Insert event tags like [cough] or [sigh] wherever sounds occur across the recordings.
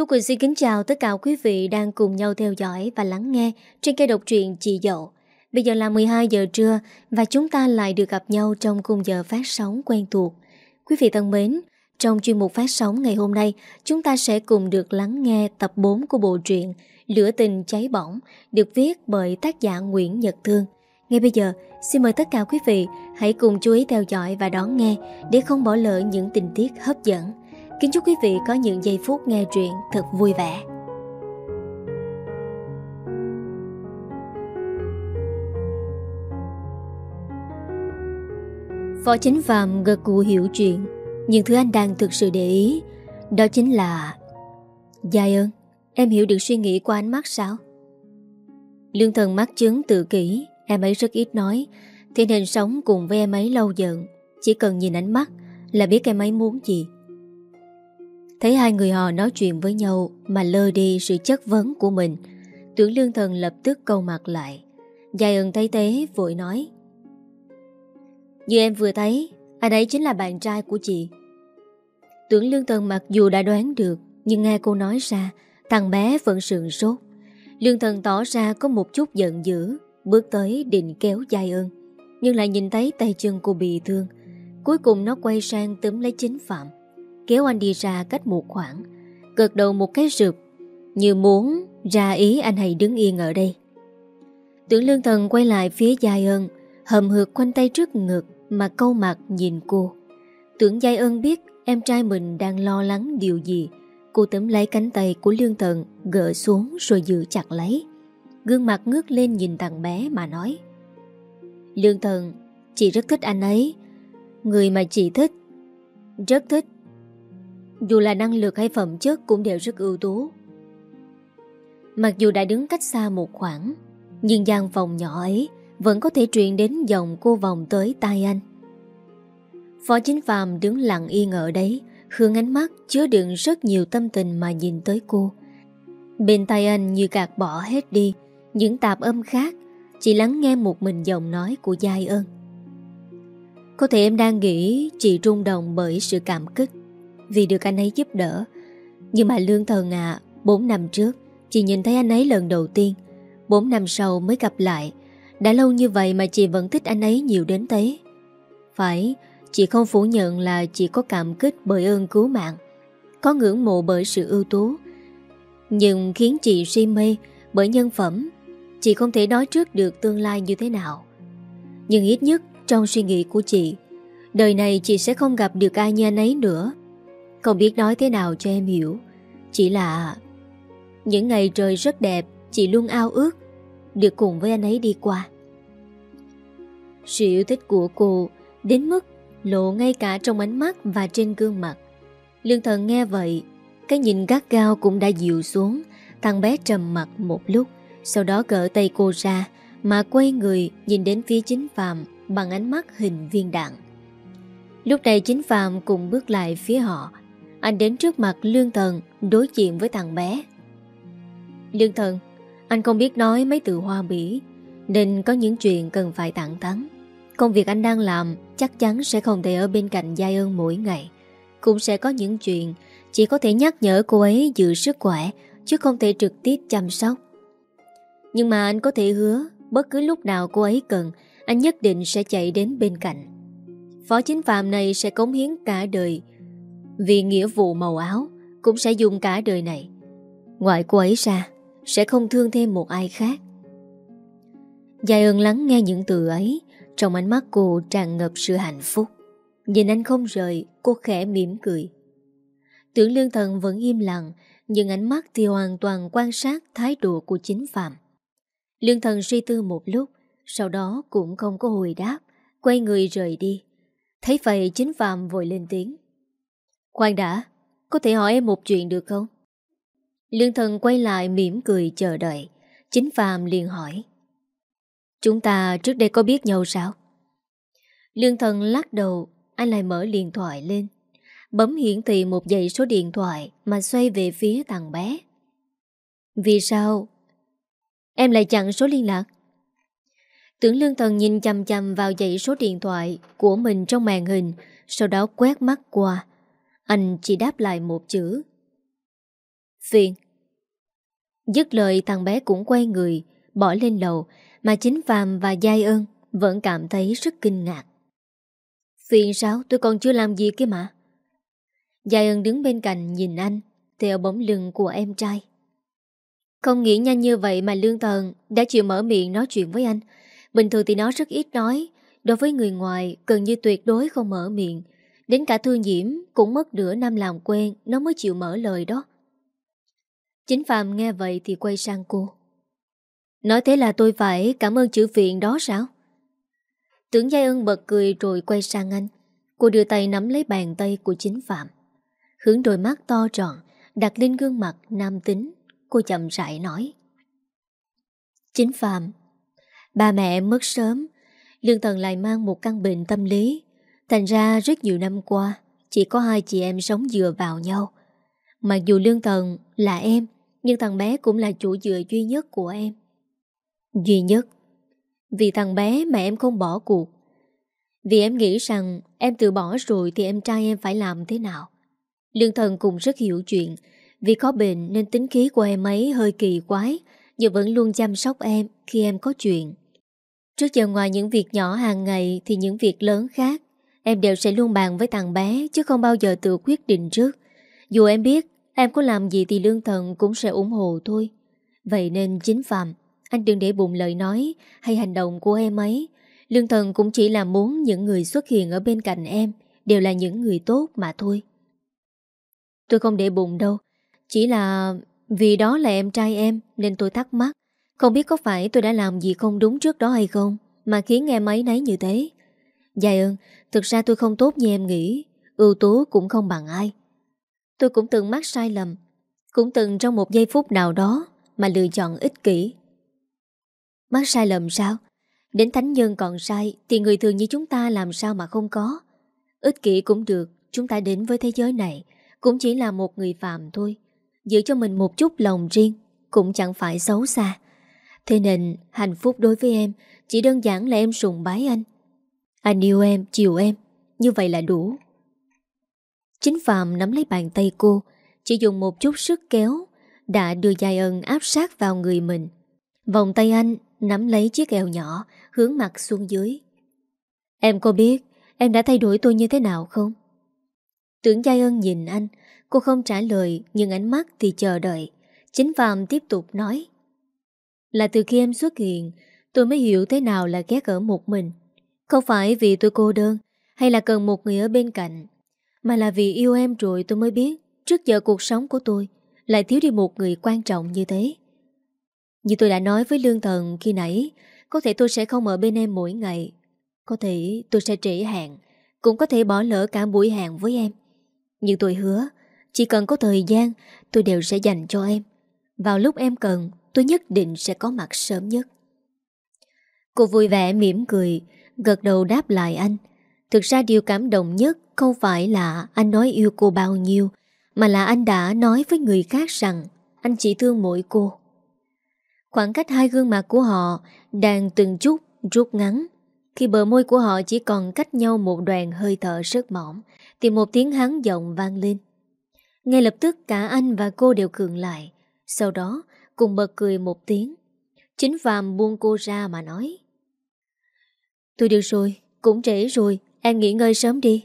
Tú Quỳnh xin kính chào tất cả quý vị đang cùng nhau theo dõi và lắng nghe trên kênh độc truyện Chị Dậu. Bây giờ là 12 giờ trưa và chúng ta lại được gặp nhau trong khung giờ phát sóng quen thuộc. Quý vị thân mến, trong chuyên mục phát sóng ngày hôm nay, chúng ta sẽ cùng được lắng nghe tập 4 của bộ truyện Lửa tình cháy bỏng được viết bởi tác giả Nguyễn Nhật Thương. Ngay bây giờ, xin mời tất cả quý vị hãy cùng chú ý theo dõi và đón nghe để không bỏ lỡ những tình tiết hấp dẫn. Kính chúc quý vị có những giây phút nghe truyện thật vui vẻ. Phó Chính Phạm gật cụ hiểu chuyện. Nhưng thứ anh đang thực sự để ý Đó chính là Dài ơn Em hiểu được suy nghĩ của ánh mắt sao? Lương thần mắt chứng tự kỷ Em ấy rất ít nói. Thế nên sống cùng với em ấy lâu giận, Chỉ cần nhìn ánh mắt Là biết em ấy muốn gì. Thấy hai người họ nói chuyện với nhau Mà lơ đi sự chất vấn của mình, Tưởng lương thần lập tức câu mặt lại. Dài ơn thấy thế, vội nói, Như em vừa thấy, Anh ấy chính là bạn trai của chị. Tưởng lương thần mặc dù đã đoán được, Nhưng nghe cô nói ra, Thằng bé vẫn sườn sốt. Lương thần tỏ ra có một chút giận dữ, Bước tới định kéo dài ơn Nhưng lại nhìn thấy tay chân cô bị thương. Cuối cùng nó quay sang túm lấy chính phạm. Kéo anh đi ra cách một khoảng, Gật đầu một cái rượp Như muốn ra ý anh hãy đứng yên ở đây. Tưởng lương thần quay lại phía giai ơn Hầm hực quanh tay trước ngực Mà câu mặt nhìn cô. Tưởng Giai ơn biết em trai mình đang lo lắng điều gì, Cô tấm lấy cánh tay của lương thần Gỡ xuống rồi giữ chặt lấy. Gương mặt ngước lên nhìn thằng bé mà nói, Lương thần, Chị rất thích anh ấy, Người mà chị thích, Rất thích dù là năng lực hay phẩm chất cũng đều rất ưu tú. Mặc dù đã đứng cách xa một khoảng, Nhưng gian phòng nhỏ ấy Vẫn có thể truyền đến dòng cô vòng tới tai anh. Phó Chính Phạm đứng lặng yên ở đấy, Hướng ánh mắt chứa đựng rất nhiều tâm tình mà nhìn tới cô. Bên tay anh như gạt bỏ hết đi Những tạp âm khác, Chỉ lắng nghe một mình giọng nói của Giai ơn Có thể em đang nghĩ chị rung động bởi sự cảm kích. Vì được anh ấy giúp đỡ. Nhưng mà lương thần à 4 năm trước, Chị nhìn thấy anh ấy lần đầu tiên. 4 năm sau mới gặp lại. Đã lâu như vậy mà chị vẫn thích anh ấy nhiều đến thế. Phải, Chị không phủ nhận là chị có cảm kích bởi ơn cứu mạng, Có ngưỡng mộ bởi sự ưu tú. Nhưng khiến chị si mê bởi nhân phẩm, Chị không thể nói trước được tương lai như thế nào. Nhưng ít nhất trong suy nghĩ của chị, Đời này chị sẽ không gặp được ai như anh ấy nữa. Không biết nói thế nào cho em hiểu Chỉ là Những ngày trời rất đẹp Chị luôn ao ước Được cùng với anh ấy đi qua Sự yêu thích của cô Đến mức lộ ngay cả trong ánh mắt và trên gương mặt. Lương thần nghe vậy, cái nhìn gắt gao cũng đã dịu xuống, thằng bé trầm mặt một lúc, sau đó gỡ tay cô ra, mà quay người nhìn đến phía chính Phạm bằng ánh mắt hình viên đạn. Lúc này chính Phạm cùng bước lại phía họ, anh đến trước mặt Lương Thần đối diện với thằng bé. Lương Thần, anh không biết nói mấy từ hoa bỉ, nên có những chuyện cần phải tặng thắng. Công việc anh đang làm chắc chắn sẽ không thể ở bên cạnh Giai ơn mỗi ngày. Cũng sẽ có những chuyện chỉ có thể nhắc nhở cô ấy giữ sức khỏe chứ không thể trực tiếp chăm sóc. Nhưng mà anh có thể hứa bất cứ lúc nào cô ấy cần anh nhất định sẽ chạy đến bên cạnh. Phó chính phạm này sẽ cống hiến cả đời vì nghĩa vụ màu áo, cũng sẽ dùng cả đời này. ngoại cô ấy ra, sẽ không thương thêm một ai khác. Giai ơn lắng nghe những từ ấy, trong ánh mắt cô tràn ngập sự hạnh phúc. Nhìn anh không rời, Cô khẽ mỉm cười. Tưởng lương thần vẫn im lặng, Nhưng ánh mắt thì hoàn toàn quan sát Thái độ của chính Phạm. Lương thần suy tư một lúc, Sau đó cũng không có hồi đáp, Quay người rời đi. Thấy vậy, chính Phạm vội lên tiếng. Khoan đã Có thể hỏi em một chuyện được không Lương thần quay lại mỉm cười chờ đợi Chính Phạm liền hỏi Chúng ta trước đây có biết nhau sao? Lương thần lắc đầu, anh lại mở điện thoại lên. Bấm hiển thị một dãy số điện thoại mà xoay về phía thằng bé. Vì sao? Em lại chặn số liên lạc. Tưởng lương thần nhìn chầm chầm vào dãy số điện thoại của mình trong màn hình, sau đó quét mắt qua. Anh chỉ đáp lại một chữ. Phiền. Dứt lời thằng bé cũng quay người, bỏ lên lầu, mà chính Phạm và Giai ơn vẫn cảm thấy rất kinh ngạc. Phiền sao? Tôi còn chưa làm gì kia mà. Giai ơn đứng bên cạnh nhìn anh, theo bóng lưng của em trai. Không nghĩ nhanh như vậy mà Lương Thần đã chịu mở miệng nói chuyện với anh. Bình thường thì nó rất ít nói, đối với người ngoài gần như tuyệt đối không mở miệng. Đến cả Thương Diễm cũng mất nửa năm làm quen nó mới chịu mở lời đó. Chính Phạm nghe vậy thì quay sang cô. Nói thế là tôi phải cảm ơn chữ viện đó sao? Tưởng Giai ân bật cười rồi quay sang anh. Cô đưa tay nắm lấy bàn tay của chính Phạm. Hướng đôi mắt to tròn, đặt lên gương mặt nam tính. Cô chậm rãi nói. Chính Phạm, ba mẹ mất sớm. Lương Thần lại mang một căn bệnh tâm lý. Thành ra rất nhiều năm qua, chỉ có hai chị em sống dựa vào nhau. Mặc dù Lương Thần là em, nhưng thằng bé cũng là chủ dựa duy nhất của em. Duy nhất Vì thằng bé mà em không bỏ cuộc Vì em nghĩ rằng Em từ bỏ rồi thì em trai em phải làm thế nào Lương thần cũng rất hiểu chuyện Vì có bệnh nên tính khí của em ấy hơi kỳ quái Nhưng vẫn luôn chăm sóc em khi em có chuyện Trước giờ ngoài những việc nhỏ hàng ngày Thì những việc lớn khác Em đều sẽ luôn bàn với thằng bé Chứ không bao giờ tự quyết định trước Dù em biết em có làm gì thì lương thần cũng sẽ ủng hộ thôi Vậy nên chính Phạm anh đừng để bụng lời nói hay hành động của em ấy. Lương thần cũng chỉ là muốn những người xuất hiện ở bên cạnh em đều là những người tốt mà thôi. Tôi không để bụng đâu. Chỉ là vì đó là em trai em nên tôi thắc mắc. Không biết có phải tôi đã làm gì không đúng trước đó hay không mà khiến em ấy nấy như thế. Dài ơn, thực ra tôi không tốt như em nghĩ. Ưu tú cũng không bằng ai. Tôi cũng từng mắc sai lầm. Cũng từng trong một giây phút nào đó mà lựa chọn ích kỷ. Mắc sai lầm sao? Đến thánh nhân còn sai thì người thường như chúng ta làm sao mà không có. Ích kỷ cũng được, chúng ta đến với thế giới này cũng chỉ là một người phạm thôi. Giữ cho mình một chút lòng riêng cũng chẳng phải xấu xa. Thế nên hạnh phúc đối với em chỉ đơn giản là em sùng bái anh. Anh yêu em, chiều em, như vậy là đủ. Chính Phạm nắm lấy bàn tay cô, chỉ dùng một chút sức kéo, đã đưa dài ân áp sát vào người mình. Vòng tay anh Nắm lấy chiếc eo nhỏ Hướng mặt xuống dưới Em có biết em đã thay đổi tôi như thế nào không? Tưởng Giai ân nhìn anh Cô không trả lời Nhưng ánh mắt thì chờ đợi Chính Phạm tiếp tục nói Là từ khi em xuất hiện Tôi mới hiểu thế nào là ghét ở một mình không phải vì tôi cô đơn Hay là cần một người ở bên cạnh Mà là vì yêu em rồi tôi mới biết Trước giờ cuộc sống của tôi Lại thiếu đi một người quan trọng như thế như tôi đã nói với Lương Thần khi nãy, có thể tôi sẽ không ở bên em mỗi ngày. Có thể tôi sẽ trễ hẹn, cũng có thể bỏ lỡ cả buổi hẹn với em. Nhưng tôi hứa, chỉ cần có thời gian, tôi đều sẽ dành cho em. Vào lúc em cần, tôi nhất định sẽ có mặt sớm nhất. Cô vui vẻ mỉm cười, gật đầu đáp lại anh. Thực ra điều cảm động nhất không phải là anh nói yêu cô bao nhiêu, mà là anh đã nói với người khác rằng anh chỉ thương mỗi cô. Khoảng cách hai gương mặt của họ đang từng chút rút ngắn. Khi bờ môi của họ chỉ còn cách nhau một đoàn hơi thở rất mỏng, thì một tiếng hắn giọng vang lên. Ngay lập tức cả anh và cô đều cường lại, sau đó cùng bật cười một tiếng. Chính Phạm buông cô ra mà nói. Tôi được rồi, cũng trễ rồi, em nghỉ ngơi sớm đi.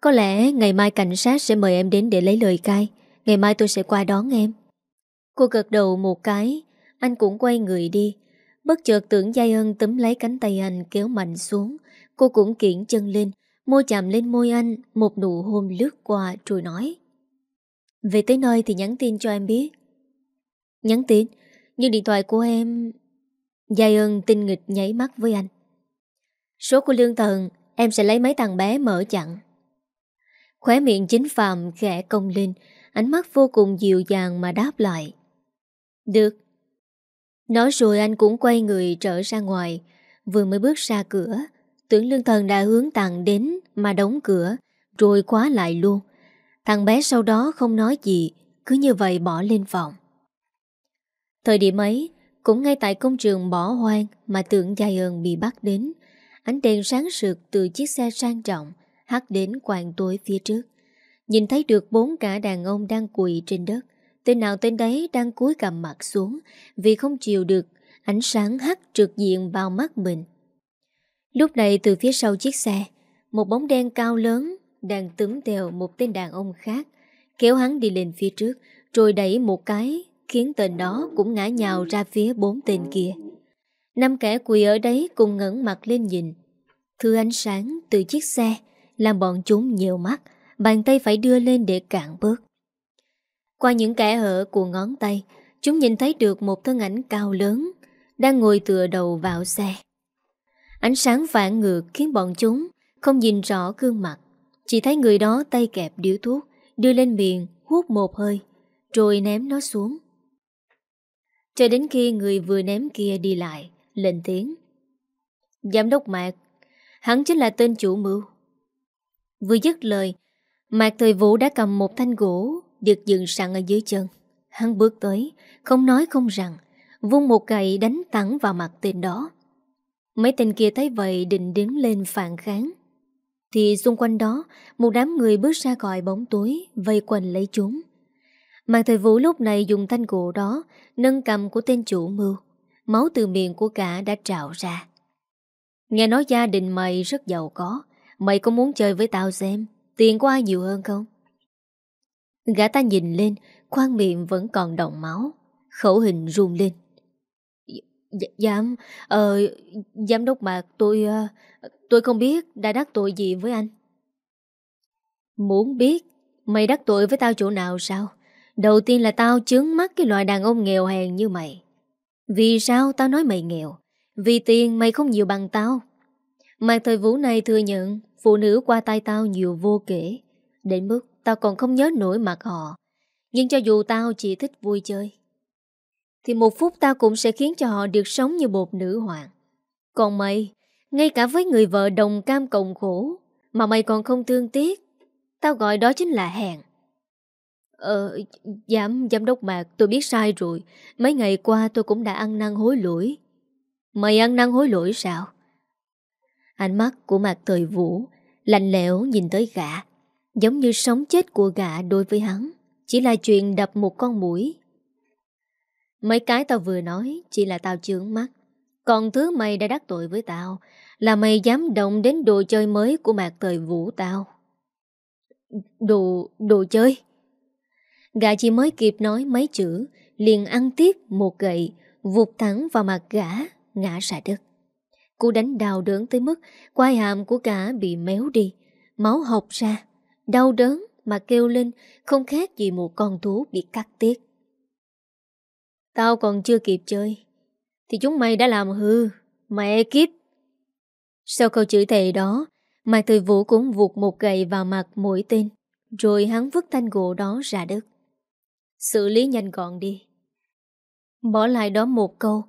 Có lẽ ngày mai cảnh sát sẽ mời em đến để lấy lời cai. Ngày mai tôi sẽ qua đón em. Cô gật đầu một cái, anh cũng quay người đi Bất chợt tưởng Giai ân tấm lấy cánh tay anh kéo mạnh xuống Cô cũng kiển chân lên Môi chạm lên môi anh Một nụ hôn lướt qua rồi nói Về tới nơi thì nhắn tin cho em biết Nhắn tin Nhưng điện thoại của em Giai ân tinh nghịch nháy mắt với anh Số của lương thần, Em sẽ lấy mấy thằng bé mở chặn. Khóe miệng chính phàm khẽ công lên, Ánh mắt vô cùng dịu dàng mà đáp lại. Được. Nói rồi anh cũng quay người trở ra ngoài. Vừa mới bước ra cửa, Tưởng lương thần đã hướng tặng đến Mà đóng cửa, Rồi khóa lại luôn. Thằng bé sau đó không nói gì, Cứ như vậy bỏ lên phòng. Thời điểm ấy, Cũng ngay tại công trường bỏ hoang Mà tưởng dài ơn bị bắt đến. Ánh đèn sáng sượt từ chiếc xe sang trọng Hắt đến quàng tối phía trước Nhìn thấy được bốn cả đàn ông đang quỳ trên đất Tên nào tên đấy đang cúi cầm mặt xuống vì không chịu được ánh sáng hắt trực diện vào mắt mình. Lúc này từ phía sau chiếc xe, một bóng đen cao lớn đang túm tèo một tên đàn ông khác, kéo hắn đi lên phía trước, rồi đẩy một cái, khiến tên đó cũng ngã nhào ra phía bốn tên kia. Năm kẻ quỳ ở đấy cùng ngẩng mặt lên nhìn. Thư ánh sáng từ chiếc xe làm bọn chúng nhiều mắt, bàn tay phải đưa lên để cản bước. Qua những kẻ hở của ngón tay, chúng nhìn thấy được một thân ảnh cao lớn đang ngồi tựa đầu vào xe. Ánh sáng phản ngược khiến bọn chúng không nhìn rõ gương mặt, chỉ thấy người đó tay kẹp điếu thuốc, đưa lên miệng, hút một hơi, rồi ném nó xuống. Cho đến khi người vừa ném kia đi lại, lên tiếng. Giám đốc Mạc, hắn chính là tên chủ mưu. Vừa dứt lời, Mạc Thời Vũ đã cầm một thanh gỗ được dựng sẵn ở dưới chân. Hắn bước tới, không nói không rằng, vung một cậy đánh thẳng vào mặt tên đó. Mấy tên kia thấy vậy định đứng lên phản kháng. Thì xung quanh đó, một đám người bước ra khỏi bóng tối, vây quanh lấy chúng. Mạc Thời Vũ lúc này dùng thanh gỗ đó, nâng cầm của tên chủ mưu. Máu từ miệng của cả đã trào ra. Nghe nói gia đình mày rất giàu có, mày có muốn chơi với tao xem, tiền của ai nhiều hơn không? Gã ta nhìn lên, khoan miệng vẫn còn đọng máu, khẩu hình run lên. Giám, ờ, giám đốc Mạc, tôi, uh, tôi không biết đã đắc tội gì với anh. Muốn biết, mày đắc tội với tao chỗ nào sao? Đầu tiên là tao chướng mắt cái loại đàn ông nghèo hèn như mày. Vì sao tao nói mày nghèo? Vì tiền mày không nhiều bằng tao. Mạc thời vũ này thừa nhận phụ nữ qua tay tao nhiều vô kể. Đến mức tao còn không nhớ nổi mặt họ. Nhưng cho dù tao chỉ thích vui chơi, thì một phút tao cũng sẽ khiến cho họ được sống như một nữ hoàng. Còn mày, ngay cả với người vợ đồng cam cộng khổ, mà mày còn không thương tiếc, tao gọi đó chính là hèn. Ờ, giám, giám đốc Mạc, tôi biết sai rồi. Mấy ngày qua tôi cũng đã ăn năn hối lỗi. Mày ăn năn hối lỗi sao? Ánh mắt của Mạc Thời Vũ lạnh lẽo nhìn tới gã, giống như sống chết của gã đối với hắn. Chỉ là chuyện đập một con mũi Mấy cái tao vừa nói Chỉ là tao chướng mắt Còn thứ mày đã đắc tội với tao Là mày dám động đến đồ chơi mới Của mạc thời vũ tao Đồ... đồ chơi Gã chỉ mới kịp nói mấy chữ, Liền ăn tiếp một gậy, Vụt thẳng vào mặt gã, Ngã ra đất. Cú đánh đau đớn tới mức Quai hàm của gã bị méo đi, Máu học ra. Đau đớn mà kêu lên Không khác gì một con thú bị cắt tiết. Tao còn chưa kịp chơi, Thì chúng mày đã làm hư Mẹ kiếp Sau câu chửi thề đó Mạc Thời Vũ cũng vụt một gậy vào mặt mũi tên, Rồi hắn vứt thanh gỗ đó ra đất. Xử lý nhanh gọn đi Bỏ lại đó một câu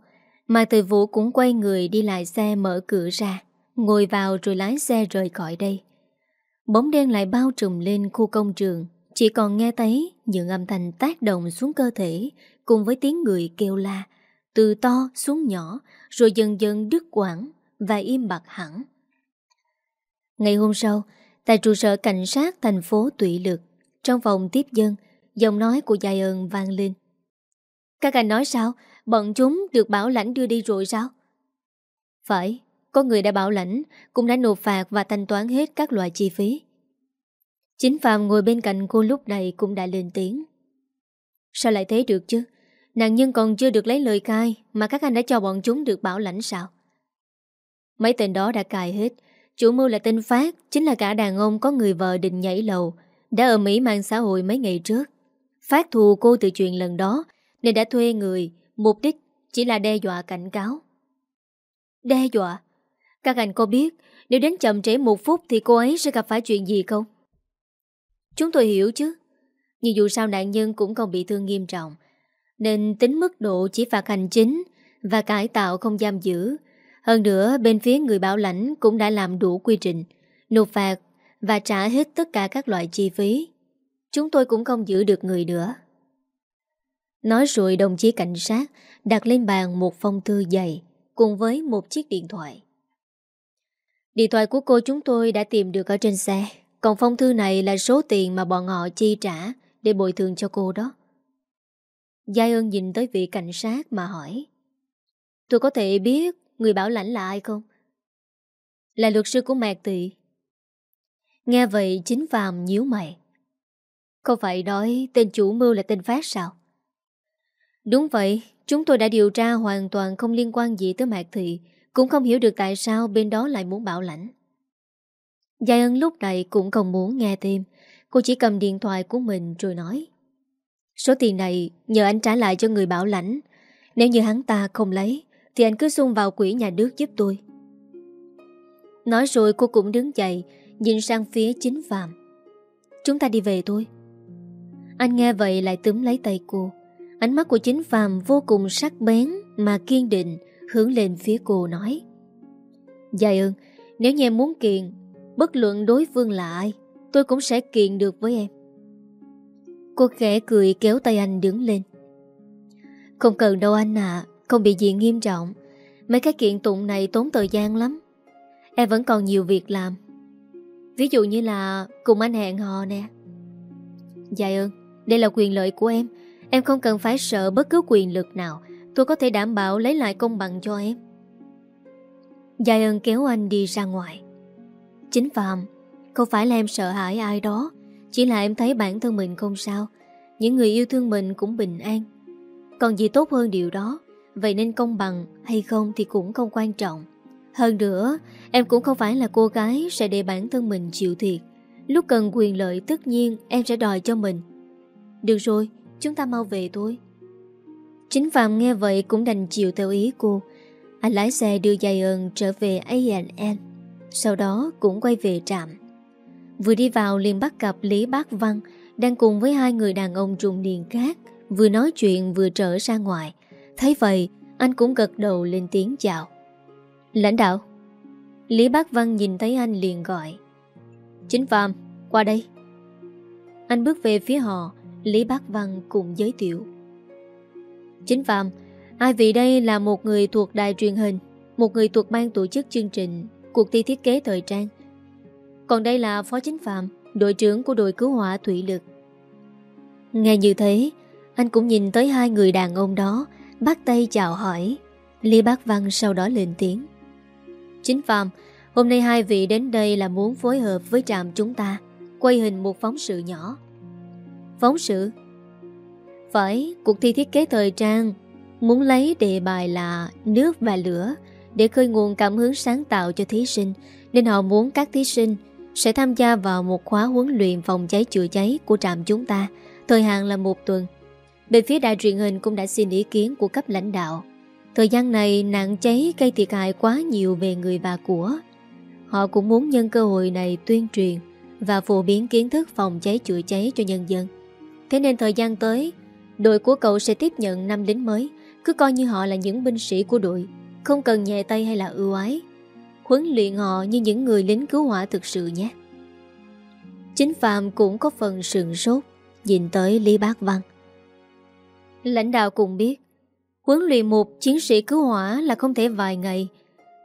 Mạc Thời Vũ cũng quay người đi lại xe mở cửa ra Ngồi vào rồi lái xe rời khỏi đây Bóng đen lại bao trùm lên khu công trường Chỉ còn nghe thấy những âm thanh tác động xuống cơ thể cùng với tiếng người kêu la, từ to xuống nhỏ, rồi dần dần đứt quãng và im bặt hẳn. Ngày hôm sau, tại trụ sở cảnh sát thành phố Tụy Lực, trong phòng tiếp dân, giọng nói của Giai ơn vang lên. Các anh nói sao? Bọn chúng được bảo lãnh đưa đi rồi sao? Phải, có người đã bảo lãnh, cũng đã nộp phạt và thanh toán hết các loại chi phí. Chính Phạm ngồi bên cạnh cô lúc này cũng đã lên tiếng. Sao lại thế được chứ? Nạn nhân còn chưa được lấy lời cai Mà các anh đã cho bọn chúng được bảo lãnh sao Mấy tên đó đã cài hết Chủ mưu là tên Phát Chính là cả đàn ông có người vợ định nhảy lầu Đã ở Mỹ mang xã hội mấy ngày trước Phát thù cô từ chuyện lần đó Nên đã thuê người. Mục đích chỉ là đe dọa cảnh cáo. Đe dọa? Các anh có biết Nếu đến chậm trễ một phút Thì cô ấy sẽ gặp phải chuyện gì không? Chúng tôi hiểu chứ. Nhưng dù sao nạn nhân cũng không bị thương nghiêm trọng nên tính mức độ chỉ phạt hành chính và cải tạo không giam giữ. Hơn nữa, bên phía người bảo lãnh cũng đã làm đủ quy trình, nộp phạt và trả hết tất cả các loại chi phí. Chúng tôi cũng không giữ được người nữa. Nói rồi đồng chí cảnh sát đặt lên bàn một phong thư dày cùng với một chiếc điện thoại. Điện thoại của cô chúng tôi đã tìm được ở trên xe, còn phong thư này là số tiền mà bọn họ chi trả để bồi thường cho cô đó. Giai ơn nhìn tới vị cảnh sát mà hỏi. Tôi có thể biết người bảo lãnh là ai không? Là luật sư của Mạc Tị. Nghe vậy chính phàm nhíu mày. Không phải nói tên chủ mưu là tên Phát sao? Đúng vậy, chúng tôi đã điều tra hoàn toàn không liên quan gì tới Mạc Thị, cũng không hiểu được tại sao bên đó lại muốn bảo lãnh. Giai ân lúc này cũng không muốn nghe thêm, cô chỉ cầm điện thoại của mình rồi nói. Số tiền này nhờ anh trả lại cho người bảo lãnh, nếu như hắn ta không lấy, thì anh cứ xung vào quỹ nhà nước giúp tôi. Nói rồi cô cũng đứng dậy, nhìn sang phía chính Phạm. Chúng ta đi về thôi. Anh nghe vậy lại túm lấy tay cô. Ánh mắt của chính Phạm vô cùng sắc bén mà kiên định hướng lên phía cô nói. Dài ơn, nếu như em muốn kiện, bất luận đối phương là ai, tôi cũng sẽ kiện được với em. Cô khẽ cười kéo tay anh đứng lên. Không cần đâu anh ạ, không bị gì nghiêm trọng. Mấy cái kiện tụng này tốn thời gian lắm. Em vẫn còn nhiều việc làm. Ví dụ như là cùng anh hẹn hò nè. Dạ ơn, đây là quyền lợi của em. Em không cần phải sợ bất cứ quyền lực nào. Tôi có thể đảm bảo lấy lại công bằng cho em. giai ơn kéo anh đi ra ngoài. Chính Phạm, không phải là em sợ hãi ai đó. Chỉ là em thấy bản thân mình không sao. Những người yêu thương mình cũng bình an. Còn gì tốt hơn điều đó. Vậy nên công bằng hay không thì cũng không quan trọng. Hơn nữa, em cũng không phải là cô gái sẽ để bản thân mình chịu thiệt. Lúc cần quyền lợi tất nhiên em sẽ đòi cho mình. Được rồi, chúng ta mau về thôi. Chính Phạm nghe vậy cũng đành chịu theo ý cô. Anh lái xe đưa dài ơn trở về A&N. Sau đó cũng quay về trạm. Vừa đi vào liền bắt gặp Lý Bác Văn đang cùng với hai người đàn ông trùng niên khác vừa nói chuyện vừa trở ra ngoài. Thấy vậy, anh cũng gật đầu lên tiếng chào. Lãnh đạo Lý Bác Văn nhìn thấy anh liền gọi Chính Phạm, qua đây Anh bước về phía họ Lý Bác Văn cùng giới thiệu. Chính Phạm Ai vị đây là một người thuộc đài truyền hình Một người thuộc ban tổ chức chương trình Cuộc thi thiết kế thời trang. Còn đây là Phó Chính Phạm Đội trưởng của đội cứu hỏa thủy lực. Nghe như thế Anh cũng nhìn tới hai người đàn ông đó Bắt tay chào hỏi. Lý Bác Văn sau đó lên tiếng. Chính Phạm, hôm nay hai vị đến đây là muốn phối hợp với trạm chúng ta, quay hình một phóng sự nhỏ. Phóng sự? Phải, cuộc thi thiết kế thời trang, muốn lấy đề bài là nước và lửa để khơi nguồn cảm hứng sáng tạo cho thí sinh, nên họ muốn các thí sinh sẽ tham gia vào một khóa huấn luyện phòng cháy chữa cháy của trạm chúng ta, thời hạn là một tuần. Bên phía đài truyền hình cũng đã xin ý kiến của cấp lãnh đạo Thời gian này nạn cháy gây thiệt hại quá nhiều về người và của. Họ cũng muốn nhân cơ hội này tuyên truyền và phổ biến kiến thức phòng cháy chữa cháy cho nhân dân. Thế nên thời gian tới, đội của cậu sẽ tiếp nhận năm lính mới, cứ coi như họ là những binh sĩ của đội, không cần nhẹ tay hay là ưu ái. Huấn luyện họ như những người lính cứu hỏa thực sự nhé. Chính Phạm cũng có phần sườn sốt, nhìn tới Lý Bác Văn. Lãnh đạo cùng biết, Huấn luyện một chiến sĩ cứu hỏa là không thể vài ngày.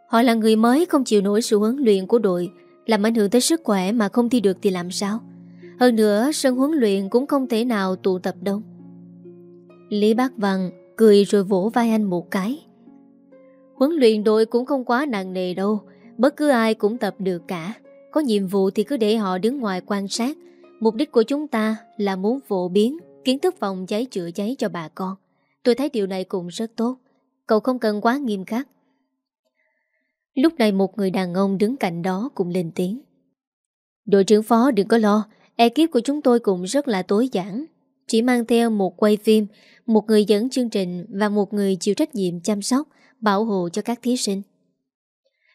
Họ là người mới không chịu nổi sự huấn luyện của đội, làm ảnh hưởng tới sức khỏe mà không thi được thì làm sao? Hơn nữa, sân huấn luyện cũng không thể nào tụ tập đông. Lý Bác Văn cười rồi vỗ vai anh một cái. Huấn luyện đội cũng không quá nặng nề đâu, bất cứ ai cũng tập được cả. Có nhiệm vụ thì cứ để họ đứng ngoài quan sát. Mục đích của chúng ta là muốn phổ biến kiến thức phòng cháy chữa cháy cho bà con. Tôi thấy điều này cũng rất tốt Cậu không cần quá nghiêm khắc Lúc này một người đàn ông đứng cạnh đó cũng lên tiếng Đội trưởng phó đừng có lo Ekip của chúng tôi cũng rất là tối giản Chỉ mang theo một quay phim Một người dẫn chương trình Và một người chịu trách nhiệm chăm sóc Bảo hộ cho các thí sinh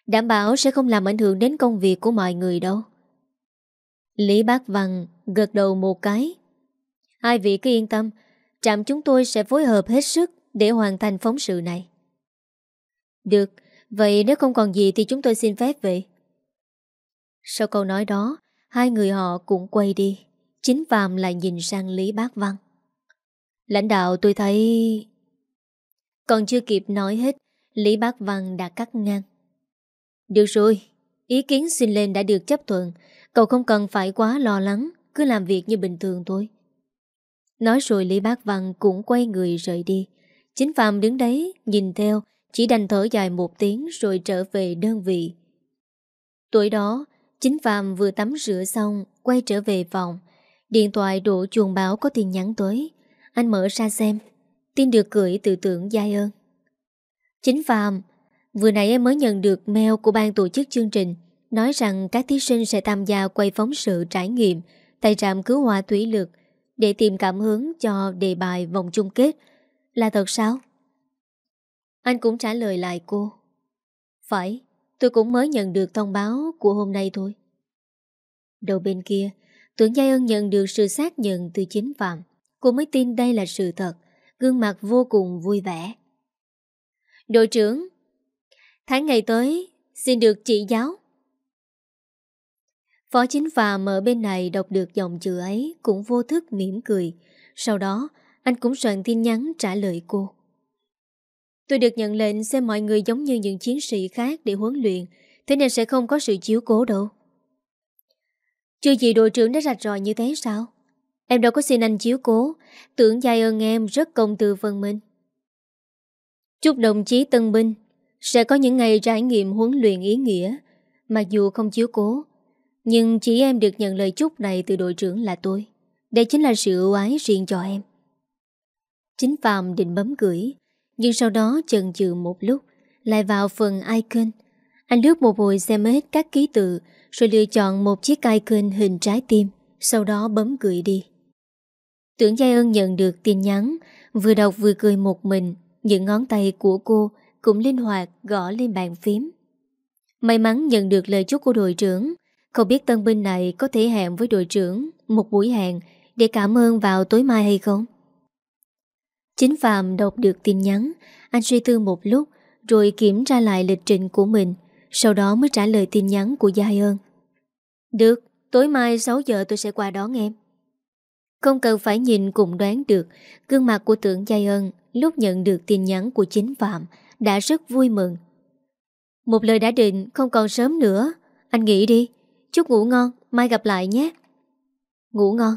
Đảm bảo sẽ không làm ảnh hưởng đến công việc của mọi người đâu Lý Bác Văn gật đầu một cái Hai vị cứ yên tâm Trạm chúng tôi sẽ phối hợp hết sức để hoàn thành phóng sự này. Được, vậy nếu không còn gì thì chúng tôi xin phép vậy. Sau câu nói đó, hai người họ cũng quay đi. Chính Phạm lại nhìn sang Lý Bác Văn. Lãnh đạo tôi thấy... Còn chưa kịp nói hết, Lý Bác Văn đã cắt ngang. Được rồi, ý kiến xin lên đã được chấp thuận. Cậu không cần phải quá lo lắng, cứ làm việc như bình thường thôi. Nói rồi Lý Bác Văn cũng quay người rời đi. Chính Phạm đứng đấy, nhìn theo, chỉ đành thở dài một tiếng rồi trở về đơn vị. Tuổi đó, chính Phạm vừa tắm rửa xong, quay trở về phòng. Điện thoại đổ chuồng báo có tin nhắn tới. Anh mở ra xem. Tin được gửi từ tưởng Giai ơn. Chính Phạm, vừa nãy em mới nhận được mail của ban tổ chức chương trình nói rằng các thí sinh sẽ tham gia quay phóng sự trải nghiệm tại trạm cứu hỏa thủy lực để tìm cảm hứng cho đề bài vòng chung kết. Là thật sao? Anh cũng trả lời lại cô. Phải, tôi cũng mới nhận được thông báo của hôm nay thôi. Đầu bên kia, tưởng Giai ân nhận được sự xác nhận từ chính Phạm. Cô mới tin đây là sự thật, gương mặt vô cùng vui vẻ. Đội trưởng, tháng ngày tới, xin được chỉ giáo. Phó chính Phạm ở bên này đọc được dòng chữ ấy cũng vô thức mỉm cười. Sau đó, anh cũng soạn tin nhắn trả lời cô. Tôi được nhận lệnh xem mọi người giống như những chiến sĩ khác để huấn luyện, thế nên sẽ không có sự chiếu cố đâu. Chưa gì đội trưởng đã rạch ròi như thế sao? Em đâu có xin anh chiếu cố, tưởng dài ơn em rất công từ phần minh. Chúc đồng chí tân binh sẽ có những ngày trải nghiệm huấn luyện ý nghĩa, mặc dù không chiếu cố, nhưng chỉ em được nhận lời chúc này từ đội trưởng là tôi. Đây chính là sự ưu ái riêng cho em. Chính Phạm định bấm gửi, nhưng sau đó chần chừ một lúc, lại vào phần icon. Anh lướt một hồi xem hết các ký tự, rồi lựa chọn một chiếc icon hình trái tim, sau đó bấm gửi đi. Tưởng Giai ơn nhận được tin nhắn, vừa đọc vừa cười một mình, những ngón tay của cô cũng linh hoạt gõ lên bàn phím. May mắn nhận được lời chúc của đội trưởng, không biết tân binh này có thể hẹn với đội trưởng một buổi hẹn để cảm ơn vào tối mai hay không? Chính Phạm đọc được tin nhắn, anh suy tư một lúc rồi kiểm tra lại lịch trình của mình, sau đó mới trả lời tin nhắn của Giai ơn. Được, tối mai 6 giờ tôi sẽ qua đón em. Không cần phải nhìn cũng đoán được, gương mặt của tưởng Giai ơn lúc nhận được tin nhắn của chính Phạm đã rất vui mừng. Một lời đã định, không còn sớm nữa. Anh nghĩ đi, chúc ngủ ngon, mai gặp lại nhé. Ngủ ngon.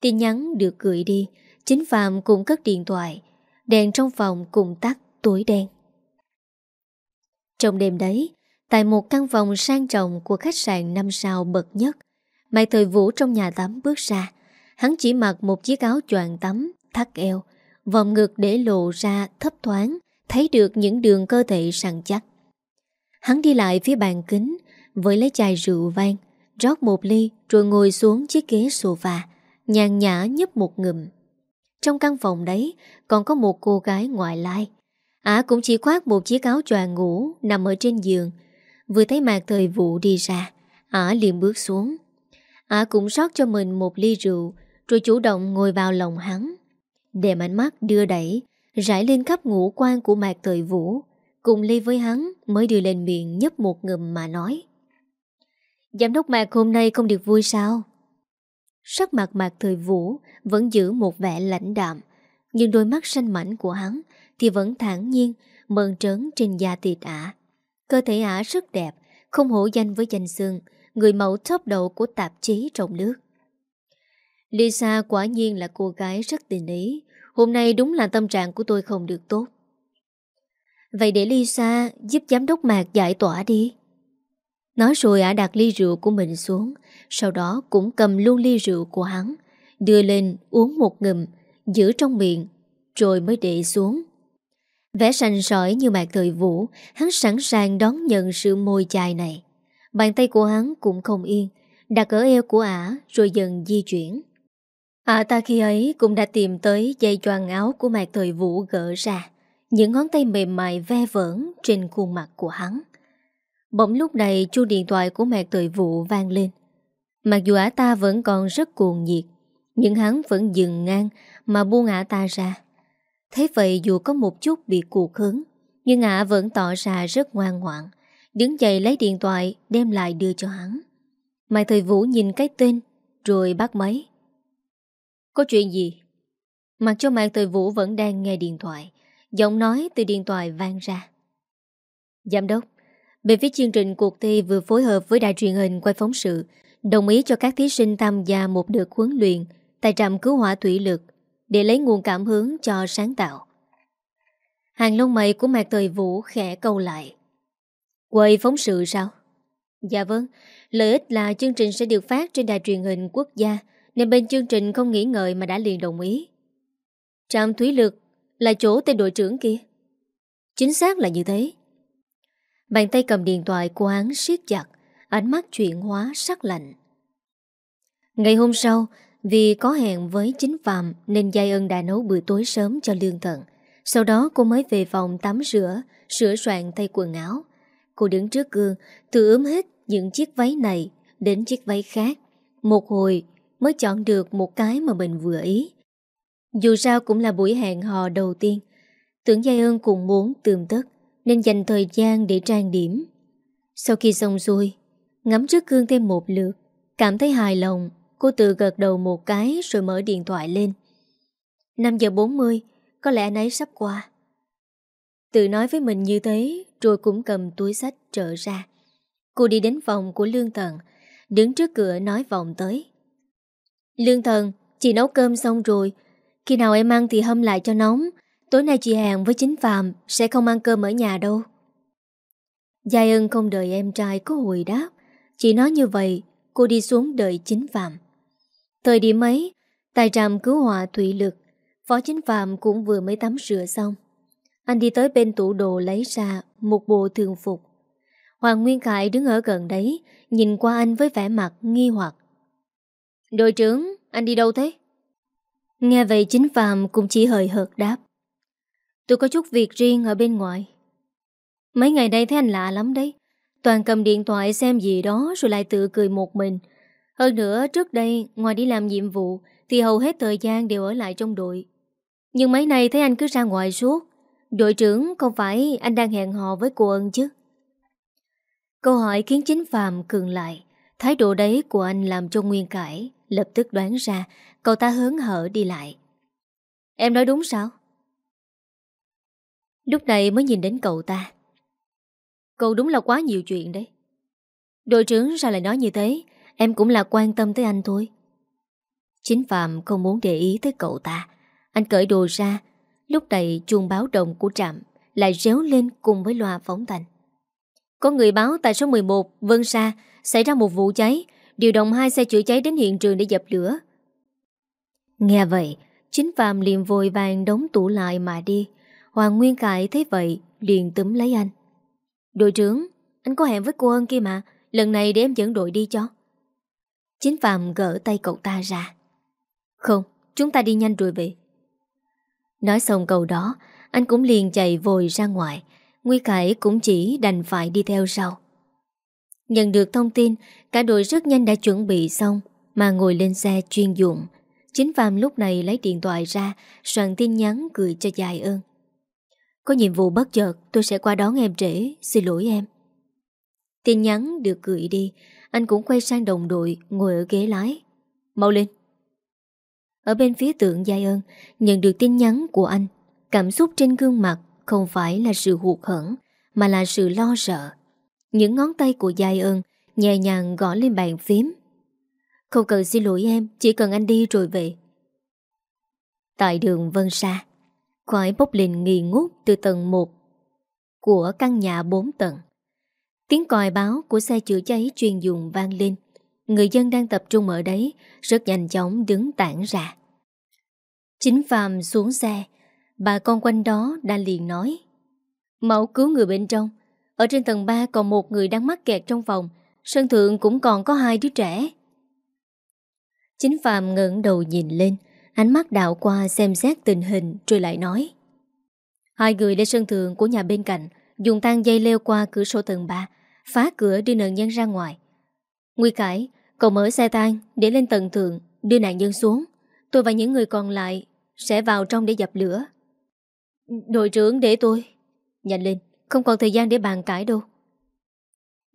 Tin nhắn được gửi đi, Chính Phạm cũng cất điện thoại, Đèn trong phòng cùng tắt tối đen. Trong đêm đấy, Tại một căn phòng sang trọng Của khách sạn năm sao bậc nhất Mày thời vũ trong nhà tắm bước ra. Hắn chỉ mặc một chiếc áo choàng tắm, Thắt eo, Vòng ngực để lộ ra thấp thoáng, Thấy được những đường cơ thể săn chắc. Hắn đi lại phía bàn kính, Với lấy chai rượu vang, Rót một ly rồi ngồi xuống chiếc ghế sofa, Nhàn nhã nhấp một ngụm trong căn phòng đấy còn có một cô gái ngoại lai. Ả cũng chỉ khoác một chiếc áo choàng ngủ nằm ở trên giường. Vừa thấy mạc thời vụ đi ra, Ả liền bước xuống. Ả cũng rót cho mình một ly rượu rồi chủ động ngồi vào lòng hắn. Đèm ánh mắt đưa đẩy, rải lên khắp ngũ quan của mạc thời vũ. Cùng ly với hắn mới đưa lên miệng nhấp một ngầm mà nói. Giám đốc mạc hôm nay không được vui sao? Sắc mặt mạc thời vũ vẫn giữ một vẻ lãnh đạm, nhưng đôi mắt xanh mảnh của hắn thì vẫn thản nhiên, mơn trớn trên da thịt ả. Cơ thể ả rất đẹp, không hổ danh với danh xương, người mẫu top đầu của tạp chí trong nước. Lisa quả nhiên là cô gái rất tình ý, hôm nay đúng là tâm trạng của tôi không được tốt. Vậy để Lisa giúp giám đốc Mạc giải tỏa đi. Nói rồi ả đặt ly rượu của mình xuống, sau đó cũng cầm luôn ly rượu của hắn, đưa lên uống một ngụm, giữ trong miệng, rồi mới để xuống. Vẻ sành sỏi như mạc thời vũ, hắn sẵn sàng đón nhận sự môi chai này. Bàn tay của hắn cũng không yên, đặt ở eo của ả rồi dần di chuyển. Ả ta khi ấy cũng đã tìm tới dây choàng áo của mạc thời vũ gỡ ra, những ngón tay mềm mại ve vỡn trên khuôn mặt của hắn. Bỗng lúc này chuông điện thoại của mạc thời vụ vang lên. Mặc dù ả ta vẫn còn rất cuồng nhiệt, nhưng hắn vẫn dừng ngang mà buông ả ta ra. Thế vậy dù có một chút bị cuộc hứng, nhưng ả vẫn tỏ ra rất ngoan ngoãn, đứng dậy lấy điện thoại đem lại đưa cho hắn. Mai thời vũ nhìn cái tên, rồi bắt máy. Có chuyện gì? Mặc cho Mạc thời vũ vẫn đang nghe điện thoại, giọng nói từ điện thoại vang ra. Giám đốc, Bên phía chương trình cuộc thi vừa phối hợp với đài truyền hình quay phóng sự, đồng ý cho các thí sinh tham gia một đợt huấn luyện tại trạm cứu hỏa thủy lực để lấy nguồn cảm hứng cho sáng tạo. Hàng lông mày của Mạc Thời Vũ khẽ câu lại. Quầy phóng sự sao? Dạ vâng, lợi ích là chương trình sẽ được phát trên đài truyền hình quốc gia nên bên chương trình không nghĩ ngợi mà đã liền đồng ý. Trạm thủy lực là chỗ tên đội trưởng kia. Chính xác là như thế. Bàn tay cầm điện thoại của hắn siết chặt, ánh mắt chuyển hóa sắc lạnh. Ngày hôm sau, vì có hẹn với chính Phạm nên Giai Ân đã nấu bữa tối sớm cho Lương Thần. Sau đó cô mới về phòng tắm rửa, sửa soạn thay quần áo. Cô đứng trước gương, tự ướm hết những chiếc váy này đến chiếc váy khác. Một hồi mới chọn được một cái mà mình vừa ý. Dù sao cũng là buổi hẹn hò đầu tiên. Tưởng Giai Ân cũng muốn tươm tất nên dành thời gian để trang điểm. Sau khi xong xuôi, ngắm trước gương thêm một lượt, cảm thấy hài lòng, cô tự gật đầu một cái rồi mở điện thoại lên. 5 giờ 40, có lẽ anh ấy sắp qua. Tự nói với mình như thế, rồi cũng cầm túi sách trở ra. Cô đi đến phòng của Lương Thần, đứng trước cửa nói vòng tới. Lương Thần, chị nấu cơm xong rồi, khi nào em ăn thì hâm lại cho nóng, Tối nay chị hàng với chính Phạm Sẽ không ăn cơm ở nhà đâu Giai ân không đợi em trai có hồi đáp chỉ nói như vậy, Cô đi xuống đợi chính Phạm. Thời điểm ấy Tại trạm cứu hỏa thủy lực, Phó chính Phạm cũng vừa mới tắm rửa xong. Anh đi tới bên tủ đồ lấy ra Một bộ thường phục. Hoàng Nguyên Khải đứng ở gần đấy, Nhìn qua anh với vẻ mặt nghi hoặc. Đội trưởng, Anh đi đâu thế? Nghe vậy chính Phạm cũng chỉ hời hợt đáp. Tôi có chút việc riêng ở bên ngoài. Mấy ngày đây thấy anh lạ lắm đấy. Toàn cầm điện thoại xem gì đó Rồi lại tự cười một mình. Hơn nữa, trước đây, Ngoài đi làm nhiệm vụ, Thì hầu hết thời gian đều ở lại trong đội. Nhưng mấy nay thấy anh cứ ra ngoài suốt. Đội trưởng, không phải anh đang hẹn hò với cô ân chứ? Câu hỏi khiến chính Phạm cường lại. Thái độ đấy của anh làm cho Nguyên cãi Lập tức đoán ra, Cậu ta hớn hở đi lại. Em nói đúng sao? Lúc này mới nhìn đến cậu ta. Cậu đúng là quá nhiều chuyện đấy. Đội trưởng sao lại nói như thế, Em cũng là quan tâm tới anh thôi. Chính Phạm không muốn để ý tới cậu ta. Anh cởi đồ ra, Lúc này chuông báo động của trạm Lại réo lên cùng với loa phóng thanh. Có người báo tại số 11 Vân Sa, Xảy ra một vụ cháy, Điều động hai xe chữa cháy đến hiện trường để dập lửa. Nghe vậy, Chính Phạm liền vội vàng đóng tủ lại mà đi. Hoàng Nguyên Khải thấy vậy, liền túm lấy anh. Đội trưởng, Anh có hẹn với cô ơn kia mà, Lần này để em dẫn đội đi cho. Chính Phạm gỡ tay cậu ta ra. Không, Chúng ta đi nhanh rồi về. Nói xong câu đó, Anh cũng liền chạy vội ra ngoài, Nguy Khải cũng chỉ đành phải đi theo sau. Nhận được thông tin, Cả đội rất nhanh đã chuẩn bị xong Mà ngồi lên xe chuyên dụng. Chính Phạm lúc này lấy điện thoại ra, Soạn tin nhắn gửi cho dài ơn có nhiệm vụ bất chợt, tôi sẽ qua đón em trễ. Xin lỗi em. Tin nhắn được gửi đi. Anh cũng quay sang đồng đội, ngồi ở ghế lái. Mau lên. Ở bên phía tượng Giai ơn, Nhận được tin nhắn của anh. Cảm xúc trên gương mặt Không phải là sự hụt hẫng, Mà là sự lo sợ. Những ngón tay của Giai ơn Nhẹ nhàng gõ lên bàn phím. Không cần xin lỗi em, Chỉ cần anh đi rồi về. Tại đường Vân Sa. Khói bốc lên nghi ngút từ tầng 1 của căn nhà 4 tầng. Tiếng còi báo của xe chữa cháy chuyên dùng vang lên. Người dân đang tập trung ở đấy, rất nhanh chóng đứng tản ra. Chính Phạm xuống xe, bà con quanh đó đã liền nói. Mẫu cứu người bên trong. Ở trên tầng 3 còn một người đang mắc kẹt trong phòng, sân thượng cũng còn có hai đứa trẻ. Chính Phạm ngẩng đầu nhìn lên, Ánh mắt đạo qua xem xét tình hình Rồi lại nói. Hai người lên sân thượng của nhà bên cạnh, Dùng tang dây leo qua cửa sổ tầng 3 Phá cửa đưa nạn nhân ra ngoài. Nguy Cải, Cậu mở xe tang để lên tầng thượng, Đưa nạn nhân xuống. Tôi và những người còn lại Sẽ vào trong để dập lửa. Đội trưởng để tôi. Nhanh lên, Không còn thời gian để bàn cãi đâu.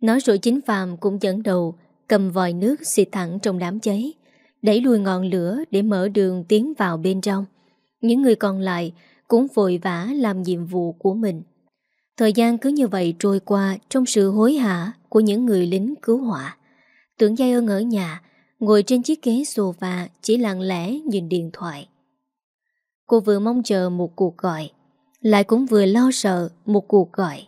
Nói rồi chính Phạm cũng dẫn đầu Cầm vòi nước xịt thẳng trong đám cháy đẩy lùi ngọn lửa để mở đường tiến vào bên trong. Những người còn lại cũng vội vã làm nhiệm vụ của mình. Thời gian cứ như vậy trôi qua trong sự hối hả của những người lính cứu hỏa. Tưởng Giai ơn ở nhà, Ngồi trên chiếc ghế sofa Chỉ lặng lẽ nhìn điện thoại Cô vừa mong chờ một cuộc gọi Lại cũng vừa lo sợ một cuộc gọi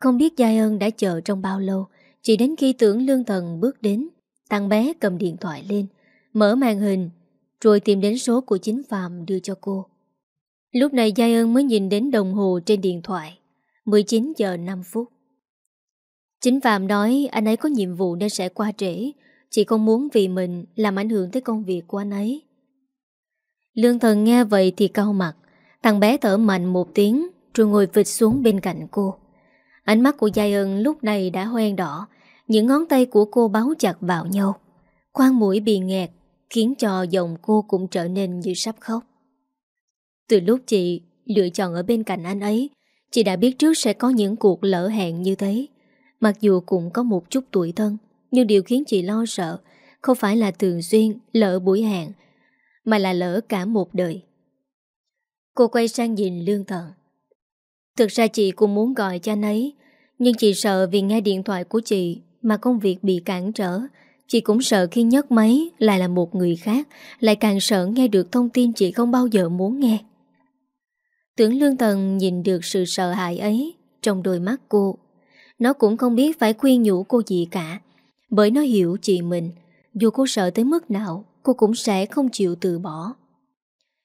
Không biết Giai ơn đã chờ trong bao lâu Chỉ đến khi tưởng lương thần bước đến Thằng bé cầm điện thoại lên Mở màn hình, Rồi tìm đến số của chính Phạm đưa cho cô. Lúc này Giai ơn mới nhìn đến đồng hồ trên điện thoại 19 giờ 5 phút. Chính Phạm nói anh ấy có nhiệm vụ nên sẽ qua trễ Chị không muốn vì mình làm ảnh hưởng tới công việc của anh ấy. Lương thần nghe vậy thì cau mặt, Thằng bé thở mạnh một tiếng Rồi ngồi vịt xuống bên cạnh cô. Ánh mắt của Giai ân lúc này đã hoen đỏ, Những ngón tay của cô báo chặt vào nhau, Khoan mũi bị nghẹt. Khiến cho giọng cô cũng trở nên như sắp khóc. Từ lúc chị lựa chọn ở bên cạnh anh ấy, Chị đã biết trước sẽ có những cuộc lỡ hẹn như thế. Mặc dù cũng có một chút tuổi thân, Nhưng điều khiến chị lo sợ Không phải là thường xuyên lỡ buổi hẹn, Mà là lỡ cả một đời. Cô quay sang nhìn Lương Thần. Thực ra chị cũng muốn gọi cho anh ấy, Nhưng chị sợ vì nghe điện thoại của chị Mà công việc bị cản trở Chị cũng sợ khi nhấc máy Lại là một người khác Lại càng sợ nghe được thông tin chị không bao giờ muốn nghe. Tưởng Lương Thần nhìn được sự sợ hãi ấy Trong đôi mắt cô. Nó cũng không biết phải khuyên nhủ cô gì cả Bởi nó hiểu chị mình. Dù cô sợ tới mức nào Cô cũng sẽ không chịu từ bỏ.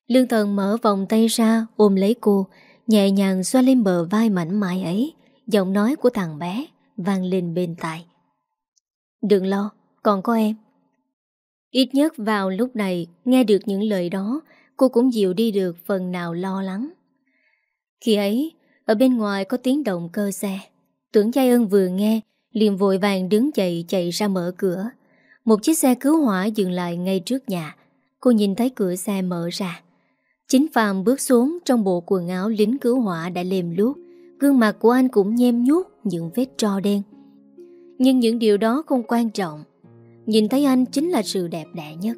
Lương Thần mở vòng tay ra Ôm lấy cô Nhẹ nhàng xoa lên bờ vai mảnh mai ấy. Giọng nói của thằng bé vang lên bên tai. Đừng lo, còn có em Ít nhất vào lúc này Nghe được những lời đó Cô cũng dịu đi được phần nào lo lắng khi ấy, ở bên ngoài có tiếng động cơ xe. Tưởng Giai ân vừa nghe, liền vội vàng đứng dậy chạy ra mở cửa. Một chiếc xe cứu hỏa dừng lại ngay trước nhà. Cô nhìn thấy cửa xe mở ra. Chính Phạm bước xuống trong bộ quần áo lính cứu hỏa đã lềm lút. Gương mặt của anh cũng nhem nhuốc những vết tro đen. Nhưng những điều đó không quan trọng. Nhìn thấy anh chính là sự đẹp đẽ nhất.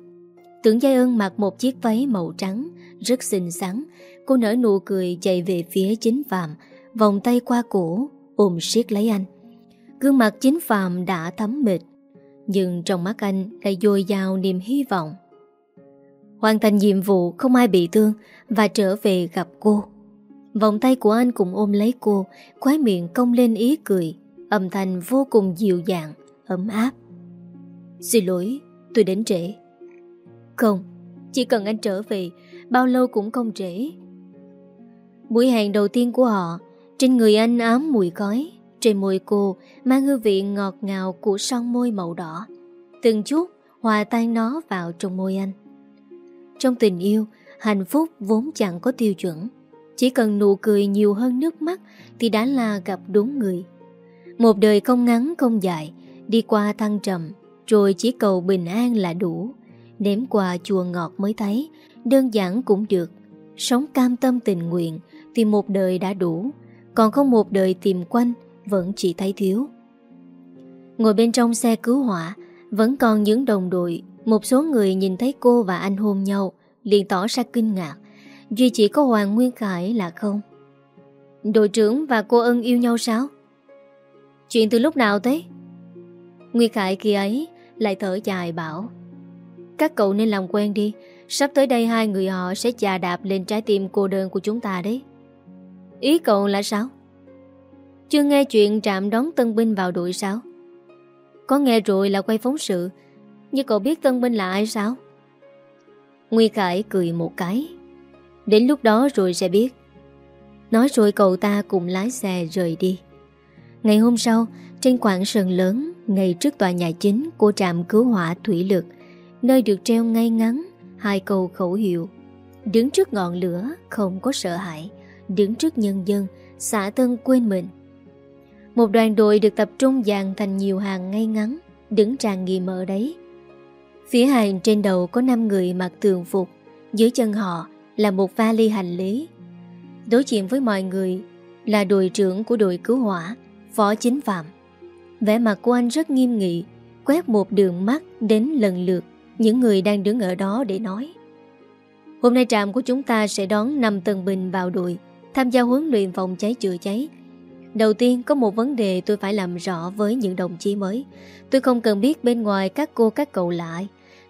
Tưởng Giai ân mặc một chiếc váy màu trắng, rất xinh xắn, Cô nở nụ cười chạy về phía chính Phạm Vòng tay qua cổ Ôm siết lấy anh. Gương mặt chính Phạm đã thấm mệt Nhưng trong mắt anh lại dồi dào niềm hy vọng. Hoàn thành nhiệm vụ không ai bị thương Và trở về gặp cô. Vòng tay của anh cũng ôm lấy cô Khói miệng cong lên ý cười Âm thanh vô cùng dịu dàng Ấm áp. Xin lỗi, tôi đến trễ. Không, Chỉ cần anh trở về, Bao lâu cũng không trễ. Buổi hẹn đầu tiên của họ, Trên người anh ám mùi khói, Trên môi cô mang hương vị ngọt ngào Của son môi màu đỏ. Từng chút hòa tan nó vào trong môi anh. Trong tình yêu, Hạnh phúc vốn chẳng có tiêu chuẩn. Chỉ cần nụ cười nhiều hơn nước mắt Thì đã là gặp đúng người. Một đời không ngắn không dài, Đi qua thăng trầm rồi chỉ cầu bình an là đủ. Nếm qua chùa ngọt mới thấy, Đơn giản cũng được. Sống cam tâm tình nguyện thì một đời đã đủ. Còn không một đời tìm quanh, Vẫn chỉ thấy thiếu. Ngồi bên trong xe cứu hỏa, Vẫn còn những đồng đội. Một số người nhìn thấy cô và anh hôn nhau, liền tỏ ra kinh ngạc. Duy chỉ có Hoàng Nguyên Khải là không. Đội trưởng và cô ân yêu nhau sao? Chuyện từ lúc nào thế? Nguyên Khải kia ấy lại thở dài bảo, Các cậu nên làm quen đi, Sắp tới đây hai người họ sẽ chà đạp lên trái tim cô đơn của chúng ta đấy Ý cậu là sao? Chưa nghe chuyện trạm đón tân binh vào đội sao? Có nghe rồi là quay phóng sự, Nhưng cậu biết tân binh là ai sao? Nguy Khải cười một cái, Đến lúc đó rồi sẽ biết Nói rồi cậu ta cùng lái xe rời đi Ngày hôm sau trên quảng sân lớn Ngay trước tòa nhà chính của trạm cứu hỏa thủy lực Nơi được treo ngay ngắn Hai câu khẩu hiệu Đứng trước ngọn lửa không có sợ hãi đứng trước nhân dân, xã Tân quên mình. Một đoàn đội được tập trung dàn thành nhiều hàng ngay ngắn, đứng tràn nghi ở đấy. Phía hàng trên đầu có 5 người mặc tường phục, dưới chân họ là một vali hành lý. Đối diện với mọi người là đội trưởng của đội cứu hỏa, Phó Chính Phạm. Vẻ mặt của anh rất nghiêm nghị, quét một đường mắt đến lần lượt những người đang đứng ở đó để nói. Hôm nay trạm của chúng ta sẽ đón 5 tân binh vào đội tham gia huấn luyện phòng cháy chữa cháy. Đầu tiên có một vấn đề tôi phải làm rõ với những đồng chí mới. Tôi không cần biết bên ngoài các cô các cậu lại.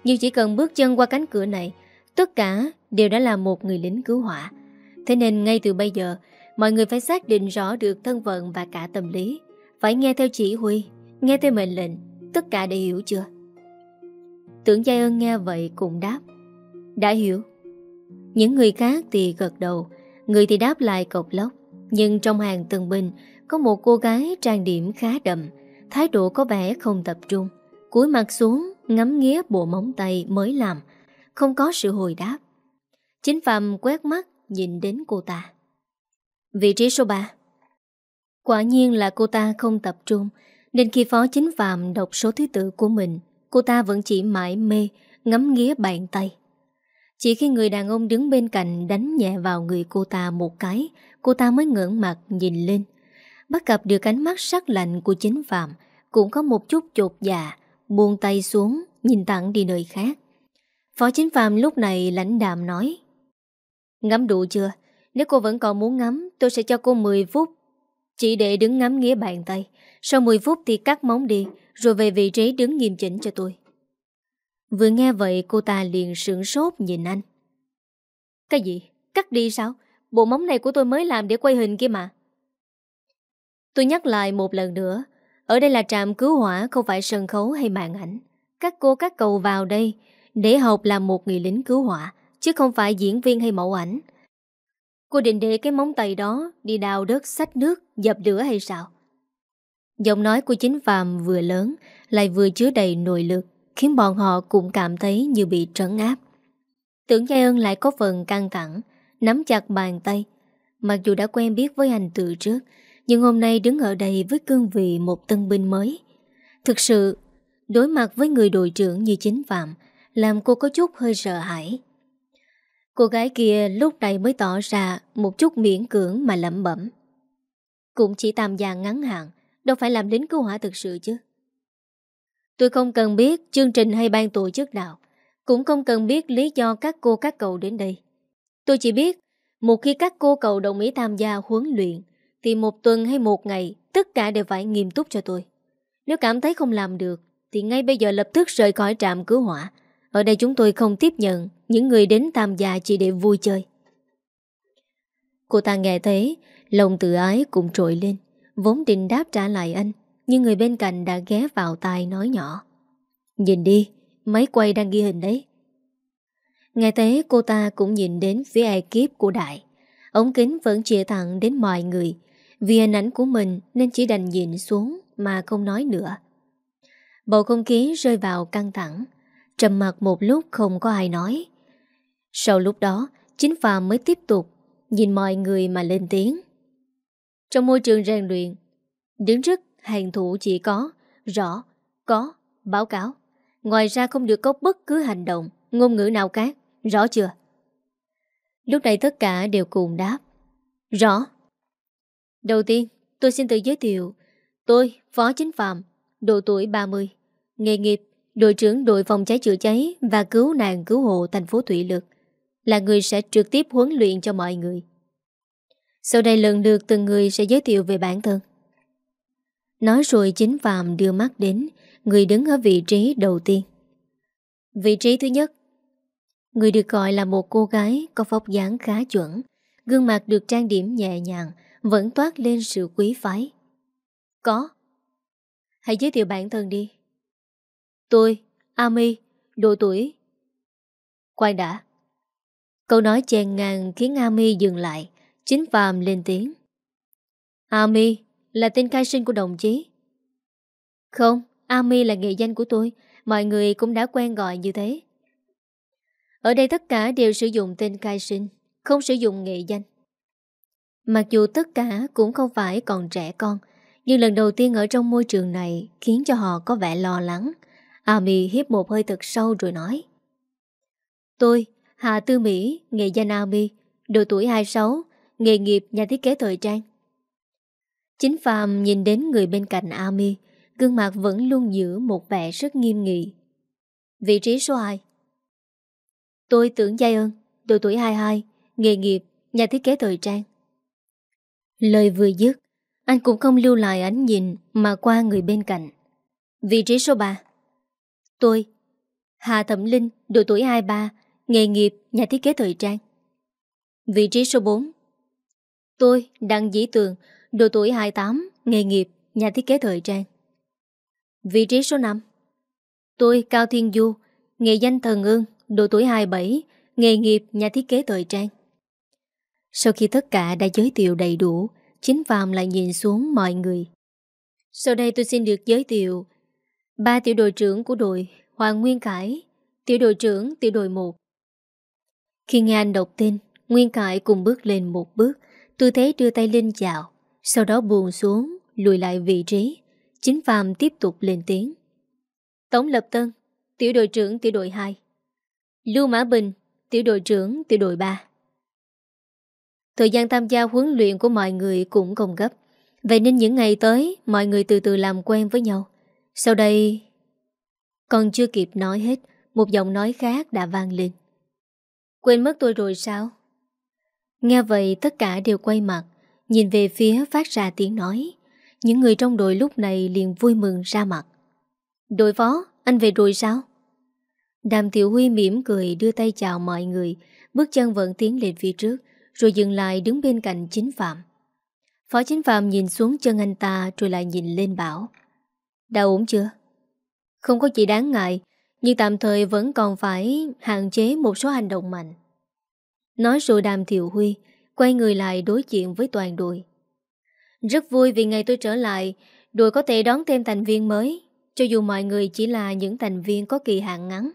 Nhưng chỉ cần bước chân qua cánh cửa này Tất cả đều đã là một người lính cứu hỏa Thế nên ngay từ bây giờ Mọi người phải xác định rõ được thân phận và cả tâm lý phải nghe theo chỉ huy, Nghe theo mệnh lệnh, Tất cả đã hiểu chưa? Tưởng Giai ơn nghe vậy cũng đáp, Đã hiểu. Những người khác thì gật đầu, Người thì đáp lại cộc lốc. Nhưng trong hàng tân binh Có một cô gái trang điểm khá đậm, Thái độ có vẻ không tập trung, cúi mặt xuống, Ngắm nghía bộ móng tay mới làm, Không có sự hồi đáp. Chính Phạm quét mắt, nhìn đến cô ta. Vị trí số 3 Quả nhiên là cô ta không tập trung, Nên khi phó chính phạm đọc số thứ tự của mình, Cô ta vẫn chỉ mãi mê, Ngắm nghía bàn tay. Chỉ khi người đàn ông đứng bên cạnh Đánh nhẹ vào người cô ta một cái, Cô ta mới ngưỡng mặt nhìn lên. Bắt gặp được ánh mắt sắc lạnh của chính phạm Cũng có một chút chột dạ Buông tay xuống, Nhìn thẳng đi nơi khác. Phó chính phạm lúc này lãnh đạm nói, Ngắm đủ chưa? Nếu cô vẫn còn muốn ngắm, Tôi sẽ cho cô 10 phút chỉ để đứng ngắm nghĩa bàn tay. Sau 10 phút thì cắt móng đi, Rồi về vị trí đứng nghiêm chỉnh cho tôi. Vừa nghe vậy, cô ta liền sửng sốt nhìn anh. Cái gì? Cắt đi sao? Bộ móng này của tôi mới làm để quay hình kia mà. Tôi nhắc lại một lần nữa. Ở đây là trạm cứu hỏa, Không phải sân khấu hay màn ảnh. Các cô, các cầu vào đây. Để học làm một người lính cứu hỏa, Chứ không phải diễn viên hay mẫu ảnh. Cô định để cái móng tay đó Đi đào đất, xách nước, dập lửa hay sao? Giọng nói của chính Phạm vừa lớn Lại vừa chứa đầy nội lực Khiến bọn họ cũng cảm thấy như bị trấn áp. Tưởng Giai ơn lại có phần căng thẳng Nắm chặt bàn tay. Mặc dù đã quen biết với anh từ trước Nhưng hôm nay đứng ở đây với cương vị một tân binh mới. Thực sự Đối mặt với người đội trưởng như chính Phạm Làm cô có chút hơi sợ hãi. Cô gái kia lúc này mới tỏ ra một chút miễn cưỡng mà lẩm bẩm. Cũng chỉ tạm gia ngắn hạn, đâu phải làm lính cứu hỏa thực sự chứ. Tôi không cần biết chương trình hay ban tổ chức nào, cũng không cần biết lý do các cô các cậu đến đây. Tôi chỉ biết, một khi các cô cậu đồng ý tham gia huấn luyện, thì một tuần hay một ngày, tất cả đều phải nghiêm túc cho tôi. Nếu cảm thấy không làm được, thì ngay bây giờ lập tức rời khỏi trạm cứu hỏa. Ở đây chúng tôi không tiếp nhận những người đến tham gia chỉ để vui chơi. Cô ta nghe thế Lòng tự ái cũng trội lên. Vốn định đáp trả lại anh, Nhưng người bên cạnh đã ghé vào tai nói nhỏ. Nhìn đi, Máy quay đang ghi hình đấy. Nghe thế, cô ta cũng nhìn đến phía ekip của Đại. Ống kính vẫn chia thẳng đến mọi người. Vì hình ảnh của mình Nên chỉ đành nhìn xuống Mà không nói nữa. Bầu không khí rơi vào căng thẳng. Trầm mặt một lúc không có ai nói sau lúc đó, chính Phạm mới tiếp tục nhìn mọi người mà lên tiếng. Trong môi trường rèn luyện, đứng trước hàng thủ chỉ có rõ, có, báo cáo. Ngoài ra không được có bất cứ hành động, ngôn ngữ nào khác, rõ chưa? Lúc này tất cả đều cùng đáp. Rõ. Đầu tiên, tôi xin tự giới thiệu. Tôi, Phó Chính Phạm, độ tuổi 30, nghề nghiệp, đội trưởng đội phòng cháy chữa cháy và cứu nạn cứu hộ thành phố Thủy Lực là người sẽ trực tiếp huấn luyện cho mọi người. Sau đây lần lượt từng người sẽ giới thiệu về bản thân. Nói rồi chính Phạm đưa mắt đến người đứng ở vị trí đầu tiên. Vị trí thứ nhất Người được gọi là một cô gái có phóc dáng khá chuẩn, gương mặt được trang điểm nhẹ nhàng, vẫn toát lên sự quý phái. Có. Hãy giới thiệu bản thân đi. Tôi, Ami, độ tuổi. Khoan đã. Câu nói chèn ngang khiến Ami dừng lại Chính Phạm lên tiếng. Ami là tên khai sinh của đồng chí. Không Ami là nghệ danh của tôi Mọi người cũng đã quen gọi như thế. Ở đây tất cả đều sử dụng tên khai sinh Không sử dụng nghệ danh. Mặc dù tất cả cũng không phải còn trẻ con Nhưng lần đầu tiên ở trong môi trường này Khiến cho họ có vẻ lo lắng. Ami hiếp một hơi thật sâu rồi nói Tôi Hà Tư Mỹ, nghệ danh Ami, độ tuổi 26, nghề nghiệp nhà thiết kế thời trang. Chính Phạm nhìn đến người bên cạnh Ami, gương mặt vẫn luôn giữ một vẻ rất nghiêm nghị. Vị trí số 2 Tôi tưởng Giai ơn, độ tuổi 22, nghề nghiệp, nhà thiết kế thời trang. Lời vừa dứt, anh cũng không lưu lại ánh nhìn mà qua người bên cạnh. Vị trí số 3 Tôi Hà Thẩm Linh, độ tuổi 23, nghề nghiệp, nhà thiết kế thời trang. Vị trí số 4 Tôi, Đăng Dĩ Tường, độ tuổi 28, nghề nghiệp, nhà thiết kế thời trang. Vị trí số 5 Tôi, Cao Thiên Du, nghề danh thần ương, độ tuổi 27, nghề nghiệp, nhà thiết kế thời trang. Sau khi tất cả đã giới thiệu đầy đủ, chính Phạm lại nhìn xuống mọi người. Sau đây tôi xin được giới thiệu ba tiểu đội trưởng của đội Hoàng Nguyên Cải, tiểu đội trưởng tiểu đội 1. Khi nghe anh đọc tin, Nguyên Cải cùng bước lên một bước, tư thế đưa tay lên chào, sau đó buồn xuống, lùi lại vị trí. Chính Phạm tiếp tục lên tiếng. Tống Lập Tân, tiểu đội trưởng tiểu đội 2. Lưu Mã Bình, tiểu đội trưởng tiểu đội 3. Thời gian tham gia huấn luyện của mọi người cũng không gấp. Vậy nên những ngày tới, mọi người từ từ làm quen với nhau. Sau đây... Còn chưa kịp nói hết, một giọng nói khác đã vang lên. Quên mất tôi rồi sao? Nghe vậy tất cả đều quay mặt, nhìn về phía phát ra tiếng nói. Những người trong đội lúc này liền vui mừng ra mặt. Đội phó, anh về rồi sao? Đàm Tiểu Huy mỉm cười đưa tay chào mọi người, bước chân vẫn tiến lên phía trước, rồi dừng lại đứng bên cạnh chính Phạm. Phó chính Phạm nhìn xuống chân anh ta rồi lại nhìn lên bảo. Đã ổn chưa? Không có gì đáng ngại, nhưng tạm thời vẫn còn phải hạn chế một số hành động mạnh. Nói rồi đàm Thiệu Huy quay người lại đối diện với toàn đội. Rất vui vì ngày tôi trở lại, đội có thể đón thêm thành viên mới, cho dù mọi người chỉ là những thành viên có kỳ hạn ngắn.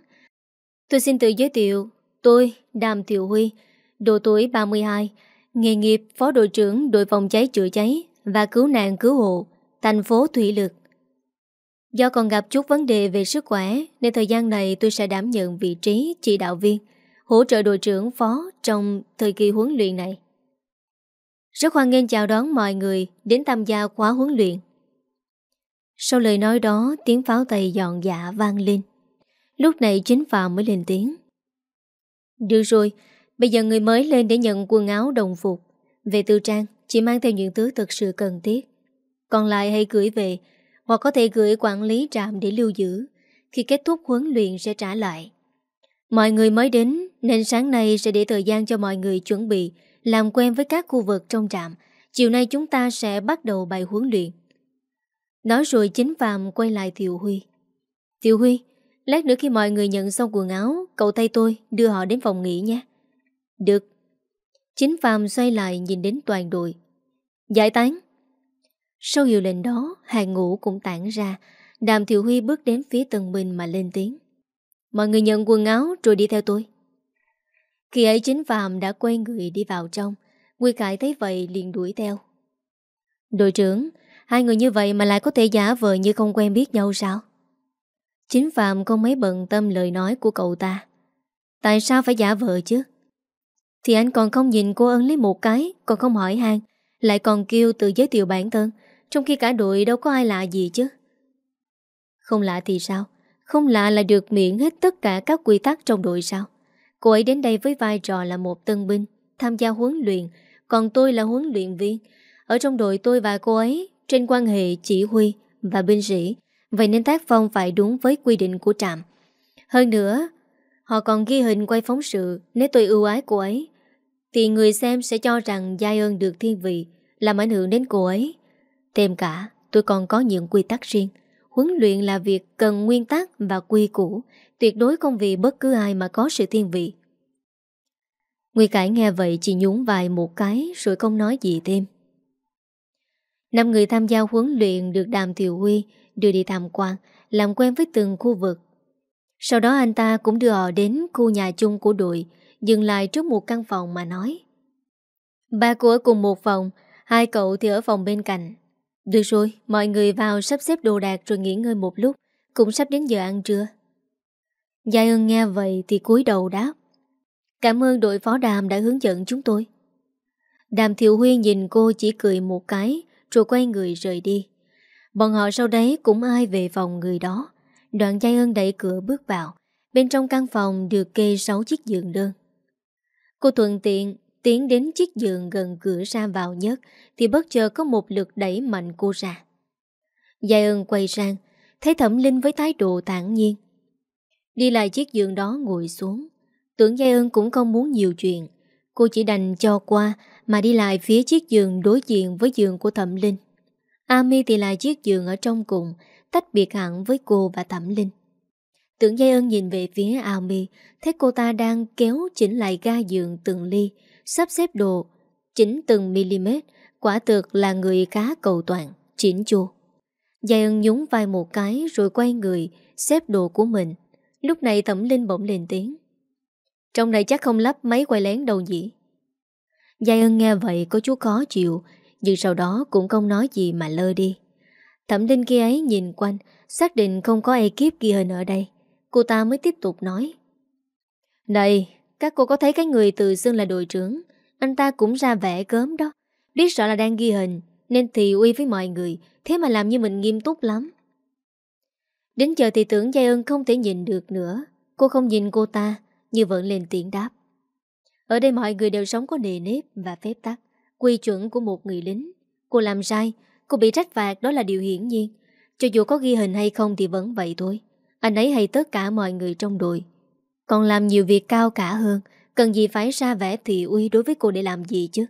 Tôi xin tự giới thiệu, tôi, Đàm Thiệu Huy, độ tuổi 32, nghề nghiệp phó đội trưởng đội phòng cháy chữa cháy và cứu nạn cứu hộ, thành phố Thủy Lực. Do còn gặp chút vấn đề về sức khỏe nên thời gian này tôi sẽ đảm nhận vị trí chỉ đạo viên, hỗ trợ đội trưởng phó trong thời kỳ huấn luyện này. Rất hoan nghênh chào đón mọi người đến tham gia khóa huấn luyện. Sau lời nói đó, tiếng pháo tay dọn dạ vang lên. Lúc này chính Phạm mới lên tiếng. Được rồi, bây giờ người mới lên để nhận quần áo đồng phục. Về tư trang, chỉ mang theo những thứ thực sự cần thiết. Còn lại hãy gửi về, hoặc có thể gửi quản lý trạm để lưu giữ. Khi kết thúc huấn luyện sẽ trả lại. Mọi người mới đến, nên sáng nay sẽ để thời gian cho mọi người chuẩn bị, làm quen với các khu vực trong trạm. Chiều nay chúng ta sẽ bắt đầu bài huấn luyện. Nói rồi chính Phạm quay lại Thiệu Huy. Thiệu Huy, lát nữa khi mọi người nhận xong quần áo, cậu tay tôi đưa họ đến phòng nghỉ nhé. Được. Chính Phạm xoay lại nhìn đến toàn đội. Giải tán. Sau hiệu lệnh đó, hàng ngũ cũng tản ra. Đàm Thiệu Huy bước đến phía tầng mình mà lên tiếng. Mọi người nhận quần áo rồi đi theo tôi. Khi ấy chính Phạm đã quay người đi vào trong. Quy Cải thấy vậy liền đuổi theo. Đội trưởng, hai người như vậy mà lại có thể giả vờ như không quen biết nhau sao? Chính Phạm không mấy bận tâm lời nói của cậu ta. Tại sao phải giả vờ chứ? Thì anh còn không nhìn cô ơn lấy một cái, còn không hỏi han, lại còn kêu tự giới thiệu bản thân, trong khi cả đội đâu có ai lạ gì chứ. Không lạ thì sao? Không lạ là được miễn hết tất cả các quy tắc trong đội sao? Cô ấy đến đây với vai trò là một tân binh, tham gia huấn luyện, còn tôi là huấn luyện viên. Ở trong đội tôi và cô ấy, trên quan hệ chỉ huy và binh sĩ, vậy nên tác phong phải đúng với quy định của trạm. Hơn nữa, họ còn ghi hình quay phóng sự nếu tôi ưu ái cô ấy, thì người xem sẽ cho rằng Giai ơn được thiên vị, làm ảnh hưởng đến cô ấy. Thêm cả, tôi còn có những quy tắc riêng. Huấn luyện là việc cần nguyên tắc và quy củ, tuyệt đối không vì bất cứ ai mà có sự thiên vị. Nguy Cải nghe vậy chỉ nhún vài một cái rồi không nói gì thêm. Năm người tham gia huấn luyện được Đàm Thiều Huy đưa đi tham quan, làm quen với từng khu vực. Sau đó anh ta cũng đưa họ đến khu nhà chung của đội, dừng lại trước một căn phòng mà nói. Ba cô ở cùng một phòng, hai cậu thì ở phòng bên cạnh. Được rồi, mọi người vào sắp xếp đồ đạc rồi nghỉ ngơi một lúc, cũng sắp đến giờ ăn trưa. giai ơn nghe vậy thì cúi đầu đáp. Cảm ơn đội phó đàm đã hướng dẫn chúng tôi. Đàm Thiệu Huy nhìn cô chỉ cười một cái rồi quay người rời đi. Bọn họ sau đấy cũng ai về phòng người đó. Đoạn Giai ơn đẩy cửa bước vào. Bên trong căn phòng được kê 6 chiếc giường đơn. Cô thuận tiện tiến đến chiếc giường gần cửa ra vào nhất, thì bất chợt có một lực đẩy mạnh cô ra. Giai ơn quay sang, thấy Thẩm Linh với thái độ tản nhiên. Đi lại chiếc giường đó ngồi xuống Tưởng Giai ơn cũng không muốn nhiều chuyện Cô chỉ đành cho qua Mà đi lại phía chiếc giường đối diện với giường của Thẩm Linh Ami thì lại chiếc giường ở trong cùng, Tách biệt hẳn với cô và Thẩm Linh Tưởng Giai ơn nhìn về phía Ami, Thấy cô ta đang kéo chỉnh lại ga giường từng ly Sắp xếp đồ Chỉnh từng mm Quả thực là người khá cầu toàn Chỉnh chu. Giai ân nhún vai một cái rồi quay người, Xếp đồ của mình. Lúc này Thẩm Linh bỗng lên tiếng. Trong này chắc không lắp máy quay lén đâu nhỉ? Giai ân nghe vậy có chút khó chịu, Nhưng sau đó cũng không nói gì mà lơ đi. Thẩm Linh kia ấy nhìn quanh, Xác định không có ekip ghi hình ở đây. Cô ta mới tiếp tục nói. Này các cô có thấy cái người tự xưng là đội trưởng? Anh ta cũng ra vẻ cớm đó. Biết rõ là đang ghi hình, Nên thì uy với mọi người, Thế mà làm như mình nghiêm túc lắm. Đến giờ thì tưởng Giai ơn không thể nhìn được nữa. Cô không nhìn cô ta, Như vẫn lên tiếng đáp. Ở đây mọi người đều sống có nề nếp và phép tắc. Quy chuẩn của một người lính. Cô làm sai, Cô bị trách phạt, đó là điều hiển nhiên. Cho dù có ghi hình hay không thì vẫn vậy thôi. Anh ấy hay tất cả mọi người trong đội. Còn làm nhiều việc cao cả hơn, Cần gì phải ra vẻ thị uy đối với cô để làm gì chứ?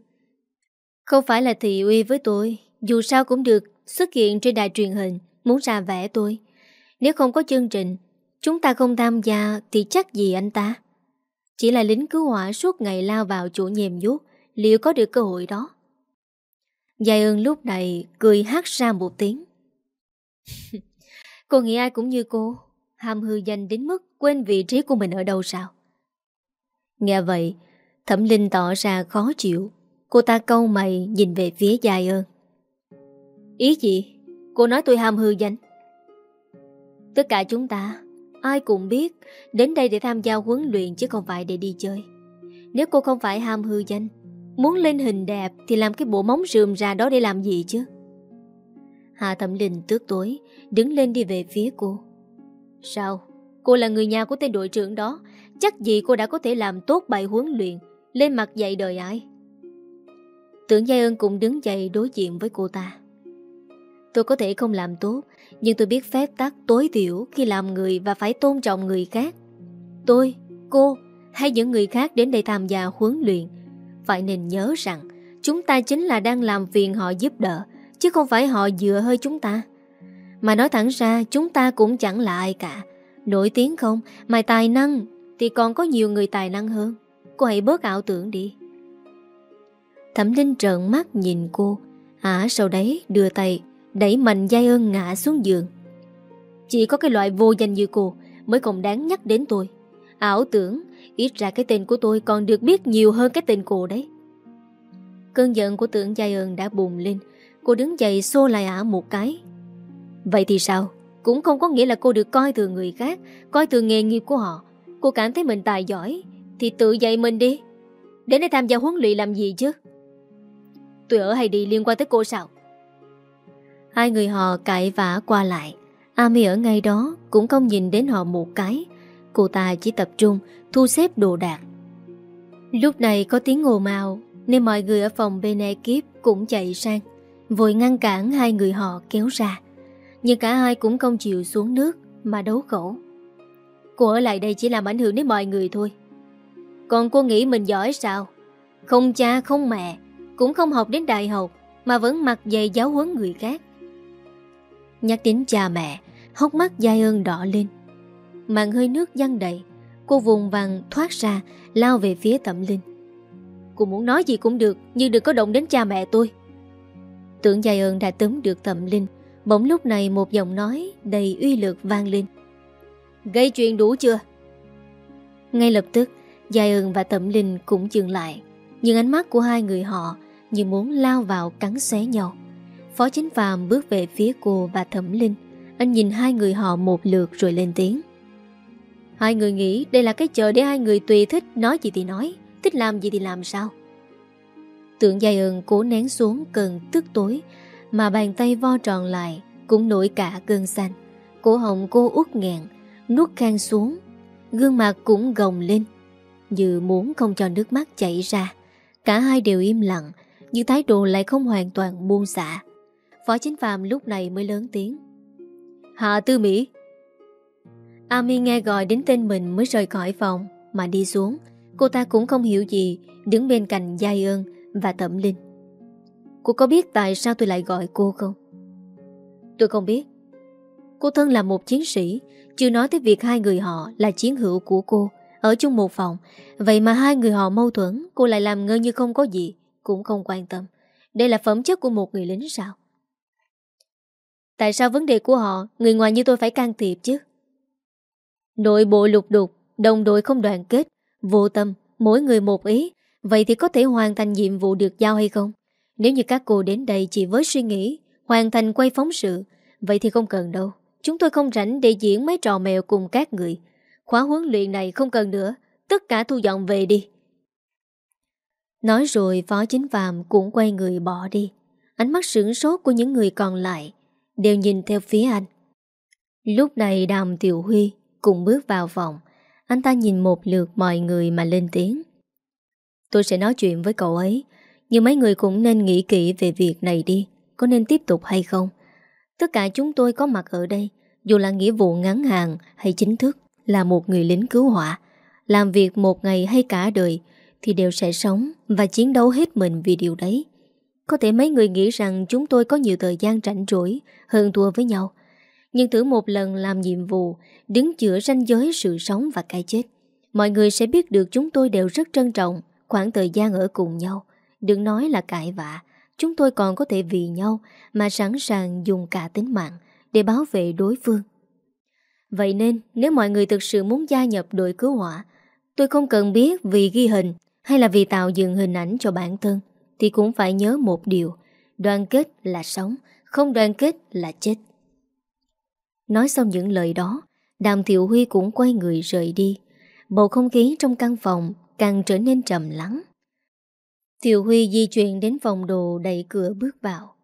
Không phải là thị uy với tôi, Dù sao cũng được xuất hiện trên đài truyền hình, Muốn ra vẻ tôi. Nếu không có chương trình, Chúng ta không tham gia thì chắc gì anh ta? Chỉ là lính cứu hỏa suốt ngày lao vào chỗ nhèm vuốt Liệu có được cơ hội đó? Dài ơn lúc này cười hát ra một tiếng. [laughs] Cô nghĩ ai cũng như cô, Ham hư danh đến mức quên vị trí của mình ở đâu sao? Nghe vậy, Thẩm Linh tỏ ra khó chịu. Cô ta câu mày nhìn về phía dài ơn. Ý gì? Cô nói tôi ham hư danh. Tất cả chúng ta, Ai cũng biết, Đến đây để tham gia huấn luyện chứ không phải để đi chơi. Nếu cô không phải ham hư danh, Muốn lên hình đẹp Thì làm cái bộ móng rườm ra đó để làm gì chứ? Hạ Thẩm Linh tước tối, Đứng lên đi về phía cô. Sao? Cô là người nhà của tên đội trưởng đó. Chắc gì cô đã có thể làm tốt bài huấn luyện Lên mặt dạy đời ai? Tưởng Giai ơn cũng đứng dậy đối diện với cô ta. Tôi có thể không làm tốt Nhưng tôi biết phép tắc tối thiểu Khi làm người và phải tôn trọng người khác. Tôi, cô Hay những người khác đến đây tham gia huấn luyện. Phải nên nhớ rằng Chúng ta chính là đang làm phiền họ giúp đỡ Chứ không phải họ dựa hơi chúng ta. Mà nói thẳng ra Chúng ta cũng chẳng là ai cả. Nổi tiếng không? Mà tài năng, Thì còn có nhiều người tài năng hơn. Cô hãy bớt ảo tưởng đi. Thẩm Linh trợn mắt nhìn cô. Ả sau đấy đưa tay Đẩy mạnh Giai ơn ngã xuống giường. Chỉ có cái loại vô danh như cô Mới không đáng nhắc đến tôi. Ảo tưởng, Ít ra cái tên của tôi còn được biết nhiều hơn cái tên cô đấy. Cơn giận của tưởng Giai ơn đã bùng lên. Cô đứng dậy xô lại ả một cái. Vậy thì sao? Cũng không có nghĩa là cô được coi thường người khác, Coi thường nghề nghiệp của họ. Cô cảm thấy mình tài giỏi, Thì tự dạy mình đi. Đến đây tham gia huấn luyện làm gì chứ? Tôi ở hay đi liên quan tới cô sao? Hai người họ cãi vã qua lại. Ami ở ngay đó cũng không nhìn đến họ một cái. Cô ta chỉ tập trung, thu xếp đồ đạc. Lúc này có tiếng ồn ào Nên mọi người ở phòng bên ekip cũng chạy sang, Vội ngăn cản hai người họ kéo ra. Nhưng cả hai cũng không chịu xuống nước Mà đấu khẩu Cô ở lại đây chỉ làm ảnh hưởng đến mọi người thôi. Còn cô nghĩ mình giỏi sao? Không cha, không mẹ, Cũng không học đến đại học Mà vẫn mặc dày giáo huấn người khác. Nhắc đến cha mẹ, Hốc mắt Giai ơn đỏ lên. Màn hơi nước văng đầy, Cô vùng vàng thoát ra, Lao về phía tẩm Linh. Cô muốn nói gì cũng được, Nhưng đừng có động đến cha mẹ tôi. Tưởng Giai ơn đã tấm được tẩm Linh Bỗng lúc này một giọng nói Đầy uy lực vang lên. Gây chuyện đủ chưa? Ngay lập tức Giai ưng và Thẩm Linh cũng dừng lại. Nhưng ánh mắt của hai người họ Như muốn lao vào cắn xé nhau. Phó Chính Phạm bước về phía cô và Thẩm Linh. Anh nhìn hai người họ một lượt rồi lên tiếng. Hai người nghĩ đây là cái chợ để hai người tùy thích nói gì thì nói, Thích làm gì thì làm sao? Tượng giai ơn cố nén xuống cơn tức tối mà bàn tay vo tròn lại Cũng nổi cả cơn xanh. Cổ họng cô út nghẹn Nuốt khang xuống Gương mặt cũng gồng lên Như muốn không cho nước mắt chảy ra. Cả hai đều im lặng Nhưng thái độ lại không hoàn toàn buông xả. Phó Chính phàm lúc này mới lớn tiếng. Hạ Tư Mỹ. Ami nghe gọi đến tên mình mới rời khỏi phòng mà đi xuống. Cô ta cũng không hiểu gì, đứng bên cạnh Giai ơn và Thẩm Linh. Cô có biết tại sao tôi lại gọi cô không? Tôi không biết. Cô thân là một chiến sĩ, chưa nói tới việc hai người họ là chiến hữu của cô, ở chung một phòng. Vậy mà hai người họ mâu thuẫn, cô lại làm ngơ như không có gì, cũng không quan tâm. Đây là phẩm chất của một người lính sao? Tại sao vấn đề của họ, người ngoài như tôi phải can thiệp chứ? Nội bộ lục đục, đồng đội không đoàn kết, vô tâm, mỗi người một ý, vậy thì có thể hoàn thành nhiệm vụ được giao hay không? Nếu như các cô đến đây chỉ với suy nghĩ, hoàn thành quay phóng sự, vậy thì không cần đâu. Chúng tôi không rảnh để diễn mấy trò mèo cùng các người. Khóa huấn luyện này không cần nữa, tất cả thu dọn về đi. Nói rồi Phó Chính Phạm cũng quay người bỏ đi. Ánh mắt sửng sốt của những người còn lại đều nhìn theo phía anh. Lúc này Đàm Tiểu Huy cùng bước vào phòng. Anh ta nhìn một lượt mọi người mà lên tiếng. Tôi sẽ nói chuyện với cậu ấy, nhưng mấy người cũng nên nghĩ kỹ về việc này đi, có nên tiếp tục hay không. Tất cả chúng tôi có mặt ở đây, dù là nghĩa vụ ngắn hạn hay chính thức, là một người lính cứu hỏa. Làm việc một ngày hay cả đời, thì đều sẽ sống và chiến đấu hết mình vì điều đấy. Có thể mấy người nghĩ rằng chúng tôi có nhiều thời gian rảnh rỗi hơn thua với nhau. Nhưng thử một lần làm nhiệm vụ, đứng giữa ranh giới sự sống và cái chết. Mọi người sẽ biết được chúng tôi đều rất trân trọng khoảng thời gian ở cùng nhau. Đừng nói là cãi vã, chúng tôi còn có thể vì nhau mà sẵn sàng dùng cả tính mạng để bảo vệ đối phương. Vậy nên, nếu mọi người thực sự muốn gia nhập đội cứu hỏa, tôi không cần biết vì ghi hình hay là vì tạo dựng hình ảnh cho bản thân, thì cũng phải nhớ một điều, đoàn kết là sống, không đoàn kết là chết. Nói xong những lời đó, Đàm Thiệu Huy cũng quay người rời đi. Bầu không khí trong căn phòng càng trở nên trầm lắng. Thiều Huy di chuyển đến phòng đồ đẩy cửa bước vào.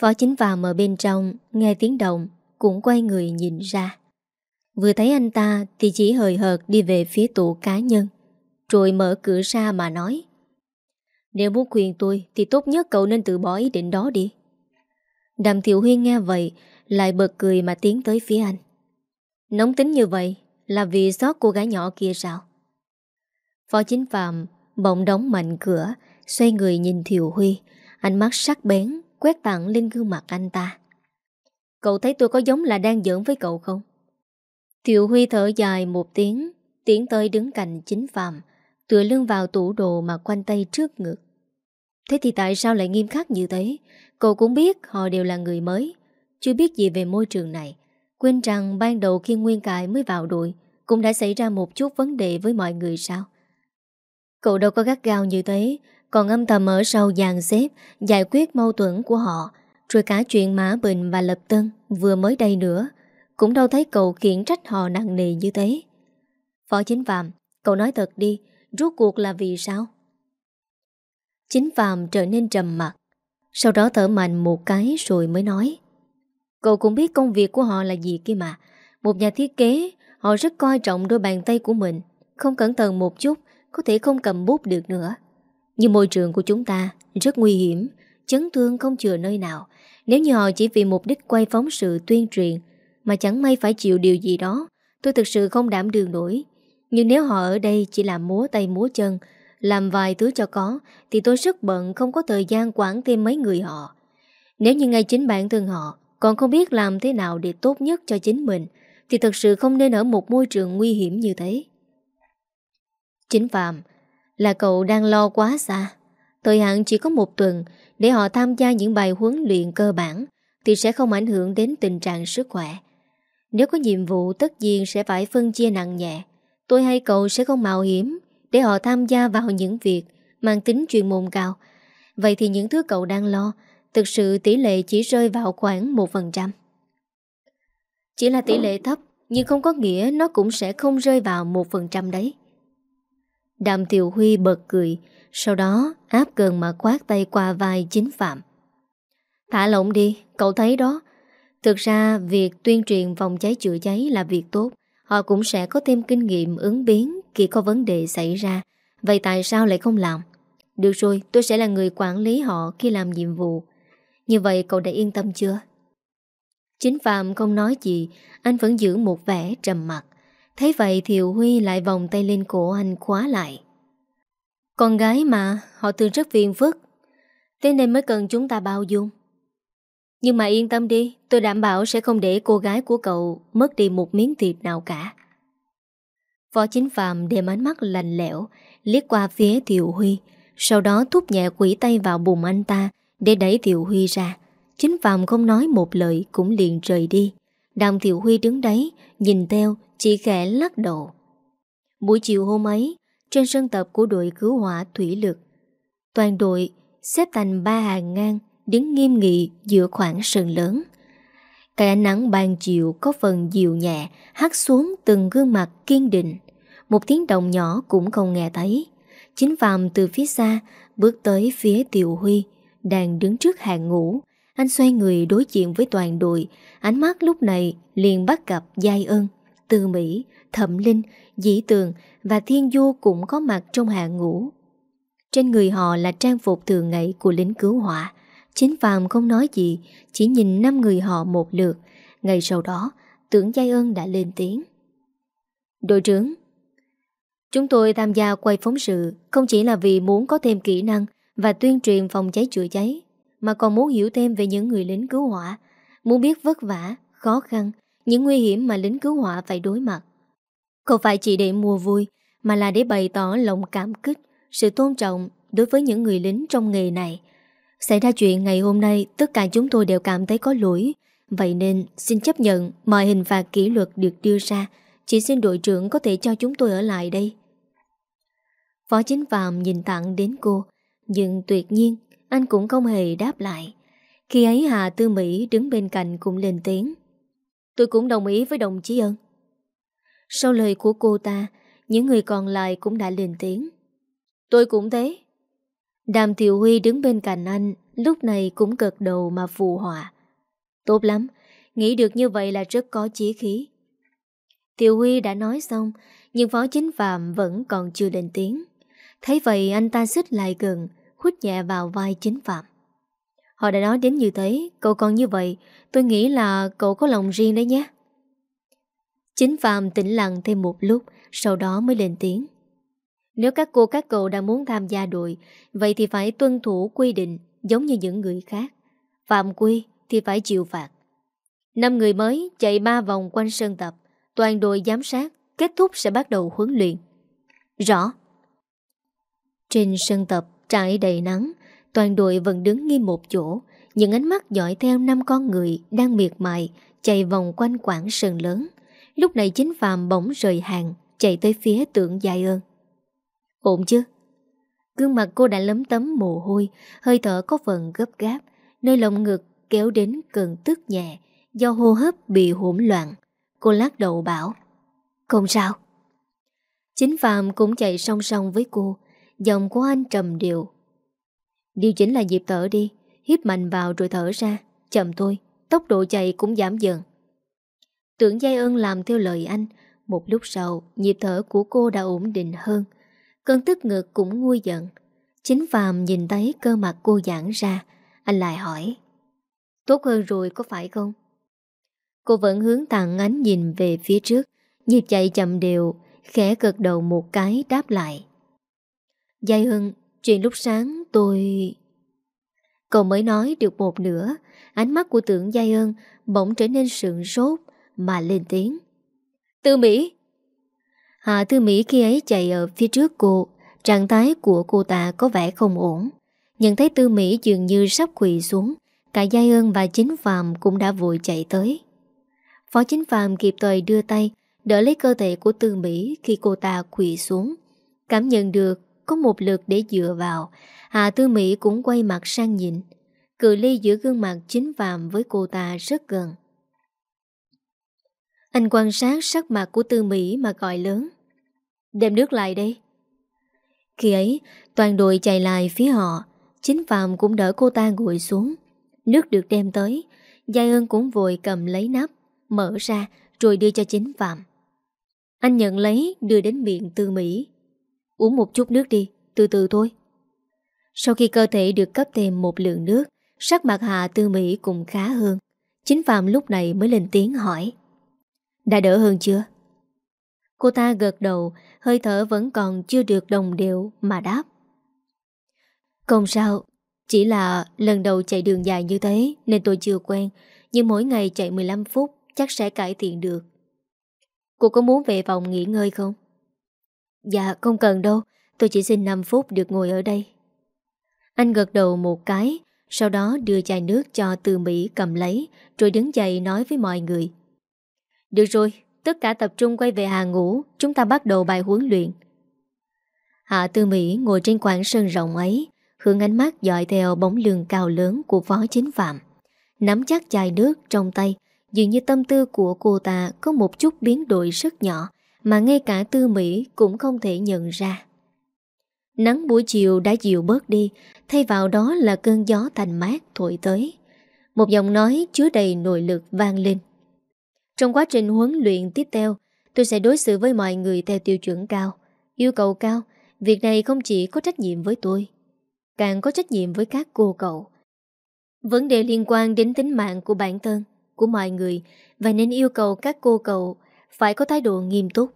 Phó chính vào ở bên trong, nghe tiếng động, cũng quay người nhìn ra. Vừa thấy anh ta thì chỉ hời hợt đi về phía tủ cá nhân, rồi mở cửa ra mà nói. Nếu muốn khuyên tôi thì tốt nhất cậu nên từ bỏ ý định đó đi. Đàm Thiệu Huy nghe vậy, lại bật cười mà tiến tới phía anh. Nóng tính như vậy là vì xót cô gái nhỏ kia sao? Phó chính phạm bỗng đóng mạnh cửa, xoay người nhìn Thiều Huy, ánh mắt sắc bén, quét tặng lên gương mặt anh ta. Cậu thấy tôi có giống là đang giỡn với cậu không? Thiệu Huy thở dài một tiếng, tiến tới đứng cạnh chính phạm, tựa lưng vào tủ đồ mà quanh tay trước ngực. Thế thì tại sao lại nghiêm khắc như thế? Cậu cũng biết họ đều là người mới, chưa biết gì về môi trường này. Quên rằng ban đầu khi Nguyên Cải mới vào đội, cũng đã xảy ra một chút vấn đề với mọi người sao? Cậu đâu có gắt gao như thế, còn âm thầm ở sau dàn xếp, giải quyết mâu thuẫn của họ, rồi cả chuyện Mã Bình và Lập Tân vừa mới đây nữa, cũng đâu thấy cậu khiển trách họ nặng nề như thế. Phó Chính Phạm, cậu nói thật đi, rốt cuộc là vì sao? Chính Phạm trở nên trầm mặt, sau đó thở mạnh một cái rồi mới nói. Cậu cũng biết công việc của họ là gì kia mà. Một nhà thiết kế, họ rất coi trọng đôi bàn tay của mình. Không cẩn thận một chút, có thể không cầm bút được nữa. Nhưng môi trường của chúng ta rất nguy hiểm, chấn thương không chừa nơi nào. Nếu như họ chỉ vì mục đích quay phóng sự tuyên truyền mà chẳng may phải chịu điều gì đó, tôi thực sự không đảm đường nổi. Nhưng nếu họ ở đây chỉ làm múa tay múa chân, làm vài thứ cho có, thì tôi rất bận không có thời gian quản thêm mấy người họ. Nếu như ngay chính bản thân họ còn không biết làm thế nào để tốt nhất cho chính mình Thì thật sự không nên ở một môi trường nguy hiểm như thế Chính Phạm Là cậu đang lo quá xa Thời hạn chỉ có một tuần Để họ tham gia những bài huấn luyện cơ bản Thì sẽ không ảnh hưởng đến tình trạng sức khỏe Nếu có nhiệm vụ tất nhiên sẽ phải phân chia nặng nhẹ Tôi hay cậu sẽ không mạo hiểm Để họ tham gia vào những việc Mang tính chuyên môn cao Vậy thì những thứ cậu đang lo Thực sự tỷ lệ chỉ rơi vào khoảng 1%. Chỉ là tỷ lệ thấp, nhưng không có nghĩa nó cũng sẽ không rơi vào 1% đấy. Đàm Tiểu Huy bật cười, sau đó áp gần mà quát tay qua vai chính phạm. Thả lỏng đi, cậu thấy đó. Thực ra việc tuyên truyền phòng cháy chữa cháy là việc tốt. Họ cũng sẽ có thêm kinh nghiệm ứng biến khi có vấn đề xảy ra. Vậy tại sao lại không làm? Được rồi, tôi sẽ là người quản lý họ khi làm nhiệm vụ. Như vậy cậu đã yên tâm chưa? Chính Phạm không nói gì Anh vẫn giữ một vẻ trầm mặt Thấy vậy Thiệu Huy lại vòng tay lên cổ anh khóa lại. Con gái mà, Họ thường rất phiền phức. Thế nên mới cần chúng ta bao dung. Nhưng mà yên tâm đi, Tôi đảm bảo sẽ không để cô gái của cậu Mất đi một miếng thịt nào cả. Phó chính phạm đem ánh mắt lạnh lẽo Liếc qua phía Thiệu Huy, Sau đó thúc nhẹ quỷ tay vào bụng anh ta Để đẩy Thiệu Huy ra. Chính phạm không nói một lời Cũng liền rời đi. Đàm Thiệu Huy đứng đấy, Nhìn theo chỉ khẽ lắc đầu. Buổi chiều hôm ấy, Trên sân tập của đội cứu hỏa thủy lực, Toàn đội xếp thành ba hàng ngang, Đứng nghiêm nghị giữa khoảng sân lớn. Cái ánh nắng ban chiều có phần dịu nhẹ, hắt xuống từng gương mặt kiên định. Một tiếng động nhỏ cũng không nghe thấy. Chính Phạm từ phía xa Bước tới phía tiểu Huy, Đang đứng trước hàng ngũ. Anh xoay người đối diện với toàn đội, Ánh mắt lúc này liền bắt gặp Giai ơn Tư Mỹ, Thẩm Linh, Dĩ Tường Và Thiên Du cũng có mặt trong hàng ngũ. Trên người họ là trang phục thường ngày của lính cứu hỏa. Chính Phạm không nói gì Chỉ nhìn năm người họ một lượt. Ngày sau đó Tưởng Giai ân đã lên tiếng. Đội trưởng Chúng tôi tham gia quay phóng sự không chỉ là vì muốn có thêm kỹ năng và tuyên truyền phòng cháy chữa cháy, mà còn muốn hiểu thêm về những người lính cứu hỏa, muốn biết vất vả, khó khăn, những nguy hiểm mà lính cứu hỏa phải đối mặt. Không phải chỉ để mua vui, mà là để bày tỏ lòng cảm kích, sự tôn trọng đối với những người lính trong nghề này. Xảy ra chuyện ngày hôm nay, tất cả chúng tôi đều cảm thấy có lỗi, vậy nên xin chấp nhận mọi hình phạt kỷ luật được đưa ra, chỉ xin đội trưởng có thể cho chúng tôi ở lại đây. Phó chính phạm nhìn tặng đến cô Nhưng tuyệt nhiên Anh cũng không hề đáp lại Khi ấy Hà Tư Mỹ đứng bên cạnh cũng lên tiếng Tôi cũng đồng ý với đồng chí ơn Sau lời của cô ta, Những người còn lại cũng đã lên tiếng. Tôi cũng thế. Đàm Tiểu Huy đứng bên cạnh anh, Lúc này cũng cực đầu mà phù họa. Tốt lắm, Nghĩ được như vậy là rất có chí khí. Tiểu Huy đã nói xong, Nhưng Phó Chính Phạm vẫn còn chưa lên tiếng. Thấy vậy anh ta xích lại gần Hút nhẹ vào vai chính phạm. Họ đã nói đến như thế. Cậu còn như vậy, Tôi nghĩ là cậu có lòng riêng đấy nhé. Chính phạm tĩnh lặng thêm một lúc, Sau đó mới lên tiếng. Nếu các cô, các cậu đang muốn tham gia đội, Vậy thì phải tuân thủ quy định Giống như những người khác. Phạm quy thì phải chịu phạt. Năm người mới chạy ba vòng quanh sân tập. Toàn đội giám sát, Kết thúc sẽ bắt đầu huấn luyện. Rõ. Trên sân tập, trải đầy nắng Toàn đội vẫn đứng nghi một chỗ. Những ánh mắt dõi theo năm con người Đang miệt mài, Chạy vòng quanh quảng sườn lớn. Lúc này chính phàm bỗng rời hàng, Chạy tới phía tượng dài ơn. Ổn chứ? Gương mặt cô đã lấm tấm mồ hôi, Hơi thở có phần gấp gáp, Nơi lồng ngực kéo đến cơn tức nhẹ, Do hô hấp bị hỗn loạn. Cô lắc đầu bảo, Không sao. Chính Phạm cũng chạy song song với cô. Giọng của anh trầm điệu Điều chỉnh là nhịp thở đi Hiếp mạnh vào rồi thở ra Chậm thôi, tốc độ chạy cũng giảm dần. Tưởng Giai ơn làm theo lời anh Một lúc sau Nhịp thở của cô đã ổn định hơn Cơn tức ngực cũng nguôi giận Chính phàm nhìn thấy cơ mặt cô giãn ra Anh lại hỏi Tốt hơn rồi có phải không? Cô vẫn hướng tặng ánh nhìn về phía trước Nhịp chạy chậm đều Khẽ cực đầu một cái đáp lại. Giai Hưng, chuyện lúc sáng tôi... Cậu mới nói được một nửa, ánh mắt của tưởng Giai ơn bỗng trở nên sượng sốt mà lên tiếng. Tư Mỹ! Hạ Tư Mỹ khi ấy chạy ở phía trước cô, trạng thái của cô ta có vẻ không ổn. Nhận thấy Tư Mỹ dường như sắp quỳ xuống, cả Giai ơn và Chính Phạm cũng đã vội chạy tới. Phó Chính Phạm kịp thời đưa tay, đỡ lấy cơ thể của Tư Mỹ khi cô ta quỳ xuống. Cảm nhận được có một lượt để dựa vào. Hà Tư Mỹ cũng quay mặt sang nhìn. Cự ly giữa gương mặt chính phạm với cô ta rất gần. Anh quan sát sắc mặt của Tư Mỹ mà gọi lớn. Đem nước lại đây. Khi ấy, toàn đội chạy lại phía họ. Chính phạm cũng đỡ cô ta ngồi xuống. Nước được đem tới. Giai ơn cũng vội cầm lấy nắp, Mở ra, rồi đưa cho chính phạm Anh nhận lấy, đưa đến miệng Tư Mỹ. Uống một chút nước đi, từ từ thôi. Sau khi cơ thể được cấp thêm một lượng nước, sắc mặt Hạ Tư Mỹ cũng khá hơn. Chính Phạm lúc này mới lên tiếng hỏi Đã đỡ hơn chưa? Cô ta gật đầu Hơi thở vẫn còn chưa được đồng đều Mà đáp Không sao Chỉ là lần đầu chạy đường dài như thế Nên tôi chưa quen Nhưng mỗi ngày chạy 15 phút Chắc sẽ cải thiện được Cô có muốn về phòng nghỉ ngơi không? Dạ không cần đâu. Tôi chỉ xin 5 phút được ngồi ở đây. Anh gật đầu một cái, Sau đó đưa chai nước cho Từ Mỹ cầm lấy, Rồi đứng dậy nói với mọi người. Được rồi, Tất cả tập trung quay về hàng ngủ Chúng ta bắt đầu bài huấn luyện. Hạ Tư Mỹ ngồi trên quảng sân rộng ấy, Hướng ánh mắt dõi theo bóng lường cao lớn của phó chính phạm. Nắm chắc chai nước trong tay, Dường như tâm tư của cô ta có một chút biến đổi rất nhỏ mà ngay cả Tư Mỹ cũng không thể nhận ra. Nắng buổi chiều đã dịu bớt đi, Thay vào đó là cơn gió thành mát thổi tới. Một giọng nói chứa đầy nội lực vang lên. Trong quá trình huấn luyện tiếp theo, Tôi sẽ đối xử với mọi người theo tiêu chuẩn cao, Yêu cầu cao. Việc này không chỉ có trách nhiệm với tôi, Càng có trách nhiệm với các cô cậu. Vấn đề liên quan đến tính mạng của bản thân, Của mọi người, Và nên yêu cầu các cô cậu phải có thái độ nghiêm túc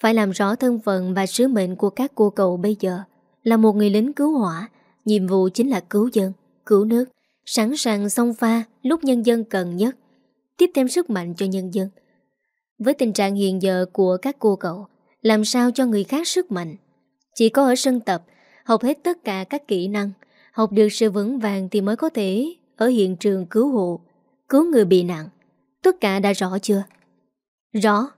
Phải làm rõ thân phận và sứ mệnh của các cô cậu bây giờ là một người lính cứu hỏa, nhiệm vụ chính là cứu dân, cứu nước, sẵn sàng xông pha lúc nhân dân cần nhất, tiếp thêm sức mạnh cho nhân dân. Với tình trạng hiện giờ của các cô cậu, làm sao cho người khác sức mạnh? Chỉ có ở sân tập, học hết tất cả các kỹ năng, học được sự vững vàng thì mới có thể ở hiện trường cứu hộ, cứu người bị nạn. Tất cả đã rõ chưa? Rõ.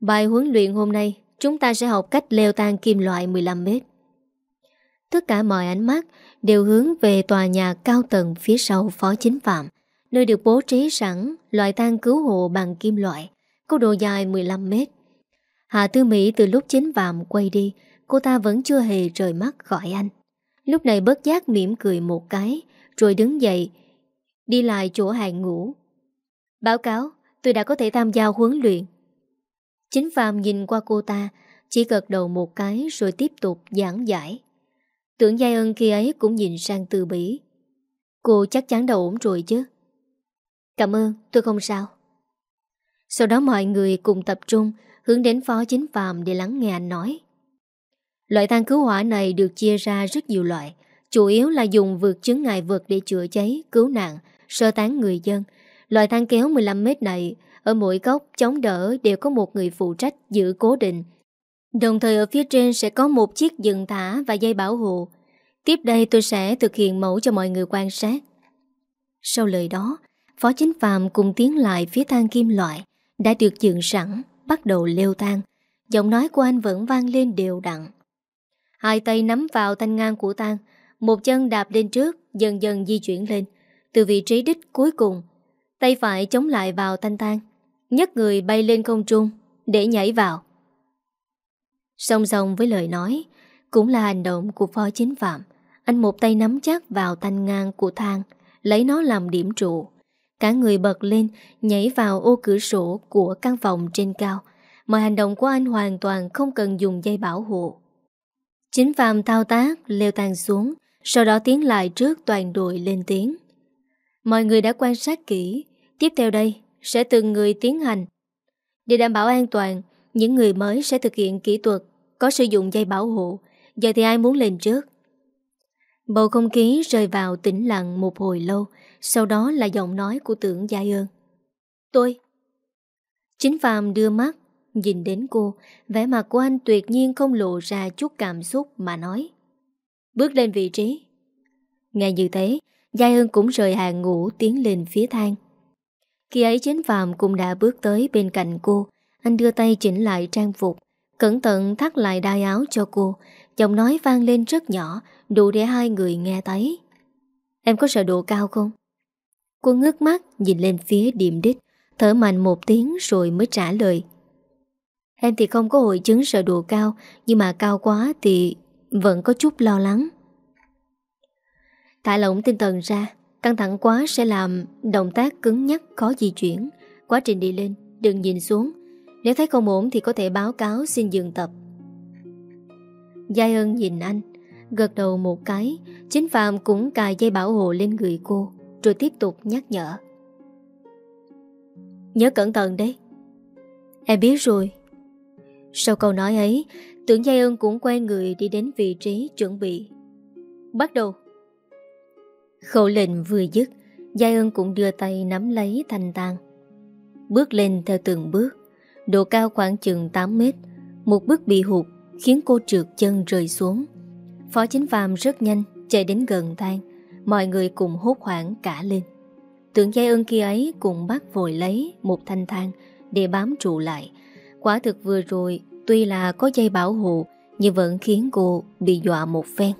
Bài huấn luyện hôm nay Chúng ta sẽ học cách leo tan kim loại 15 mét. Tất cả mọi ánh mắt đều hướng về tòa nhà cao tầng phía sau phó chính phạm, nơi được bố trí sẵn loại tan cứu hộ bằng kim loại, có độ dài 15 mét. Hạ Tư Mỹ từ lúc chính phạm quay đi, cô ta vẫn chưa hề rời mắt gọi anh. Lúc này bớt giác mỉm cười một cái, rồi đứng dậy, đi lại chỗ hàng ngủ. Báo cáo, tôi đã có thể tham gia huấn luyện. Chính Phạm nhìn qua cô ta Chỉ gật đầu một cái rồi tiếp tục giảng giải. Tưởng Giai ân khi ấy cũng nhìn sang từ bỉ. Cô chắc chắn đã ổn rồi chứ? Cảm ơn tôi không sao. Sau đó mọi người cùng tập trung Hướng đến phó chính Phạm để lắng nghe anh nói. Loại thang cứu hỏa này được chia ra rất nhiều loại Chủ yếu là dùng vượt chứng ngại vượt để chữa cháy, cứu nạn, sơ tán người dân. Loại thang kéo 15 mét này ở mỗi góc chống đỡ đều có một người phụ trách giữ cố định. Đồng thời ở phía trên sẽ có một chiếc dừng thả và dây bảo hộ. Tiếp đây tôi sẽ thực hiện mẫu cho mọi người quan sát. Sau lời đó, Phó Chính Phạm cùng tiến lại phía thang kim loại đã được dựng sẵn, bắt đầu leo thang. Giọng nói của anh vẫn vang lên đều đặn. Hai tay nắm vào thanh ngang của thang, một chân đạp lên trước, dần dần di chuyển lên. Từ vị trí đích cuối cùng, tay phải chống lại vào thanh thang nhấc người bay lên không trung để nhảy vào. Song song với lời nói, cũng là hành động của phó chính phạm. Anh một tay nắm chắc vào thanh ngang của thang, lấy nó làm điểm trụ. Cả người bật lên, nhảy vào ô cửa sổ của căn phòng trên cao. Mọi hành động của anh hoàn toàn không cần dùng dây bảo hộ. Chính phạm thao tác, leo thang xuống, sau đó tiến lại trước toàn đội lên tiếng. Mọi người đã quan sát kỹ, tiếp theo đây sẽ từng người tiến hành. Để đảm bảo an toàn, những người mới sẽ thực hiện kỹ thuật có sử dụng dây bảo hộ. Giờ thì ai muốn lên trước? Bầu không khí rơi vào tĩnh lặng một hồi lâu, sau đó là giọng nói của tưởng gia ơn. Tôi. Chính Phạm đưa mắt, nhìn đến cô, vẻ mặt của anh tuyệt nhiên không lộ ra chút cảm xúc mà nói. Bước lên vị trí. Ngay như thế, Giai ơn cũng rời hàng ngủ tiến lên phía thang. Khi ấy chính Phạm cũng đã bước tới bên cạnh cô. Anh đưa tay chỉnh lại trang phục, Cẩn thận thắt lại đai áo cho cô. Giọng nói vang lên rất nhỏ, Đủ để hai người nghe thấy. Em có sợ độ cao không? Cô ngước mắt nhìn lên phía điểm đích, Thở mạnh một tiếng rồi mới trả lời. Em thì không có hội chứng sợ độ cao, Nhưng mà cao quá thì Vẫn có chút lo lắng. Thả lỏng tinh thần ra. Căng thẳng quá sẽ làm động tác cứng nhắc khó di chuyển. Quá trình đi lên, đừng nhìn xuống. Nếu thấy không ổn thì có thể báo cáo xin dừng tập. Giai ơn nhìn anh, gật đầu một cái, chính Phạm cũng cài dây bảo hộ lên người cô. Rồi tiếp tục nhắc nhở Nhớ cẩn thận đấy Em biết rồi Sau câu nói ấy Tưởng Giai ơn cũng quay người đi đến vị trí chuẩn bị Bắt đầu Khẩu lệnh vừa dứt, Giai ơn cũng đưa tay nắm lấy thanh tang. Bước lên theo từng bước, Độ cao khoảng chừng 8 mét, Một bước bị hụt, Khiến cô trượt chân rơi xuống. Phó chính phàm rất nhanh Chạy đến gần thang, Mọi người cùng hốt hoảng cả lên. Tưởng giai ơn kia ấy cũng bắt vội lấy Một thanh thang Để bám trụ lại. Quả thực vừa rồi, Tuy là có dây bảo hộ, Nhưng vẫn khiến cô bị dọa một phen.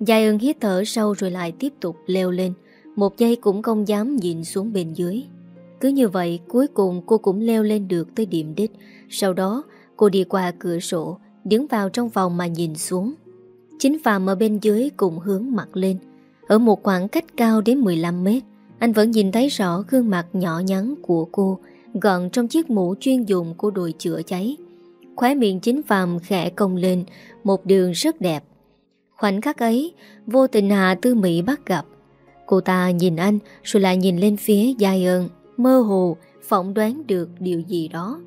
Giai ơn hít thở sâu rồi lại tiếp tục leo lên. Một giây cũng không dám nhìn xuống bên dưới. Cứ như vậy, cuối cùng cô cũng leo lên được tới điểm đích. Sau đó, cô đi qua cửa sổ, Đứng vào trong phòng mà nhìn xuống. Chính Phạm ở bên dưới cùng hướng mặt lên. Ở một khoảng cách cao đến 15 mét, Anh vẫn nhìn thấy rõ gương mặt nhỏ nhắn của cô, Gọn trong chiếc mũ chuyên dùng của đội chữa cháy. Khóe miệng chính Phạm khẽ cong lên, Một đường rất đẹp. Khoảnh khắc ấy, Vô tình Hà Tư Mỹ bắt gặp. Cô ta nhìn anh Rồi lại nhìn lên phía Giai ơn, Mơ hồ phỏng đoán được điều gì đó.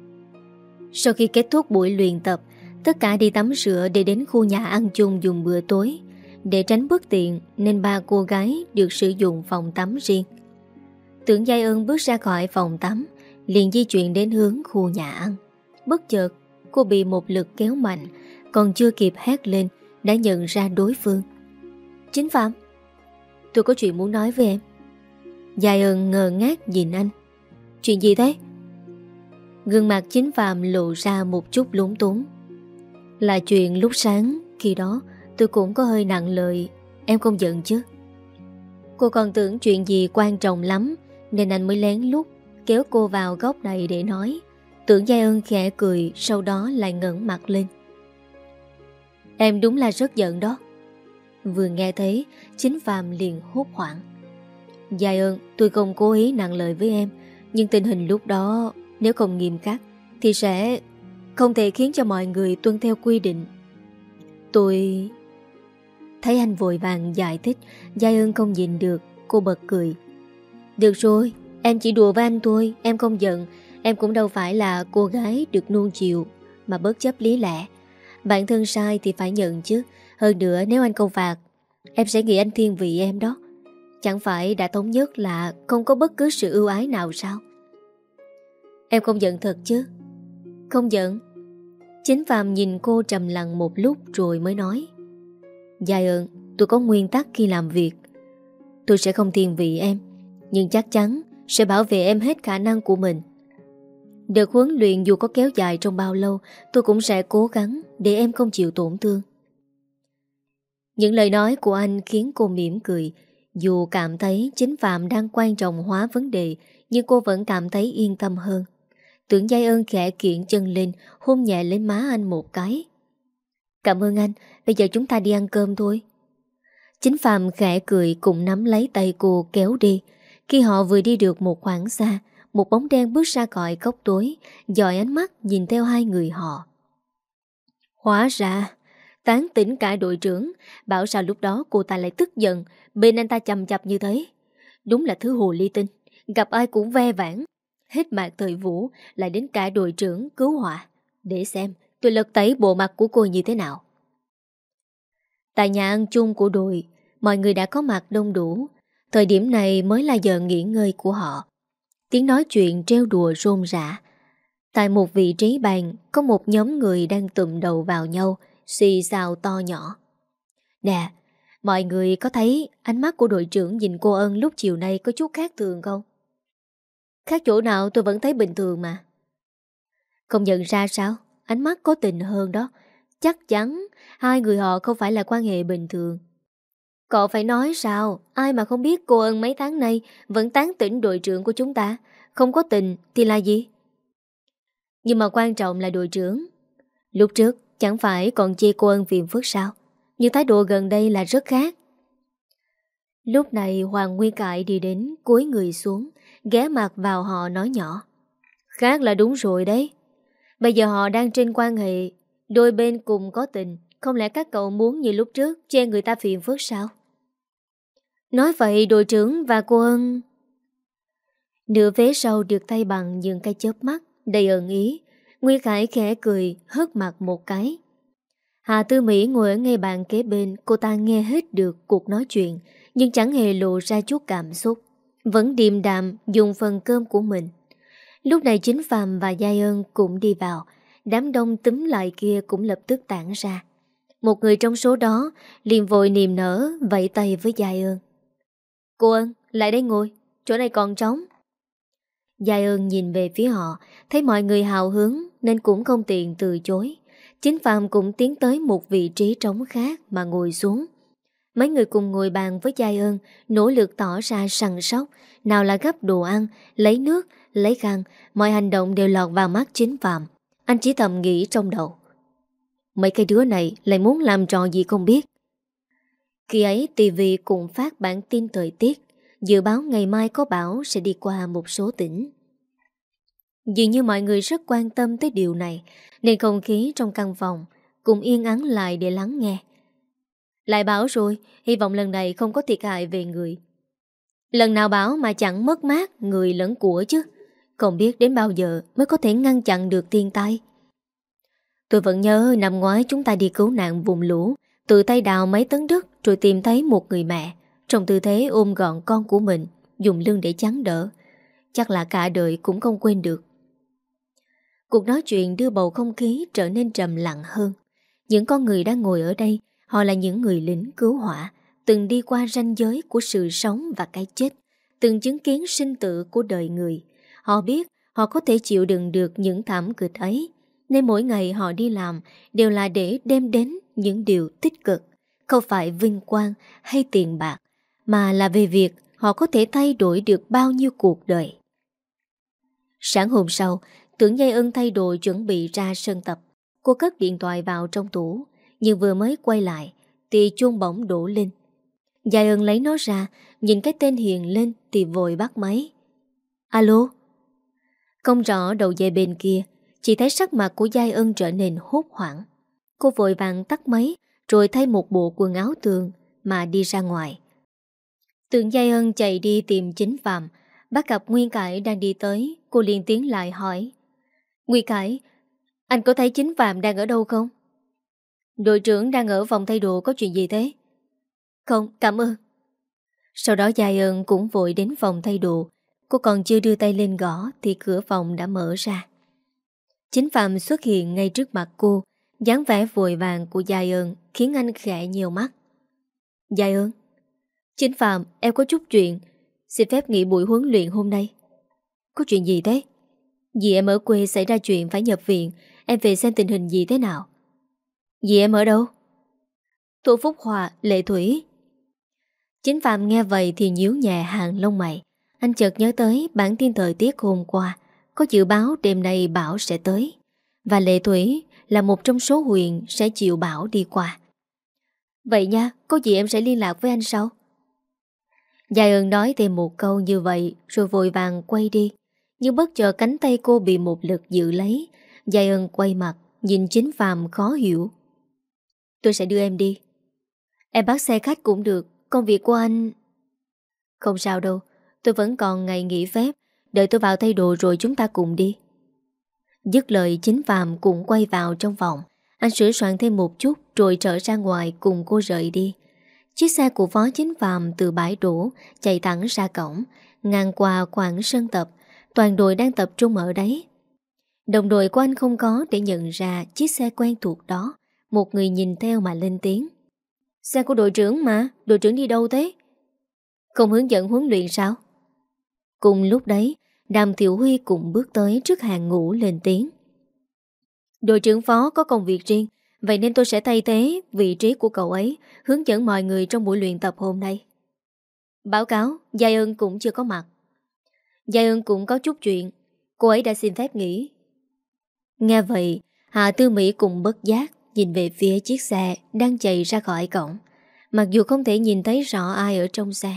Sau khi kết thúc buổi luyện tập, Tất cả đi tắm rửa để đến khu nhà ăn chung dùng bữa tối. Để tránh bất tiện, Nên ba cô gái được sử dụng phòng tắm riêng. Tưởng Giai ơn bước ra khỏi phòng tắm, liền di chuyển đến hướng khu nhà ăn. Bất chợt, Cô bị một lực kéo mạnh, Còn chưa kịp hét lên đã nhận ra đối phương. Chính Phạm, Tôi có chuyện muốn nói với em. Dài ơn ngờ ngác nhìn anh. Chuyện gì thế? Gương mặt chính Phạm lộ ra một chút lúng túng. Là chuyện lúc sáng, Khi đó tôi cũng có hơi nặng lời. Em không giận chứ? Cô còn tưởng chuyện gì quan trọng lắm, Nên anh mới lén lút Kéo cô vào góc này để nói. Tưởng Giai ơn khẽ cười, Sau đó lại ngẩn mặt lên. Em đúng là rất giận đó. Vừa nghe thấy, Chính Phạm liền hốt hoảng. Giai ơn, tôi không cố ý nặng lời với em, Nhưng tình hình lúc đó, Nếu không nghiêm khắc, Thì sẽ không thể khiến cho mọi người tuân theo quy định. Tôi... Thấy anh vội vàng giải thích, Giai ơn không nhìn được, Cô bật cười. Được rồi, Em chỉ đùa với anh thôi, Em không giận, Em cũng đâu phải là cô gái được nuông chiều, Mà bất chấp lý lẽ. Bản thân sai thì phải nhận chứ. Hơn nữa, nếu anh không phạt, Em sẽ nghĩ anh thiên vị em đó. Chẳng phải đã thống nhất là Không có bất cứ sự ưu ái nào sao? Em không giận thật chứ? Không giận. Chính Phạm nhìn cô trầm lặng một lúc Rồi mới nói Dài ơn, tôi có nguyên tắc khi làm việc. Tôi sẽ không thiên vị em, Nhưng chắc chắn Sẽ bảo vệ em hết khả năng của mình. Được huấn luyện dù có kéo dài trong bao lâu, Tôi cũng sẽ cố gắng để em không chịu tổn thương. Những lời nói của anh khiến cô mỉm cười. Dù cảm thấy chính Phạm đang quan trọng hóa vấn đề, Nhưng cô vẫn cảm thấy yên tâm hơn. Tưởng Giai ơn khẽ kiện chân lên, Hôn nhẹ lên má anh một cái. Cảm ơn anh, Bây giờ chúng ta đi ăn cơm thôi. Chính Phạm khẽ cười cùng nắm lấy tay cô kéo đi. Khi họ vừa đi được một khoảng xa, một bóng đen bước ra khỏi góc tối dòi ánh mắt nhìn theo hai người họ. Hóa ra, Tán tỉnh cả đội trưởng, Bảo sao lúc đó cô ta lại tức giận, Bên anh ta chầm chập như thế. Đúng là thứ hồ ly tinh, Gặp ai cũng ve vãn. Hết mạc thời vũ, Lại đến cả đội trưởng cứu họa. Để xem, tôi lật tẩy bộ mặt của cô như thế nào. Tại nhà ăn chung của đội, Mọi người đã có mặt đông đủ. Thời điểm này mới là giờ nghỉ ngơi của họ. Tiếng nói chuyện treo đùa rôm rã Tại một vị trí bàn, Có một nhóm người đang tụm đầu vào nhau, Xì xào to nhỏ Nè, Mọi người có thấy ánh mắt của đội trưởng nhìn cô ơn lúc chiều nay có chút khác thường không? Khác chỗ nào tôi vẫn thấy bình thường mà. Không nhận ra sao? Ánh mắt có tình hơn đó. Chắc chắn hai người họ không phải là quan hệ bình thường. Cậu phải nói sao? Ai mà không biết cô ơn mấy tháng nay vẫn tán tỉnh đội trưởng của chúng ta. Không có tình thì là gì? Nhưng mà quan trọng là đội trưởng. Lúc trước chẳng phải còn chê cô ân phiền phức sao? Nhưng thái độ gần đây là rất khác. Lúc này Hoàng Nguyên cại đi đến cúi người xuống, ghé mặt vào họ nói nhỏ. Khác là đúng rồi đấy. Bây giờ họ đang trên quan hệ, đôi bên cùng có tình, không lẽ các cậu muốn như lúc trước che người ta phiền phức sao? Nói vậy đội trưởng và cô ân Nửa vế sau được thay bằng những cái chớp mắt Đầy ẩn ý. Nguyễn Khải khẽ cười hớt mặt một cái. Hà Tư Mỹ ngồi ở ngay bàn kế bên Cô ta nghe hết được cuộc nói chuyện Nhưng chẳng hề lộ ra chút cảm xúc. Vẫn điềm đạm dùng phần cơm của mình. Lúc này chính Phạm và Giai ơn cũng đi vào. Đám đông túm lại kia cũng lập tức tản ra. Một người trong số đó liền vội niềm nở Vẫy tay với Giai ơn Cô ơn, lại đây ngồi. Chỗ này còn trống. Giai ơn nhìn về phía họ Thấy mọi người hào hứng Nên cũng không tiện từ chối. Chính Phạm cũng tiến tới một vị trí trống khác Mà ngồi xuống. Mấy người cùng ngồi bàn với Giai ơn Nỗ lực tỏ ra săn sóc. Nào là gấp đồ ăn, lấy nước Lấy khăn, mọi hành động đều lọt vào mắt chính Phạm. Anh chỉ thầm nghĩ trong đầu. Mấy cái đứa này lại muốn làm trò gì không biết. Khi ấy TV cũng phát bản tin thời tiết. Dự báo ngày mai có bão sẽ đi qua một số tỉnh. Dường như mọi người rất quan tâm tới điều này, nên không khí trong căn phòng cũng yên ắng lại để lắng nghe. Lại bảo rồi, hy vọng lần này không có thiệt hại về người. Lần nào bảo mà chẳng mất mát người lẫn của chứ, không biết đến bao giờ mới có thể ngăn chặn được thiên tai. Tôi vẫn nhớ năm ngoái chúng ta đi cứu nạn vùng lũ, tự tay đào mấy tấn đất rồi tìm thấy một người mẹ. Trong tư thế ôm gọn con của mình, Dùng lưng để chắn đỡ, Chắc là cả đời cũng không quên được. Cuộc nói chuyện đưa bầu không khí trở nên trầm lặng hơn. Những con người đang ngồi ở đây, Họ là những người lính cứu hỏa, Từng đi qua ranh giới của sự sống và cái chết, Từng chứng kiến sinh tử của đời người. Họ biết họ có thể chịu đựng được những thảm kịch ấy, Nên mỗi ngày họ đi làm Đều là để đem đến những điều tích cực, Không phải vinh quang hay tiền bạc mà là về việc họ có thể thay đổi được bao nhiêu cuộc đời. Sáng hôm sau, tưởng Giai Ân thay đồ chuẩn bị ra sân tập. Cô cất điện thoại vào trong tủ, nhưng vừa mới quay lại, thì chuông bỗng đổ lên. Giai Ân lấy nó ra, nhìn cái tên Hiền lên thì vội bắt máy. Alo? Không rõ đầu dây bên kia, chỉ thấy sắc mặt của Giai Ân trở nên hốt hoảng. Cô vội vàng tắt máy, rồi thay một bộ quần áo tường mà đi ra ngoài. Tượng Giai Ân chạy đi tìm chính Phạm. Bắt gặp Nguyên Cải đang đi tới Cô liền tiến lại hỏi. Nguyên Cải Anh có thấy chính Phạm đang ở đâu không? Đội trưởng đang ở phòng thay đồ có chuyện gì thế? Không, cảm ơn. Sau đó Giai Ân cũng vội đến phòng thay đồ. Cô còn chưa đưa tay lên gõ Thì cửa phòng đã mở ra. Chính Phạm xuất hiện ngay trước mặt cô dáng vẻ vội vàng của Giai Ân Khiến anh khẽ nhiều mắt. Giai Ân Chính Phạm, em có chút chuyện. Xin phép nghỉ buổi huấn luyện hôm nay. Có chuyện gì thế? Dì em ở quê xảy ra chuyện phải nhập viện. Em về xem tình hình gì thế nào. Dì em ở đâu? Thu Phúc Hòa, Lệ Thủy. Chính Phạm nghe vậy thì nhíu nhẹ hàng lông mày. Anh chợt nhớ tới bản tin thời tiết hôm qua. Có dự báo đêm nay bão sẽ tới. Và Lệ Thủy là một trong số huyện sẽ chịu bão đi qua. Vậy nha, có gì em sẽ liên lạc với anh sau? Giai ơn nói thêm một câu như vậy, Rồi vội vàng quay đi. Nhưng bất chợt cánh tay cô bị một lực giữ lấy. Giai ơn quay mặt, Nhìn chính phàm khó hiểu. Tôi sẽ đưa em đi. Em bắt xe khách cũng được, Công việc của anh Không sao đâu, Tôi vẫn còn ngày nghỉ phép. Đợi tôi vào thay đồ rồi chúng ta cùng đi. Dứt lời, chính phàm cũng quay vào trong phòng. Anh sửa soạn thêm một chút, Rồi trở ra ngoài cùng cô rời đi. Chiếc xe của phó chính phạm từ bãi đổ chạy thẳng ra cổng, ngang qua khoảng sân tập, toàn đội đang tập trung ở đấy. Đồng đội của anh không có để nhận ra chiếc xe quen thuộc đó, một người nhìn theo mà lên tiếng. Xe của đội trưởng mà, đội trưởng đi đâu thế? Không hướng dẫn huấn luyện sao? Cùng lúc đấy, Đàm tiểu Huy cũng bước tới trước hàng ngũ lên tiếng. Đội trưởng phó có công việc riêng, Vậy nên tôi sẽ thay thế vị trí của cậu ấy, Hướng dẫn mọi người trong buổi luyện tập hôm nay. Báo cáo, Giai ơn cũng chưa có mặt. Giai ơn cũng có chút chuyện. Cô ấy đã xin phép nghỉ. Nghe vậy, Hạ Tư Mỹ cùng bất giác Nhìn về phía chiếc xe đang chạy ra khỏi cổng. Mặc dù không thể nhìn thấy rõ ai ở trong xe,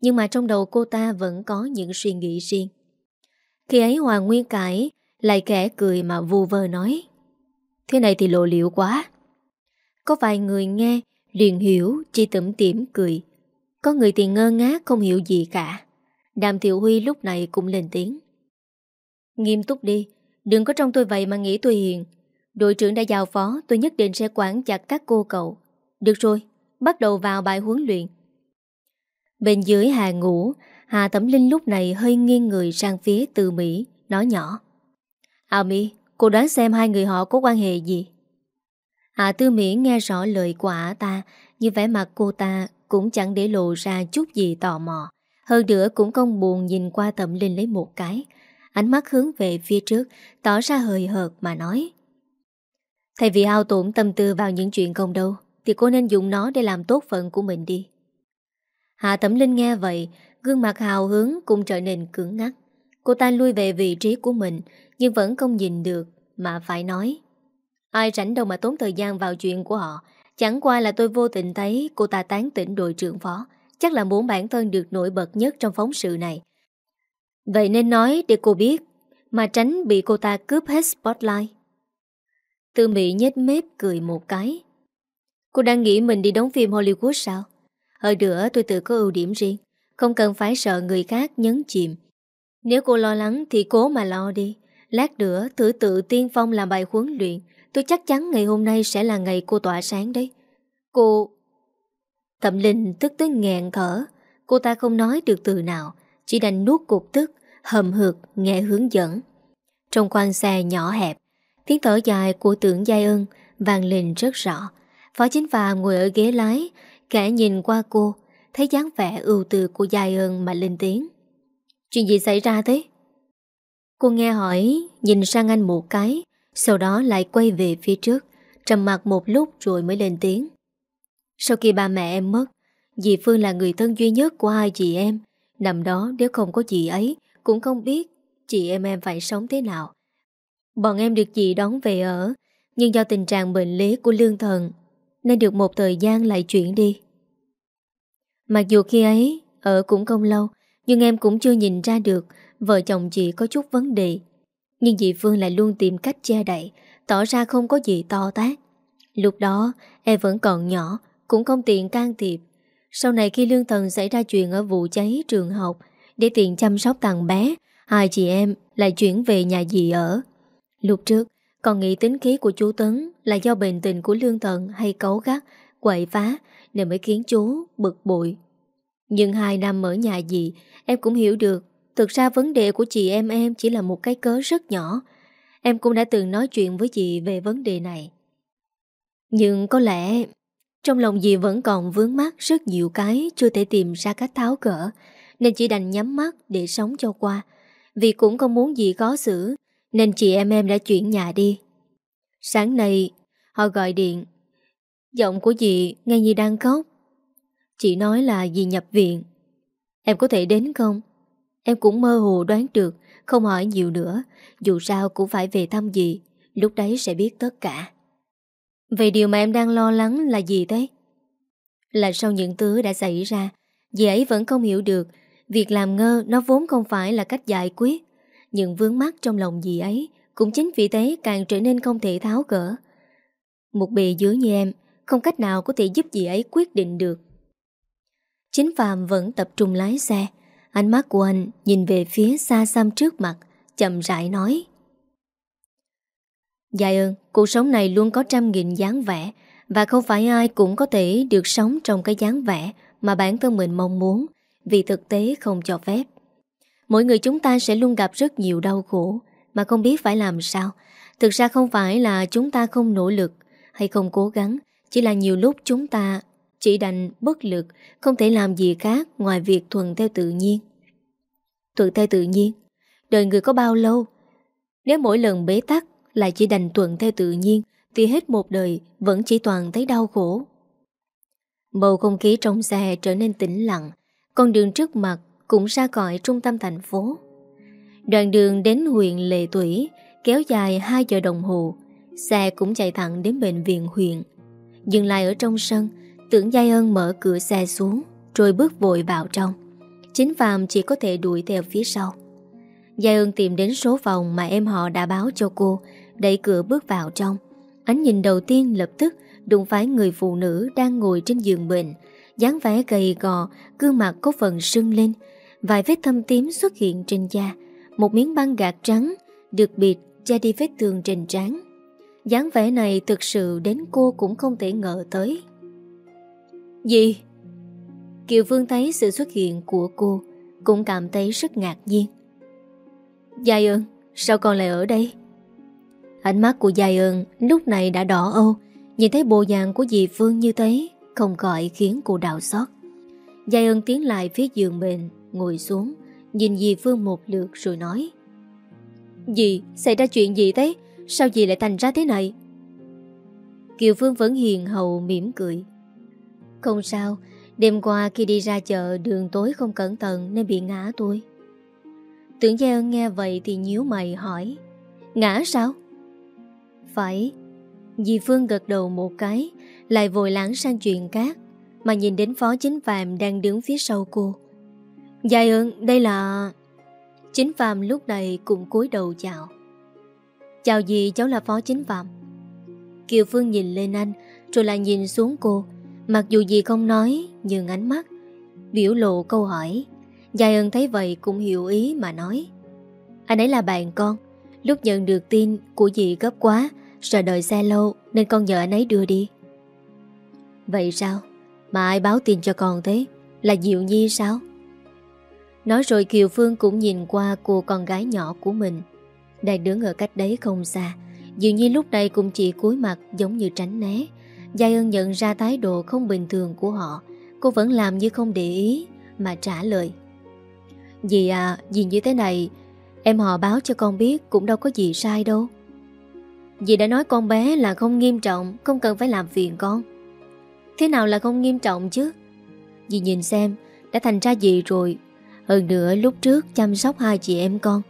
Nhưng mà trong đầu cô ta vẫn có những suy nghĩ riêng. Khi ấy Hoàng Nguyên Cải Lại kẻ cười mà vu vơ nói Thế này thì lộ liễu quá. Có vài người nghe liền hiểu Chỉ tẩm tiểm cười. Có người thì ngơ ngác không hiểu gì cả. Đàm Thiệu Huy lúc này cũng lên tiếng. Nghiêm túc đi Đừng có trong tôi vậy mà nghĩ tôi hiền. Đội trưởng đã giao phó Tôi nhất định sẽ quản chặt các cô cậu. Được rồi, bắt đầu vào bài huấn luyện. Bên dưới hà ngủ Hà Tẩm Linh lúc này hơi nghiêng người sang phía từ Mỹ Nói nhỏ. À Mỹ, cô đoán xem hai người họ có quan hệ gì Hạ Tư Mỹ nghe rõ lời của ả ta như vẻ mặt cô ta cũng chẳng để lộ ra chút gì tò mò. Hơn nữa cũng không buồn nhìn qua Thẩm Linh lấy một cái. Ánh mắt hướng về phía trước, tỏ ra hơi hợt mà nói. Thay vì hao tổn tâm tư vào những chuyện không đâu, thì cô nên dùng nó để làm tốt phận của mình đi. Hạ Thẩm Linh nghe vậy, gương mặt hào hứng cũng trở nên cứng ngắt. Cô ta lui về vị trí của mình, nhưng vẫn không nhìn được, mà phải nói. Ai rảnh đâu mà tốn thời gian vào chuyện của họ. Chẳng qua là tôi vô tình thấy cô ta tán tỉnh đội trưởng phó. Chắc là muốn bản thân được nổi bật nhất trong phóng sự này. Vậy nên nói để cô biết Mà tránh bị cô ta cướp hết spotlight. Tư Mỹ nhếch mép cười một cái. Cô đang nghĩ mình đi đóng phim Hollywood sao? Hơn nữa tôi tự có ưu điểm riêng Không cần phải sợ người khác nhấn chìm. Nếu cô lo lắng thì cố mà lo đi Lát nữa thử tự tiên phong làm bài huấn luyện Tôi chắc chắn ngày hôm nay sẽ là ngày cô tỏa sáng đấy. Cô... Thẩm Linh tức tới nghẹn thở. Cô ta không nói được từ nào, chỉ đành nuốt cục tức, hầm hực nghe hướng dẫn. Trong quan xe nhỏ hẹp, tiếng thở dài của tưởng Giai ân vang lên rất rõ. Phó Chính Phạm ngồi ở ghế lái, kẻ nhìn qua cô, thấy dáng vẻ ưu tư của Giai ân mà lên tiếng. Chuyện gì xảy ra thế? Cô nghe hỏi, nhìn sang anh một cái, sau đó lại quay về phía trước Trầm mặt một lúc rồi mới lên tiếng. Sau khi ba mẹ em mất Dì Phương là người thân duy nhất của hai chị em. Nằm đó nếu không có chị ấy Cũng không biết chị em em phải sống thế nào. Bọn em được dì đón về ở Nhưng do tình trạng bệnh lý của lương thần Nên được một thời gian lại chuyển đi. Mặc dù khi ấy Ở cũng không lâu nhưng em cũng chưa nhìn ra được, Vợ chồng chị có chút vấn đề. Nhưng dì Phương lại luôn tìm cách che đậy, Tỏ ra không có gì to tác Lúc đó em vẫn còn nhỏ, Cũng không tiện can thiệp. Sau này khi lương thần xảy ra chuyện ở vụ cháy trường học, Để tiện chăm sóc thằng bé, Hai chị em lại chuyển về nhà dì ở. Lúc trước, Còn nghĩ tính khí của chú Tấn Là do bệnh tình của lương thần hay cấu gắt, Quậy phá, Nên mới khiến chú bực bội. Nhưng hai năm ở nhà dì Em cũng hiểu được Thực ra vấn đề của chị em em chỉ là một cái cớ rất nhỏ. Em cũng đã từng nói chuyện với chị về vấn đề này. Nhưng có lẽ trong lòng dì vẫn còn vướng mắc rất nhiều cái chưa thể tìm ra cách tháo cỡ, nên chỉ đành nhắm mắt để sống cho qua. Vì cũng không muốn dì khó xử, nên chị em em đã chuyển nhà đi. Sáng nay, họ gọi điện. Giọng của dì nghe như đang khóc. Chị nói là dì nhập viện. Em có thể đến không? Em cũng mơ hồ đoán được, Không hỏi nhiều nữa Dù sao cũng phải về thăm gì Lúc đấy sẽ biết tất cả Vậy điều mà em đang lo lắng là gì thế? Là sau những thứ đã xảy ra, Dì ấy vẫn không hiểu được Việc làm ngơ nó vốn không phải là cách giải quyết Những vướng mắt trong lòng dì ấy Cũng chính vì thế càng trở nên không thể tháo gỡ Một bề dưới như em, Không cách nào có thể giúp dì ấy quyết định được Chính Phạm vẫn tập trung lái xe. Ánh mắt của anh nhìn về phía xa xăm trước mặt, Chậm rãi nói. Dạ ơn, Cuộc sống này luôn có trăm nghìn dáng vẻ, Và không phải ai cũng có thể được sống trong cái dáng vẻ Mà bản thân mình mong muốn, Vì thực tế không cho phép. Mỗi người chúng ta sẽ luôn gặp rất nhiều đau khổ, Mà không biết phải làm sao. Thực ra không phải là chúng ta không nỗ lực Hay không cố gắng, Chỉ là nhiều lúc chúng ta chỉ đành bất lực, Không thể làm gì khác ngoài việc thuần theo tự nhiên. Thuận theo tự nhiên? Đời người có bao lâu? Nếu mỗi lần bế tắc Lại chỉ đành thuận theo tự nhiên, Thì hết một đời vẫn chỉ toàn thấy đau khổ. Bầu không khí trong xe trở nên tĩnh lặng, Con đường trước mặt cũng ra khỏi trung tâm thành phố. Đoạn đường đến huyện Lệ Thủy Kéo dài 2 giờ đồng hồ, Xe cũng chạy thẳng đến bệnh viện huyện. Dừng lại ở trong sân Tưởng Giai ơn mở cửa xe xuống Rồi bước vội vào trong. Chính Phạm chỉ có thể đuổi theo phía sau. Giai ơn tìm đến số phòng Mà em họ đã báo cho cô Đẩy cửa bước vào trong. Ánh nhìn đầu tiên lập tức Đụng phải người phụ nữ đang ngồi trên giường bệnh. Dáng vẻ gầy gò, gương mặt có phần sưng lên, vài vết thâm tím xuất hiện trên da, một miếng băng gạc trắng được bịt che đi vết thương trên trán. dáng vẻ này thực sự đến cô cũng không thể ngờ tới. Gì? Kiều Phương thấy sự xuất hiện của cô cũng cảm thấy rất ngạc nhiên. Giai ơn, sao con lại ở đây? Ánh mắt của Giai ơn lúc này đã đỏ âu, nhìn thấy bộ dạng của dì Phương như thế, không gọi khiến cô đau xót. Giai ơn tiến lại phía giường bệnh, ngồi xuống, nhìn dì Phương một lượt rồi nói. Dì, xảy ra chuyện gì thế? Sao dì lại thành ra thế này? Kiều Phương vẫn hiền hậu mỉm cười. Không sao, đêm qua khi đi ra chợ đường tối không cẩn thận nên bị ngã tôi. Tưởng Gia ơn nghe vậy thì nhíu mày hỏi. Ngã sao? Phải. Dì Phương gật đầu một cái, lại vội lãng sang chuyện khác, mà nhìn đến phó chính phạm đang đứng phía sau cô. Gia ơn, đây là... Chính Phạm lúc này cũng cúi đầu chào Chào gì cháu là Phó Chính Phạm Kiều Phương nhìn lên anh Rồi lại nhìn xuống cô Mặc dù gì không nói, Nhưng ánh mắt, Biểu lộ câu hỏi Giai ơn thấy vậy cũng hiểu ý mà nói. Anh ấy là bạn con, Lúc nhận được tin của dì gấp quá, Sợ đợi xe lâu Nên con nhờ anh ấy đưa đi. Vậy sao? Mà ai báo tin cho con thế? Là Diệu Nhi sao? Nói rồi Kiều Phương cũng nhìn qua cô con gái nhỏ của mình, Đang đứng ở cách đấy không xa. Diệu Nhi lúc này cũng chỉ cúi mặt giống như tránh né Giai ơn nhận ra thái độ không bình thường của họ. Cô vẫn làm như không để ý Mà trả lời. Dì à, dì như thế này Em họ báo cho con biết cũng đâu có gì sai đâu. Dì đã nói con bé là không nghiêm trọng Không cần phải làm phiền con. Thế nào là không nghiêm trọng chứ? Dì nhìn xem Đã thành ra gì rồi. Hơn nữa lúc trước chăm sóc hai chị em con.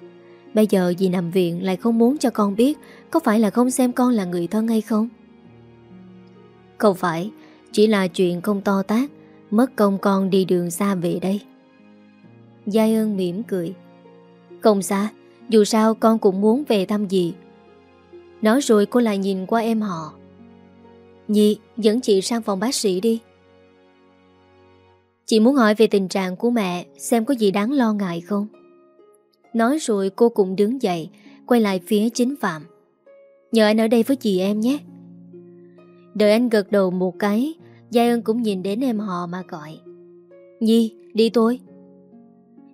Bây giờ dì nằm viện lại không muốn cho con biết Có phải là không xem con là người thân hay không? Không phải, Chỉ là chuyện không to tác Mất công con đi đường xa về đây. Giai ơn mỉm cười. Không xa, Dù sao con cũng muốn về thăm dì. Nói rồi cô lại nhìn qua em họ. Nhi dẫn chị sang phòng bác sĩ đi. Chị muốn hỏi về tình trạng của mẹ, Xem có gì đáng lo ngại không? Nói rồi cô cũng đứng dậy, Quay lại phía chính Phạm. Nhờ anh ở đây với chị em nhé. Đợi anh gật đầu một cái Giai ơn cũng nhìn đến em họ mà gọi. Nhi, đi thôi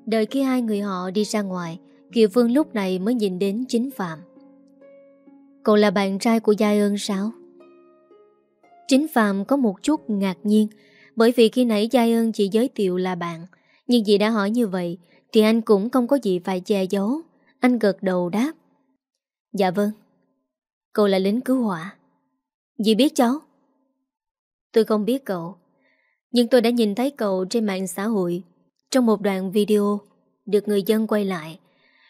Đợi khi hai người họ đi ra ngoài Kiều Phương lúc này mới nhìn đến chính Phạm. Cậu là bạn trai của Giai ơn sao? Chính Phạm có một chút ngạc nhiên bởi vì khi nãy Giai ơn chỉ giới thiệu là bạn Nhưng dì đã hỏi như vậy Thì anh cũng không có gì phải che giấu. Anh gật đầu đáp. Dạ vâng. Cậu là lính cứu hỏa. Dì biết cháu Tôi không biết cậu Nhưng tôi đã nhìn thấy cậu trên mạng xã hội Trong một đoạn video Được người dân quay lại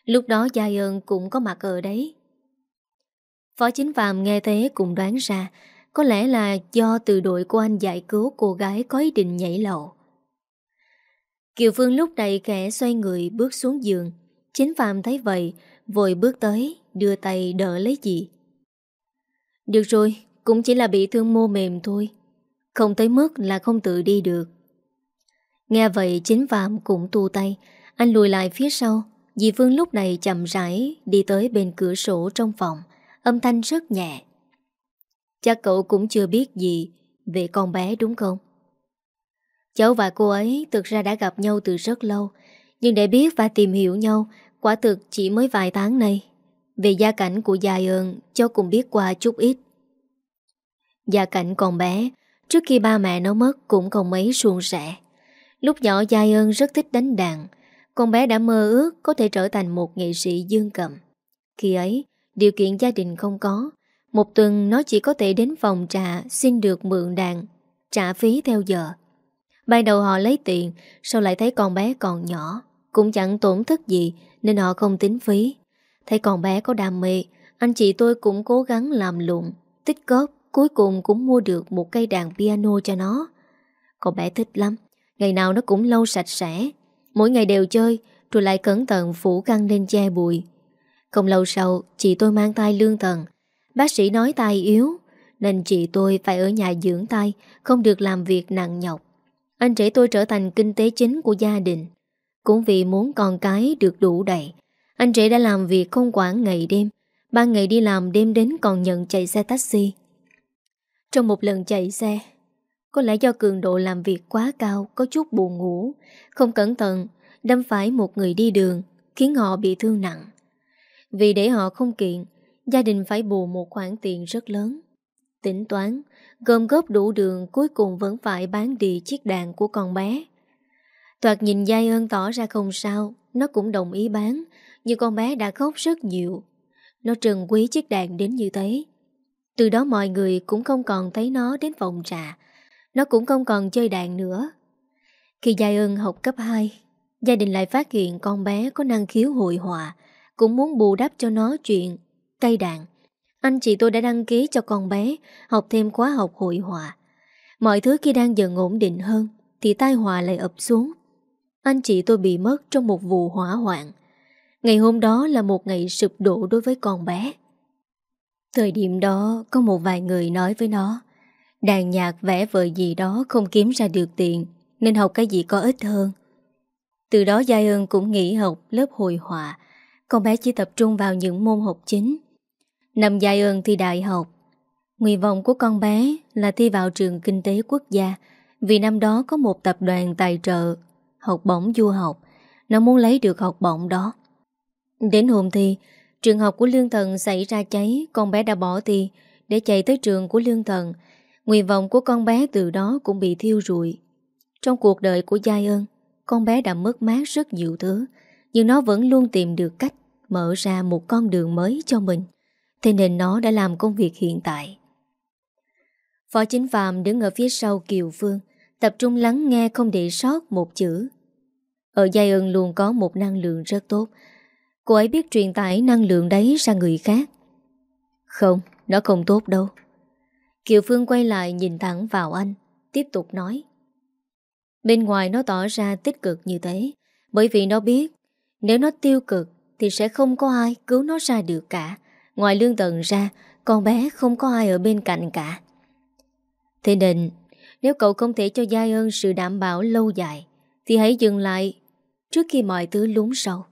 Lúc đó gia ơn cũng có mặt ở đấy Phó chính phàm nghe thế cũng đoán ra có lẽ là do từ đội của anh giải cứu cô gái có ý định nhảy lầu. Kiều Phương lúc này khẽ xoay người bước xuống giường. Chính Phạm thấy vậy, vội bước tới, đưa tay đỡ lấy chị Được rồi, cũng chỉ là bị thương mô mềm thôi. Không tới mức là không tự đi được. Nghe vậy chính Phạm cũng tu tay, anh lùi lại phía sau. Dì Phương lúc này chậm rãi đi tới bên cửa sổ trong phòng, âm thanh rất nhẹ. Chắc cậu cũng chưa biết gì về con bé đúng không? Cháu và cô ấy thực ra đã gặp nhau từ rất lâu Nhưng để biết và tìm hiểu nhau Quả thực chỉ mới vài tháng nay Về gia cảnh của giai ơn Cháu cũng biết qua chút ít Gia cảnh con bé Trước khi ba mẹ nó mất Cũng còn mấy suôn sẻ. Lúc nhỏ Gia ơn rất thích đánh đàn. Con bé đã mơ ước có thể trở thành một nghệ sĩ dương cầm. Khi ấy Điều kiện gia đình không có. Một tuần nó chỉ có thể đến phòng trà xin được mượn đàn, trả phí theo giờ. Ban đầu họ lấy tiền, sau lại thấy con bé còn nhỏ, cũng chẳng tổn thất gì nên họ không tính phí. Thấy con bé có đam mê, anh chị tôi cũng cố gắng làm lụng, tích góp, cuối cùng cũng mua được một cây đàn piano cho nó. Con bé thích lắm, ngày nào nó cũng lâu sạch sẽ, mỗi ngày đều chơi, rồi lại cẩn thận phủ căng lên che bụi. Không lâu sau, chị tôi mang tay lương thần, Bác sĩ nói tay yếu Nên chị tôi phải ở nhà dưỡng tay Không được làm việc nặng nhọc. Anh rể tôi trở thành kinh tế chính của gia đình. Cũng vì muốn con cái được đủ đầy Anh rể đã làm việc không quản ngày đêm. Ban ngày đi làm đêm đến còn nhận chạy xe taxi. Trong một lần chạy xe, Có lẽ do cường độ làm việc quá cao, Có chút buồn ngủ, Không cẩn thận, Đâm phải một người đi đường, Khiến họ bị thương nặng. Vì để họ không kiện, Gia đình phải bù một khoản tiền rất lớn. Tính toán, Gom góp đủ đường cuối cùng vẫn phải bán đi chiếc đàn của con bé. Toạt nhìn Giai ơn tỏ ra không sao, Nó cũng đồng ý bán, Nhưng con bé đã khóc rất nhiều. Nó trừng quý chiếc đàn đến như thế. Từ đó mọi người cũng không còn thấy nó đến phòng trà. Nó cũng không còn chơi đàn nữa. Khi Giai ơn học cấp 2 Gia đình lại phát hiện con bé có năng khiếu hội họa, Cũng muốn bù đắp cho nó chuyện cây đàn. Anh chị tôi đã đăng ký cho con bé Học thêm khóa học hội họa. Mọi thứ khi đang dần ổn định hơn, Thì tai họa lại ập xuống. Anh chị tôi bị mất trong một vụ hỏa hoạn. Ngày hôm đó là một ngày sụp đổ đối với con bé. Thời điểm đó, có một vài người nói với nó, Đàn nhạc vẽ vời gì đó không kiếm ra được tiền, Nên học cái gì có ích hơn. Từ đó Giai ơn cũng nghỉ học lớp hội họa, Con bé chỉ tập trung vào những môn học chính. Năm Giai ơn thi đại học, Nguyện vọng của con bé là thi vào trường kinh tế quốc gia, Vì năm đó có một tập đoàn tài trợ, Học bổng du học, Nó muốn lấy được học bổng đó. Đến hôm thi Trường học của Lương Thần xảy ra cháy, Con bé đã bỏ thi Để chạy tới trường của Lương Thần, Nguyện vọng của con bé từ đó cũng bị thiêu rụi. Trong cuộc đời của Giai ơn con bé đã mất mát rất nhiều thứ, Nhưng nó vẫn luôn tìm được cách Mở ra một con đường mới cho mình. Thế nên nó đã làm công việc hiện tại. Phó Chính Phạm đứng ở phía sau Kiều Phương, Tập trung lắng nghe không để sót một chữ. Ở Giai ơn luôn có một năng lượng rất tốt Cô ấy biết truyền tải năng lượng đấy sang người khác. Không, nó không tốt đâu. Kiều Phương quay lại nhìn thẳng vào anh Tiếp tục nói. Bên ngoài nó tỏ ra tích cực như thế Bởi vì nó biết Nếu nó tiêu cực Thì sẽ không có ai cứu nó ra được cả. Ngoài lương tận ra Con bé không có ai ở bên cạnh cả. Thế nên Nếu cậu không thể cho Giai ơn sự đảm bảo lâu dài Thì hãy dừng lại Trước khi mọi thứ lún sâu.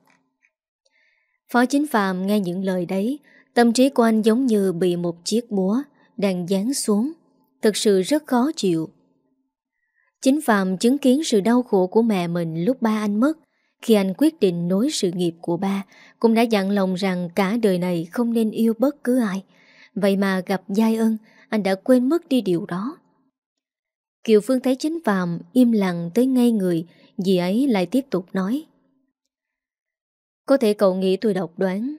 Phó chính phàm nghe những lời đấy, Tâm trí của anh giống như bị một chiếc búa Đang dán xuống. Thực sự rất khó chịu. Chính Phạm chứng kiến sự đau khổ của mẹ mình lúc ba anh mất. Khi anh quyết định nối sự nghiệp của ba, Cũng đã dặn lòng rằng cả đời này không nên yêu bất cứ ai. Vậy mà gặp Giai ân, Anh đã quên mất đi điều đó. Kiều Phương thấy chính Phạm im lặng tới ngay người, Dì ấy lại tiếp tục nói. Có thể cậu nghĩ tôi độc đoán,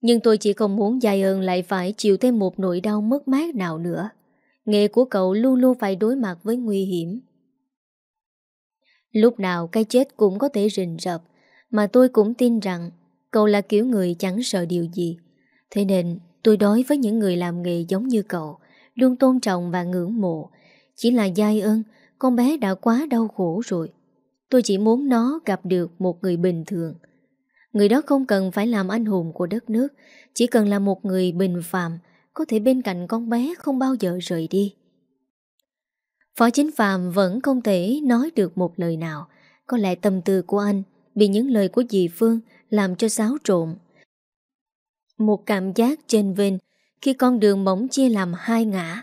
Nhưng tôi chỉ không muốn Giai ơn lại phải chịu thêm một nỗi đau mất mát nào nữa. Nghề của cậu luôn luôn phải đối mặt với nguy hiểm. Lúc nào cái chết cũng có thể rình rập, Mà tôi cũng tin rằng Cậu là kiểu người chẳng sợ điều gì. Thế nên tôi đối với những người làm nghề giống như cậu, Luôn tôn trọng và ngưỡng mộ. Chỉ là giai ơn, Con bé đã quá đau khổ rồi. Tôi chỉ muốn nó gặp được một người bình thường. Người đó không cần phải làm anh hùng của đất nước Chỉ cần là một người bình phạm Có thể bên cạnh con bé không bao giờ rời đi Phó Chính Phạm vẫn không thể nói được một lời nào. Có lẽ tâm tư của anh bị những lời của dì Phương làm cho xáo trộn. Một cảm giác trên vinh khi con đường mỏng chia làm hai ngã.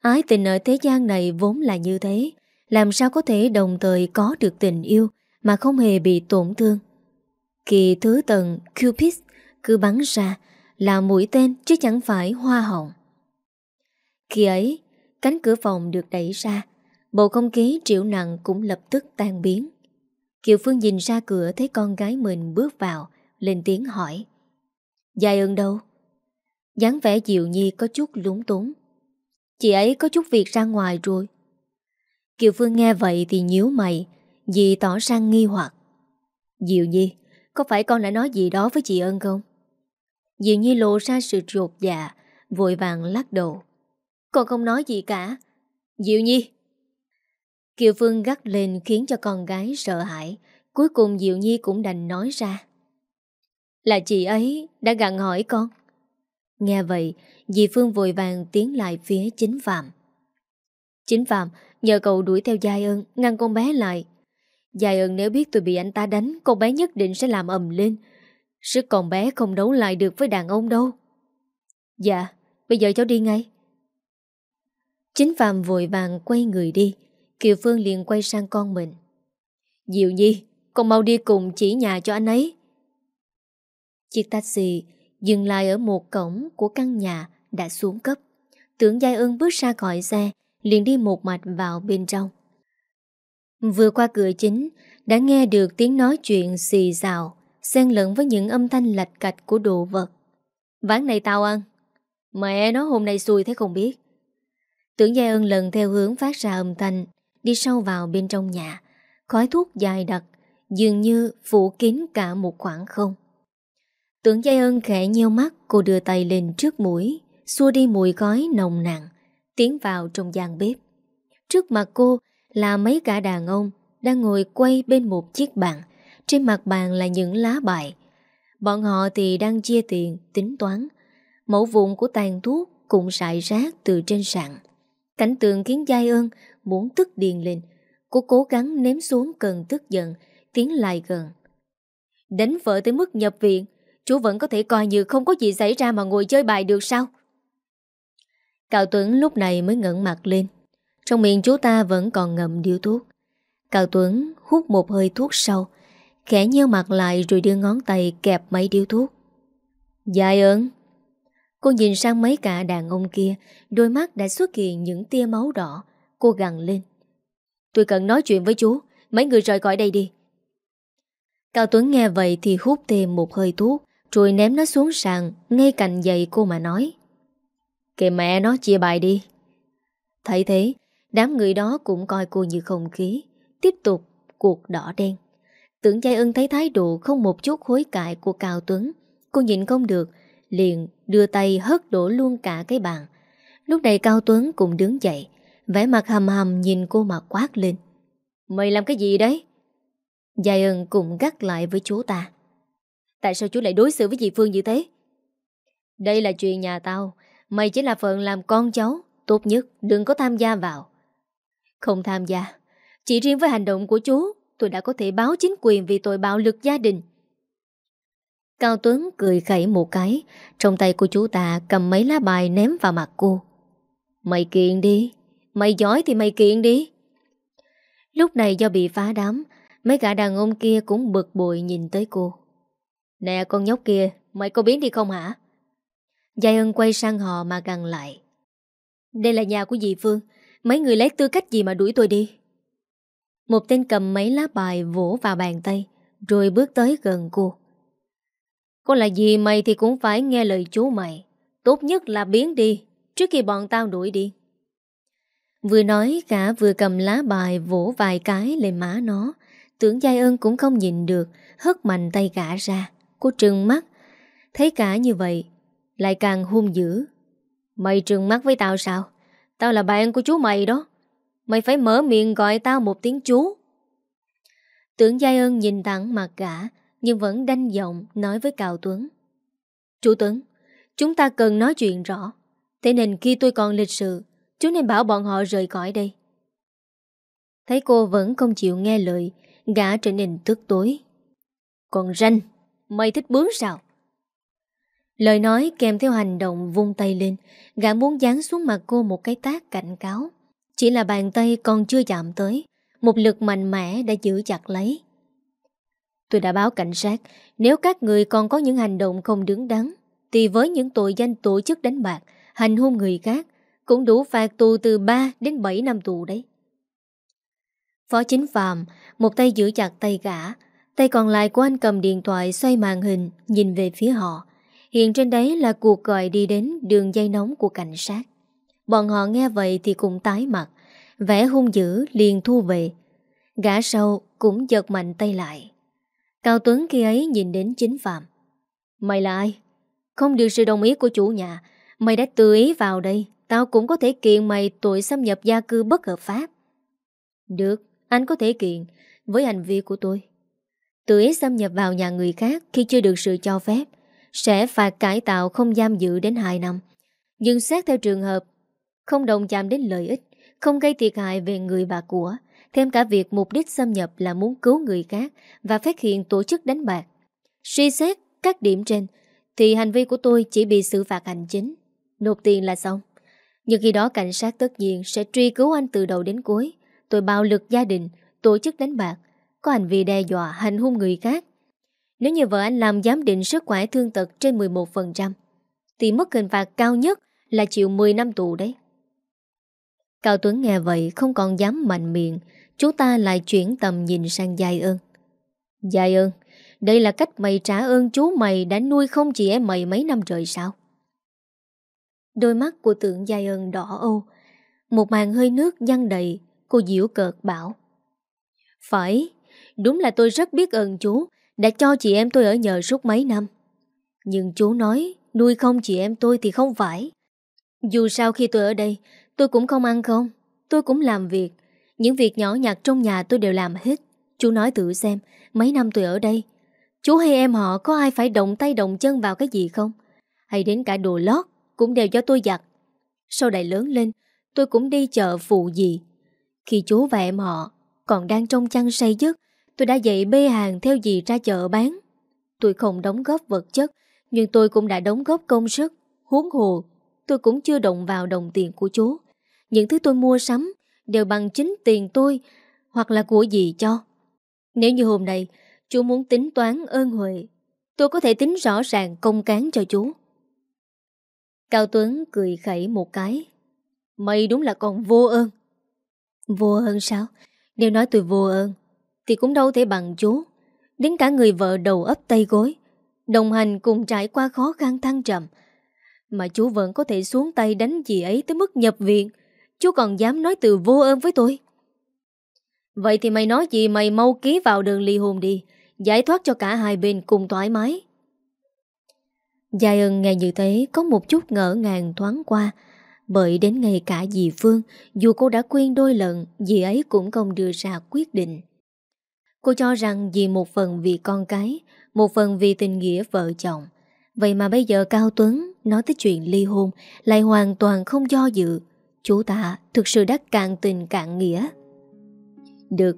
Ái tình ở thế gian này vốn là như thế. Làm sao có thể đồng thời có được tình yêu mà không hề bị tổn thương. Kỳ thứ tầng Cupid cứ bắn ra là mũi tên chứ chẳng phải hoa hồng. Khi ấy, Cánh cửa phòng được đẩy ra Bầu không khí triệu nặng cũng lập tức tan biến. Kiều Phương nhìn ra cửa Thấy con gái mình bước vào Lên tiếng hỏi Dài ơn đâu? Dáng vẻ Diệu Nhi có chút lúng túng Chị ấy có chút việc ra ngoài rồi. Kiều Phương nghe vậy thì nhíu mày Dì tỏ sang nghi hoặc. Diệu Nhi có phải con đã nói gì đó với chị Ân không? Diệu Nhi lộ ra sự trột dạ Vội vàng lắc đầu. Con không nói gì cả. Diệu Nhi. Kiều Phương gắt lên khiến cho con gái sợ hãi. Cuối cùng Diệu Nhi cũng đành nói ra. Là chị ấy đã gặn hỏi con. Nghe vậy, Dì Phương vội vàng tiến lại phía chính Phạm. Chính Phạm Nhờ cậu đuổi theo Giai ơn Ngăn con bé lại. Giai ơn nếu biết tôi bị anh ta đánh Con bé nhất định sẽ làm ầm lên. Sức con bé không đấu lại được với đàn ông đâu. Dạ Bây giờ cháu đi ngay. Chính Phạm vội vàng quay người đi Kiều Phương liền quay sang con mình. Diệu Nhi Con mau đi cùng chỉ nhà cho anh ấy. Chiếc taxi dừng lại ở một cổng của căn nhà đã xuống cấp. Tưởng Giai ơn bước ra khỏi xe, liền đi một mạch vào bên trong. Vừa qua cửa chính, đã nghe được tiếng nói chuyện xì xào, xen lẫn với những âm thanh lạch cạch của đồ vật. Ván này tao ăn. Mẹ nó hôm nay xui thế không biết. Tưởng Giai ơn lần theo hướng phát ra âm thanh, đi sâu vào bên trong nhà. Khói thuốc dài đặc, dường như phủ kín cả một khoảng không. Tưởng Giai ơn khẽ nheo mắt, cô đưa tay lên trước mũi, xua đi mùi khói nồng nặng, tiến vào trong gian bếp. Trước mặt cô là mấy cả đàn ông đang ngồi quay bên một chiếc bàn. Trên mặt bàn là những lá bài. Bọn họ thì đang chia tiền, tính toán. Mẫu vụn của tàn thuốc cũng sải rác từ trên sàn. Cảnh tượng khiến Giai ơn muốn tức điền lên. Cô cố gắng ném xuống cần tức giận, tiến lại gần. Đánh vợ tới mức nhập viện, chú vẫn có thể coi như không có gì xảy ra mà ngồi chơi bài được sao? Cao Tuấn lúc này mới ngẩn mặt lên. Trong miệng chú ta vẫn còn ngậm điếu thuốc. Cao Tuấn hút một hơi thuốc sâu, khẽ nheo mặt lại rồi đưa ngón tay kẹp mấy điếu thuốc. Dài ơn! Cô nhìn sang mấy cả đàn ông kia, đôi mắt đã xuất hiện những tia máu đỏ. Cô gằn lên. Tôi cần nói chuyện với chú, mấy người rời khỏi đây đi. Cao Tuấn nghe vậy thì hút thêm một hơi thuốc, rồi ném nó xuống sàn Ngay cạnh giày cô mà nói Kệ mẹ nó chia bài đi Thấy thế Đám người đó cũng coi cô như không khí, Tiếp tục cuộc đỏ đen. Tưởng Giai ân thấy thái độ Không một chút hối cải của Cao Tuấn, Cô nhịn không được, Liền đưa tay hất đổ luôn cả cái bàn. Lúc này Cao Tuấn cũng đứng dậy, vẻ mặt hầm hầm nhìn cô mà quát lên. Mày làm cái gì đấy? Giai ân cũng gắt lại với chú ta. Tại sao chú lại đối xử với dì Phương như thế? Đây là chuyện nhà tao, Mày chỉ là phận làm con cháu, Tốt nhất đừng có tham gia vào. Không tham gia. Chỉ riêng với hành động của chú, Tôi đã có thể báo chính quyền vì tội bạo lực gia đình. Cao Tuấn cười khẩy một cái, Trong tay của chú ta cầm mấy lá bài ném vào mặt cô. Mày kiện đi, Mày giỏi thì mày kiện đi. Lúc này do bị phá đám, Mấy gã đàn ông kia cũng bực bội nhìn tới cô. Nè, con nhóc kia, Mày có biến đi không hả? Giai ân quay sang họ mà gằn lại. Đây là nhà của dì Phương Mấy người lấy tư cách gì mà đuổi tôi đi? Một tên cầm mấy lá bài vỗ vào bàn tay, Rồi bước tới gần cô. Có là gì mày thì cũng phải nghe lời chú mày. Tốt nhất là biến đi, Trước khi bọn tao đuổi đi. Vừa nói cả vừa cầm lá bài vỗ vài cái lên má nó. Tưởng Giai ơn cũng không nhìn được, Hất mạnh tay gã ra. Cô trừng mắt. Thấy cả như vậy, Lại càng hung dữ. Mày trừng mắt với tao sao? Tao là bạn của chú mày đó. Mày phải mở miệng gọi tao một tiếng chú. Tưởng Giai ơn nhìn thẳng mặt gã, Nhưng vẫn đanh giọng nói với Cào Tuấn. Chú Tuấn, Chúng ta cần nói chuyện rõ. Thế nên khi tôi còn lịch sự, Chú nên bảo bọn họ rời khỏi đây. Thấy cô vẫn không chịu nghe lời, Gã trở nên tức tối. Còn ranh, Mày thích bướng sao? Lời nói kèm theo hành động vung tay lên, Gã muốn dán xuống mặt cô một cái tác cảnh cáo. Chỉ là bàn tay còn chưa chạm tới, Một lực mạnh mẽ đã giữ chặt lấy. Tôi đã báo cảnh sát, Nếu các người còn có những hành động không đứng đắn, Thì với những tội danh tổ chức đánh bạc, Hành hung người khác, Cũng đủ phạt tù từ 3 đến 7 năm tù đấy. Phó chính phạm, Một tay giữ chặt tay gã, Tay còn lại của anh cầm điện thoại xoay màn hình, Nhìn về phía họ. Hiện trên đấy là cuộc gọi đi đến đường dây nóng của cảnh sát. Bọn họ nghe vậy thì cũng tái mặt Vẻ hung dữ liền thu về. Gã sau cũng giật mạnh tay lại. Cao Tuấn khi ấy nhìn đến chính phạm. Mày là ai? Không được sự đồng ý của chủ nhà. Mày đã tự ý vào đây. Tao cũng có thể kiện mày tội xâm nhập gia cư bất hợp pháp. Được, anh có thể kiện. Với hành vi của tôi. Tự ý xâm nhập vào nhà người khác khi chưa được sự cho phép sẽ phạt cải tạo không giam giữ đến 2 năm. Nhưng xét theo trường hợp không đồng chạm đến lợi ích, Không gây thiệt hại về người và của Thêm cả việc mục đích xâm nhập là muốn cứu người khác Và phát hiện tổ chức đánh bạc. Suy xét các điểm trên Thì hành vi của tôi chỉ bị xử phạt hành chính. Nộp tiền là xong. Nhưng khi đó cảnh sát tất nhiên sẽ truy cứu anh từ đầu đến cuối. Tội bạo lực gia đình Tổ chức đánh bạc Có hành vi đe dọa hành hung người khác. Nếu như vợ anh làm giám định sức khỏe thương tật trên 11% Thì mức hình phạt cao nhất là chịu 10 năm tù đấy. Cao Tuấn nghe vậy không còn dám mạnh miệng, Chú ta lại chuyển tầm nhìn sang Giai ơn Giai ơn Đây là cách mày trả ơn chú mày Đã nuôi không chị em mày mấy năm trời sao? Đôi mắt của tượng Giai ơn đỏ ô Một màn hơi nước nhăn đầy, Cô diễu cợt bảo. Phải, Đúng là tôi rất biết ơn chú đã cho chị em tôi ở nhờ suốt mấy năm. Nhưng chú nói, Nuôi không chị em tôi thì không phải. Dù sao khi tôi ở đây, Tôi cũng không ăn không, Tôi cũng làm việc. Những việc nhỏ nhặt trong nhà tôi đều làm hết. Chú nói thử xem, Mấy năm tôi ở đây, Chú hay em họ có ai phải động tay động chân vào cái gì không? Hay đến cả đồ lót Cũng đều do tôi giặt. Sau đại lớn lên, Tôi cũng đi chợ phụ gì Khi chú và em họ Còn đang trong chăn say giấc Tôi đã dậy bê hàng theo gì ra chợ bán Tôi không đóng góp vật chất Nhưng tôi cũng đã đóng góp công sức Huống hồ Tôi cũng chưa động vào đồng tiền của chú những thứ tôi mua sắm đều bằng chính tiền tôi hoặc là của gì cho. Nếu như hôm nay chú muốn tính toán ơn huệ, tôi có thể tính rõ ràng công cán cho chú. Cao Tuấn cười khẩy một cái. Mày đúng là con vô ơn. Vô ơn sao? Nếu nói tôi vô ơn, thì cũng đâu thể bằng chú. Đến cả người vợ đầu ấp tay gối, đồng hành cùng trải qua khó khăn thăng trầm. Mà chú vẫn có thể xuống tay đánh gì ấy tới mức nhập viện. Chú còn dám nói từ vô ơn với tôi Vậy thì mày nói gì mày mau ký vào đường ly hôn đi Giải thoát cho cả hai bên cùng thoải mái Gia ân nghe như thế có một chút ngỡ ngàng thoáng qua Bởi đến ngày cả dì Phương Dù cô đã khuyên đôi lần Dì ấy cũng không đưa ra quyết định Cô cho rằng vì một phần vì con cái, Một phần vì tình nghĩa vợ chồng. Vậy mà bây giờ Cao Tuấn Nói tới chuyện ly hôn Lại hoàn toàn không do dự. Chú ta thực sự đã cạn tình cạn nghĩa. Được,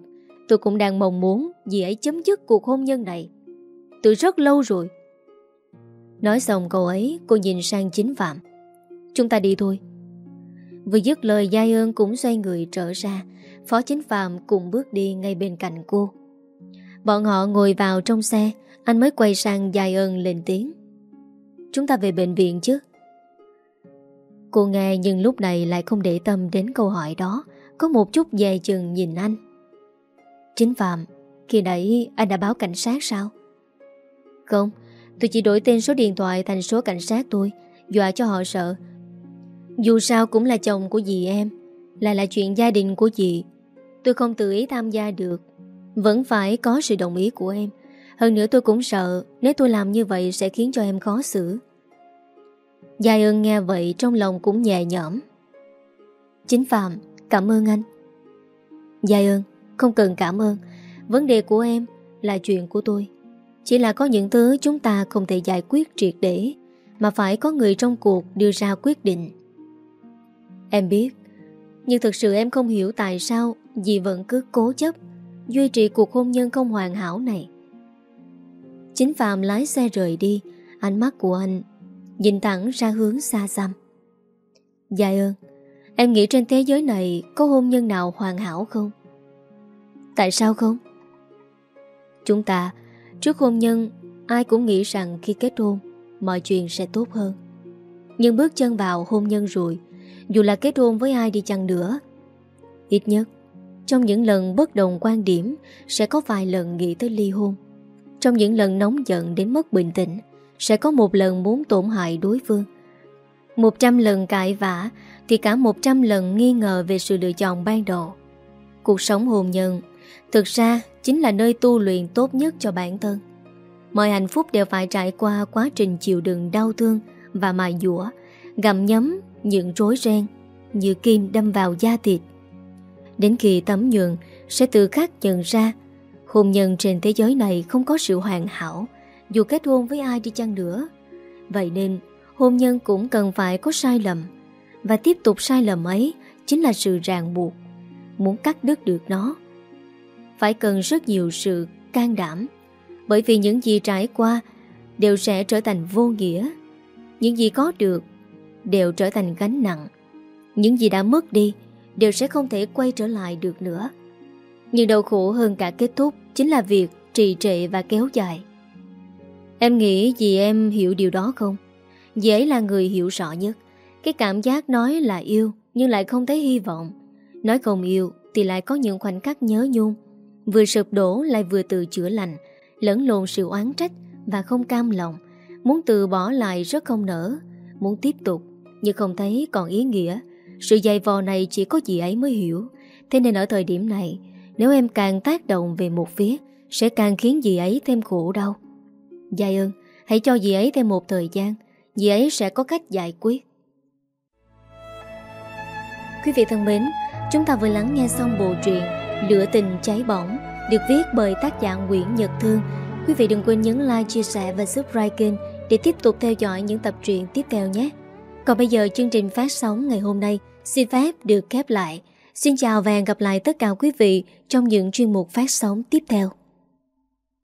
Tôi cũng đang mong muốn Dì ấy chấm dứt cuộc hôn nhân này. Từ rất lâu rồi. Nói xong câu ấy, Cô nhìn sang chính Phạm. Chúng ta đi thôi. Vừa dứt lời, Giai ơn cũng xoay người trở ra. Phó chính Phạm cùng bước đi ngay bên cạnh cô. Bọn họ ngồi vào trong xe, Anh mới quay sang dài ơn lên tiếng. Chúng ta về bệnh viện chứ? Cô nghe nhưng lúc này lại không để tâm đến câu hỏi đó, Có một chút dè chừng nhìn anh. Chính Phạm, Khi nãy anh đã báo cảnh sát sao? Không, Tôi chỉ đổi tên số điện thoại thành số cảnh sát tôi Dọa cho họ sợ. Dù sao cũng là chồng của dì em, Lại là chuyện gia đình của dì, Tôi không tự ý tham gia được. Vẫn phải có sự đồng ý của em. Hơn nữa tôi cũng sợ Nếu tôi làm như vậy sẽ khiến cho em khó xử. Giai ơn nghe vậy trong lòng cũng nhẹ nhõm. Chính Phạm, Cảm ơn anh. Giai ơn Không cần cảm ơn. Vấn đề của em là chuyện của tôi. Chỉ là có những thứ chúng ta không thể giải quyết triệt để, Mà phải có người trong cuộc đưa ra quyết định. Em biết, Nhưng thực sự em không hiểu tại sao Dì vẫn cứ cố chấp. Duy trì cuộc hôn nhân không hoàn hảo này. Chính Phạm lái xe rời đi, Ánh mắt của anh Nhìn thẳng ra hướng xa xăm. Dạ ơn, Em nghĩ trên thế giới này Có hôn nhân nào hoàn hảo không? Tại sao không? Chúng ta, Trước hôn nhân, Ai cũng nghĩ rằng khi kết hôn, Mọi chuyện sẽ tốt hơn. Nhưng bước chân vào hôn nhân rồi, Dù là kết hôn với ai đi chăng nữa, Ít nhất trong những lần bất đồng quan điểm Sẽ có vài lần nghĩ tới ly hôn Trong những lần nóng giận đến mất bình tĩnh sẽ có một lần muốn tổn hại đối phương. Một trăm lần cãi vã thì cả một trăm lần nghi ngờ về sự lựa chọn ban đầu. Cuộc sống hôn nhân thực ra chính là nơi tu luyện tốt nhất cho bản thân. Mọi hạnh phúc đều phải trải qua quá trình chịu đựng đau thương và mài dũa, gặm nhấm những rối ren như kim đâm vào da thịt. Đến khi tấm nhường sẽ tự khắc nhận ra hôn nhân trên thế giới này không có sự hoàn hảo dù kết hôn với ai đi chăng nữa. Vậy nên, hôn nhân cũng cần phải có sai lầm. Và tiếp tục sai lầm ấy chính là sự ràng buộc. Muốn cắt đứt được nó, phải cần rất nhiều sự can đảm. Bởi vì những gì trải qua đều sẽ trở thành vô nghĩa. Những gì có được đều trở thành gánh nặng. Những gì đã mất đi đều sẽ không thể quay trở lại được nữa. Nhưng đau khổ hơn cả kết thúc chính là việc trì trệ và kéo dài. Em nghĩ gì em hiểu điều đó không? Dì ấy là người hiểu rõ nhất. Cái cảm giác nói là yêu nhưng lại không thấy hy vọng. Nói không yêu thì lại có những khoảnh khắc nhớ nhung. Vừa sụp đổ lại vừa tự chữa lành, lẫn lộn sự oán trách và không cam lòng. Muốn từ bỏ lại rất không nở, muốn tiếp tục nhưng không thấy còn ý nghĩa. Sự dày vò này chỉ có chị ấy mới hiểu. Thế nên ở thời điểm này, nếu em càng tác động về một phía, sẽ càng khiến dì ấy thêm khổ đau. giai ơn, hãy cho dì ấy thêm một thời gian, dì ấy sẽ có cách giải quyết. Quý vị thân mến, chúng ta vừa lắng nghe xong bộ truyện Lửa tình cháy bỏng được viết bởi tác giả Nguyễn Nhật Thương. Quý vị đừng quên nhấn like, chia sẻ và subscribe kênh để tiếp tục theo dõi những tập truyện tiếp theo nhé. Còn bây giờ chương trình phát sóng ngày hôm nay xin phép được khép lại. Xin chào và hẹn gặp lại tất cả quý vị trong những chuyên mục phát sóng tiếp theo.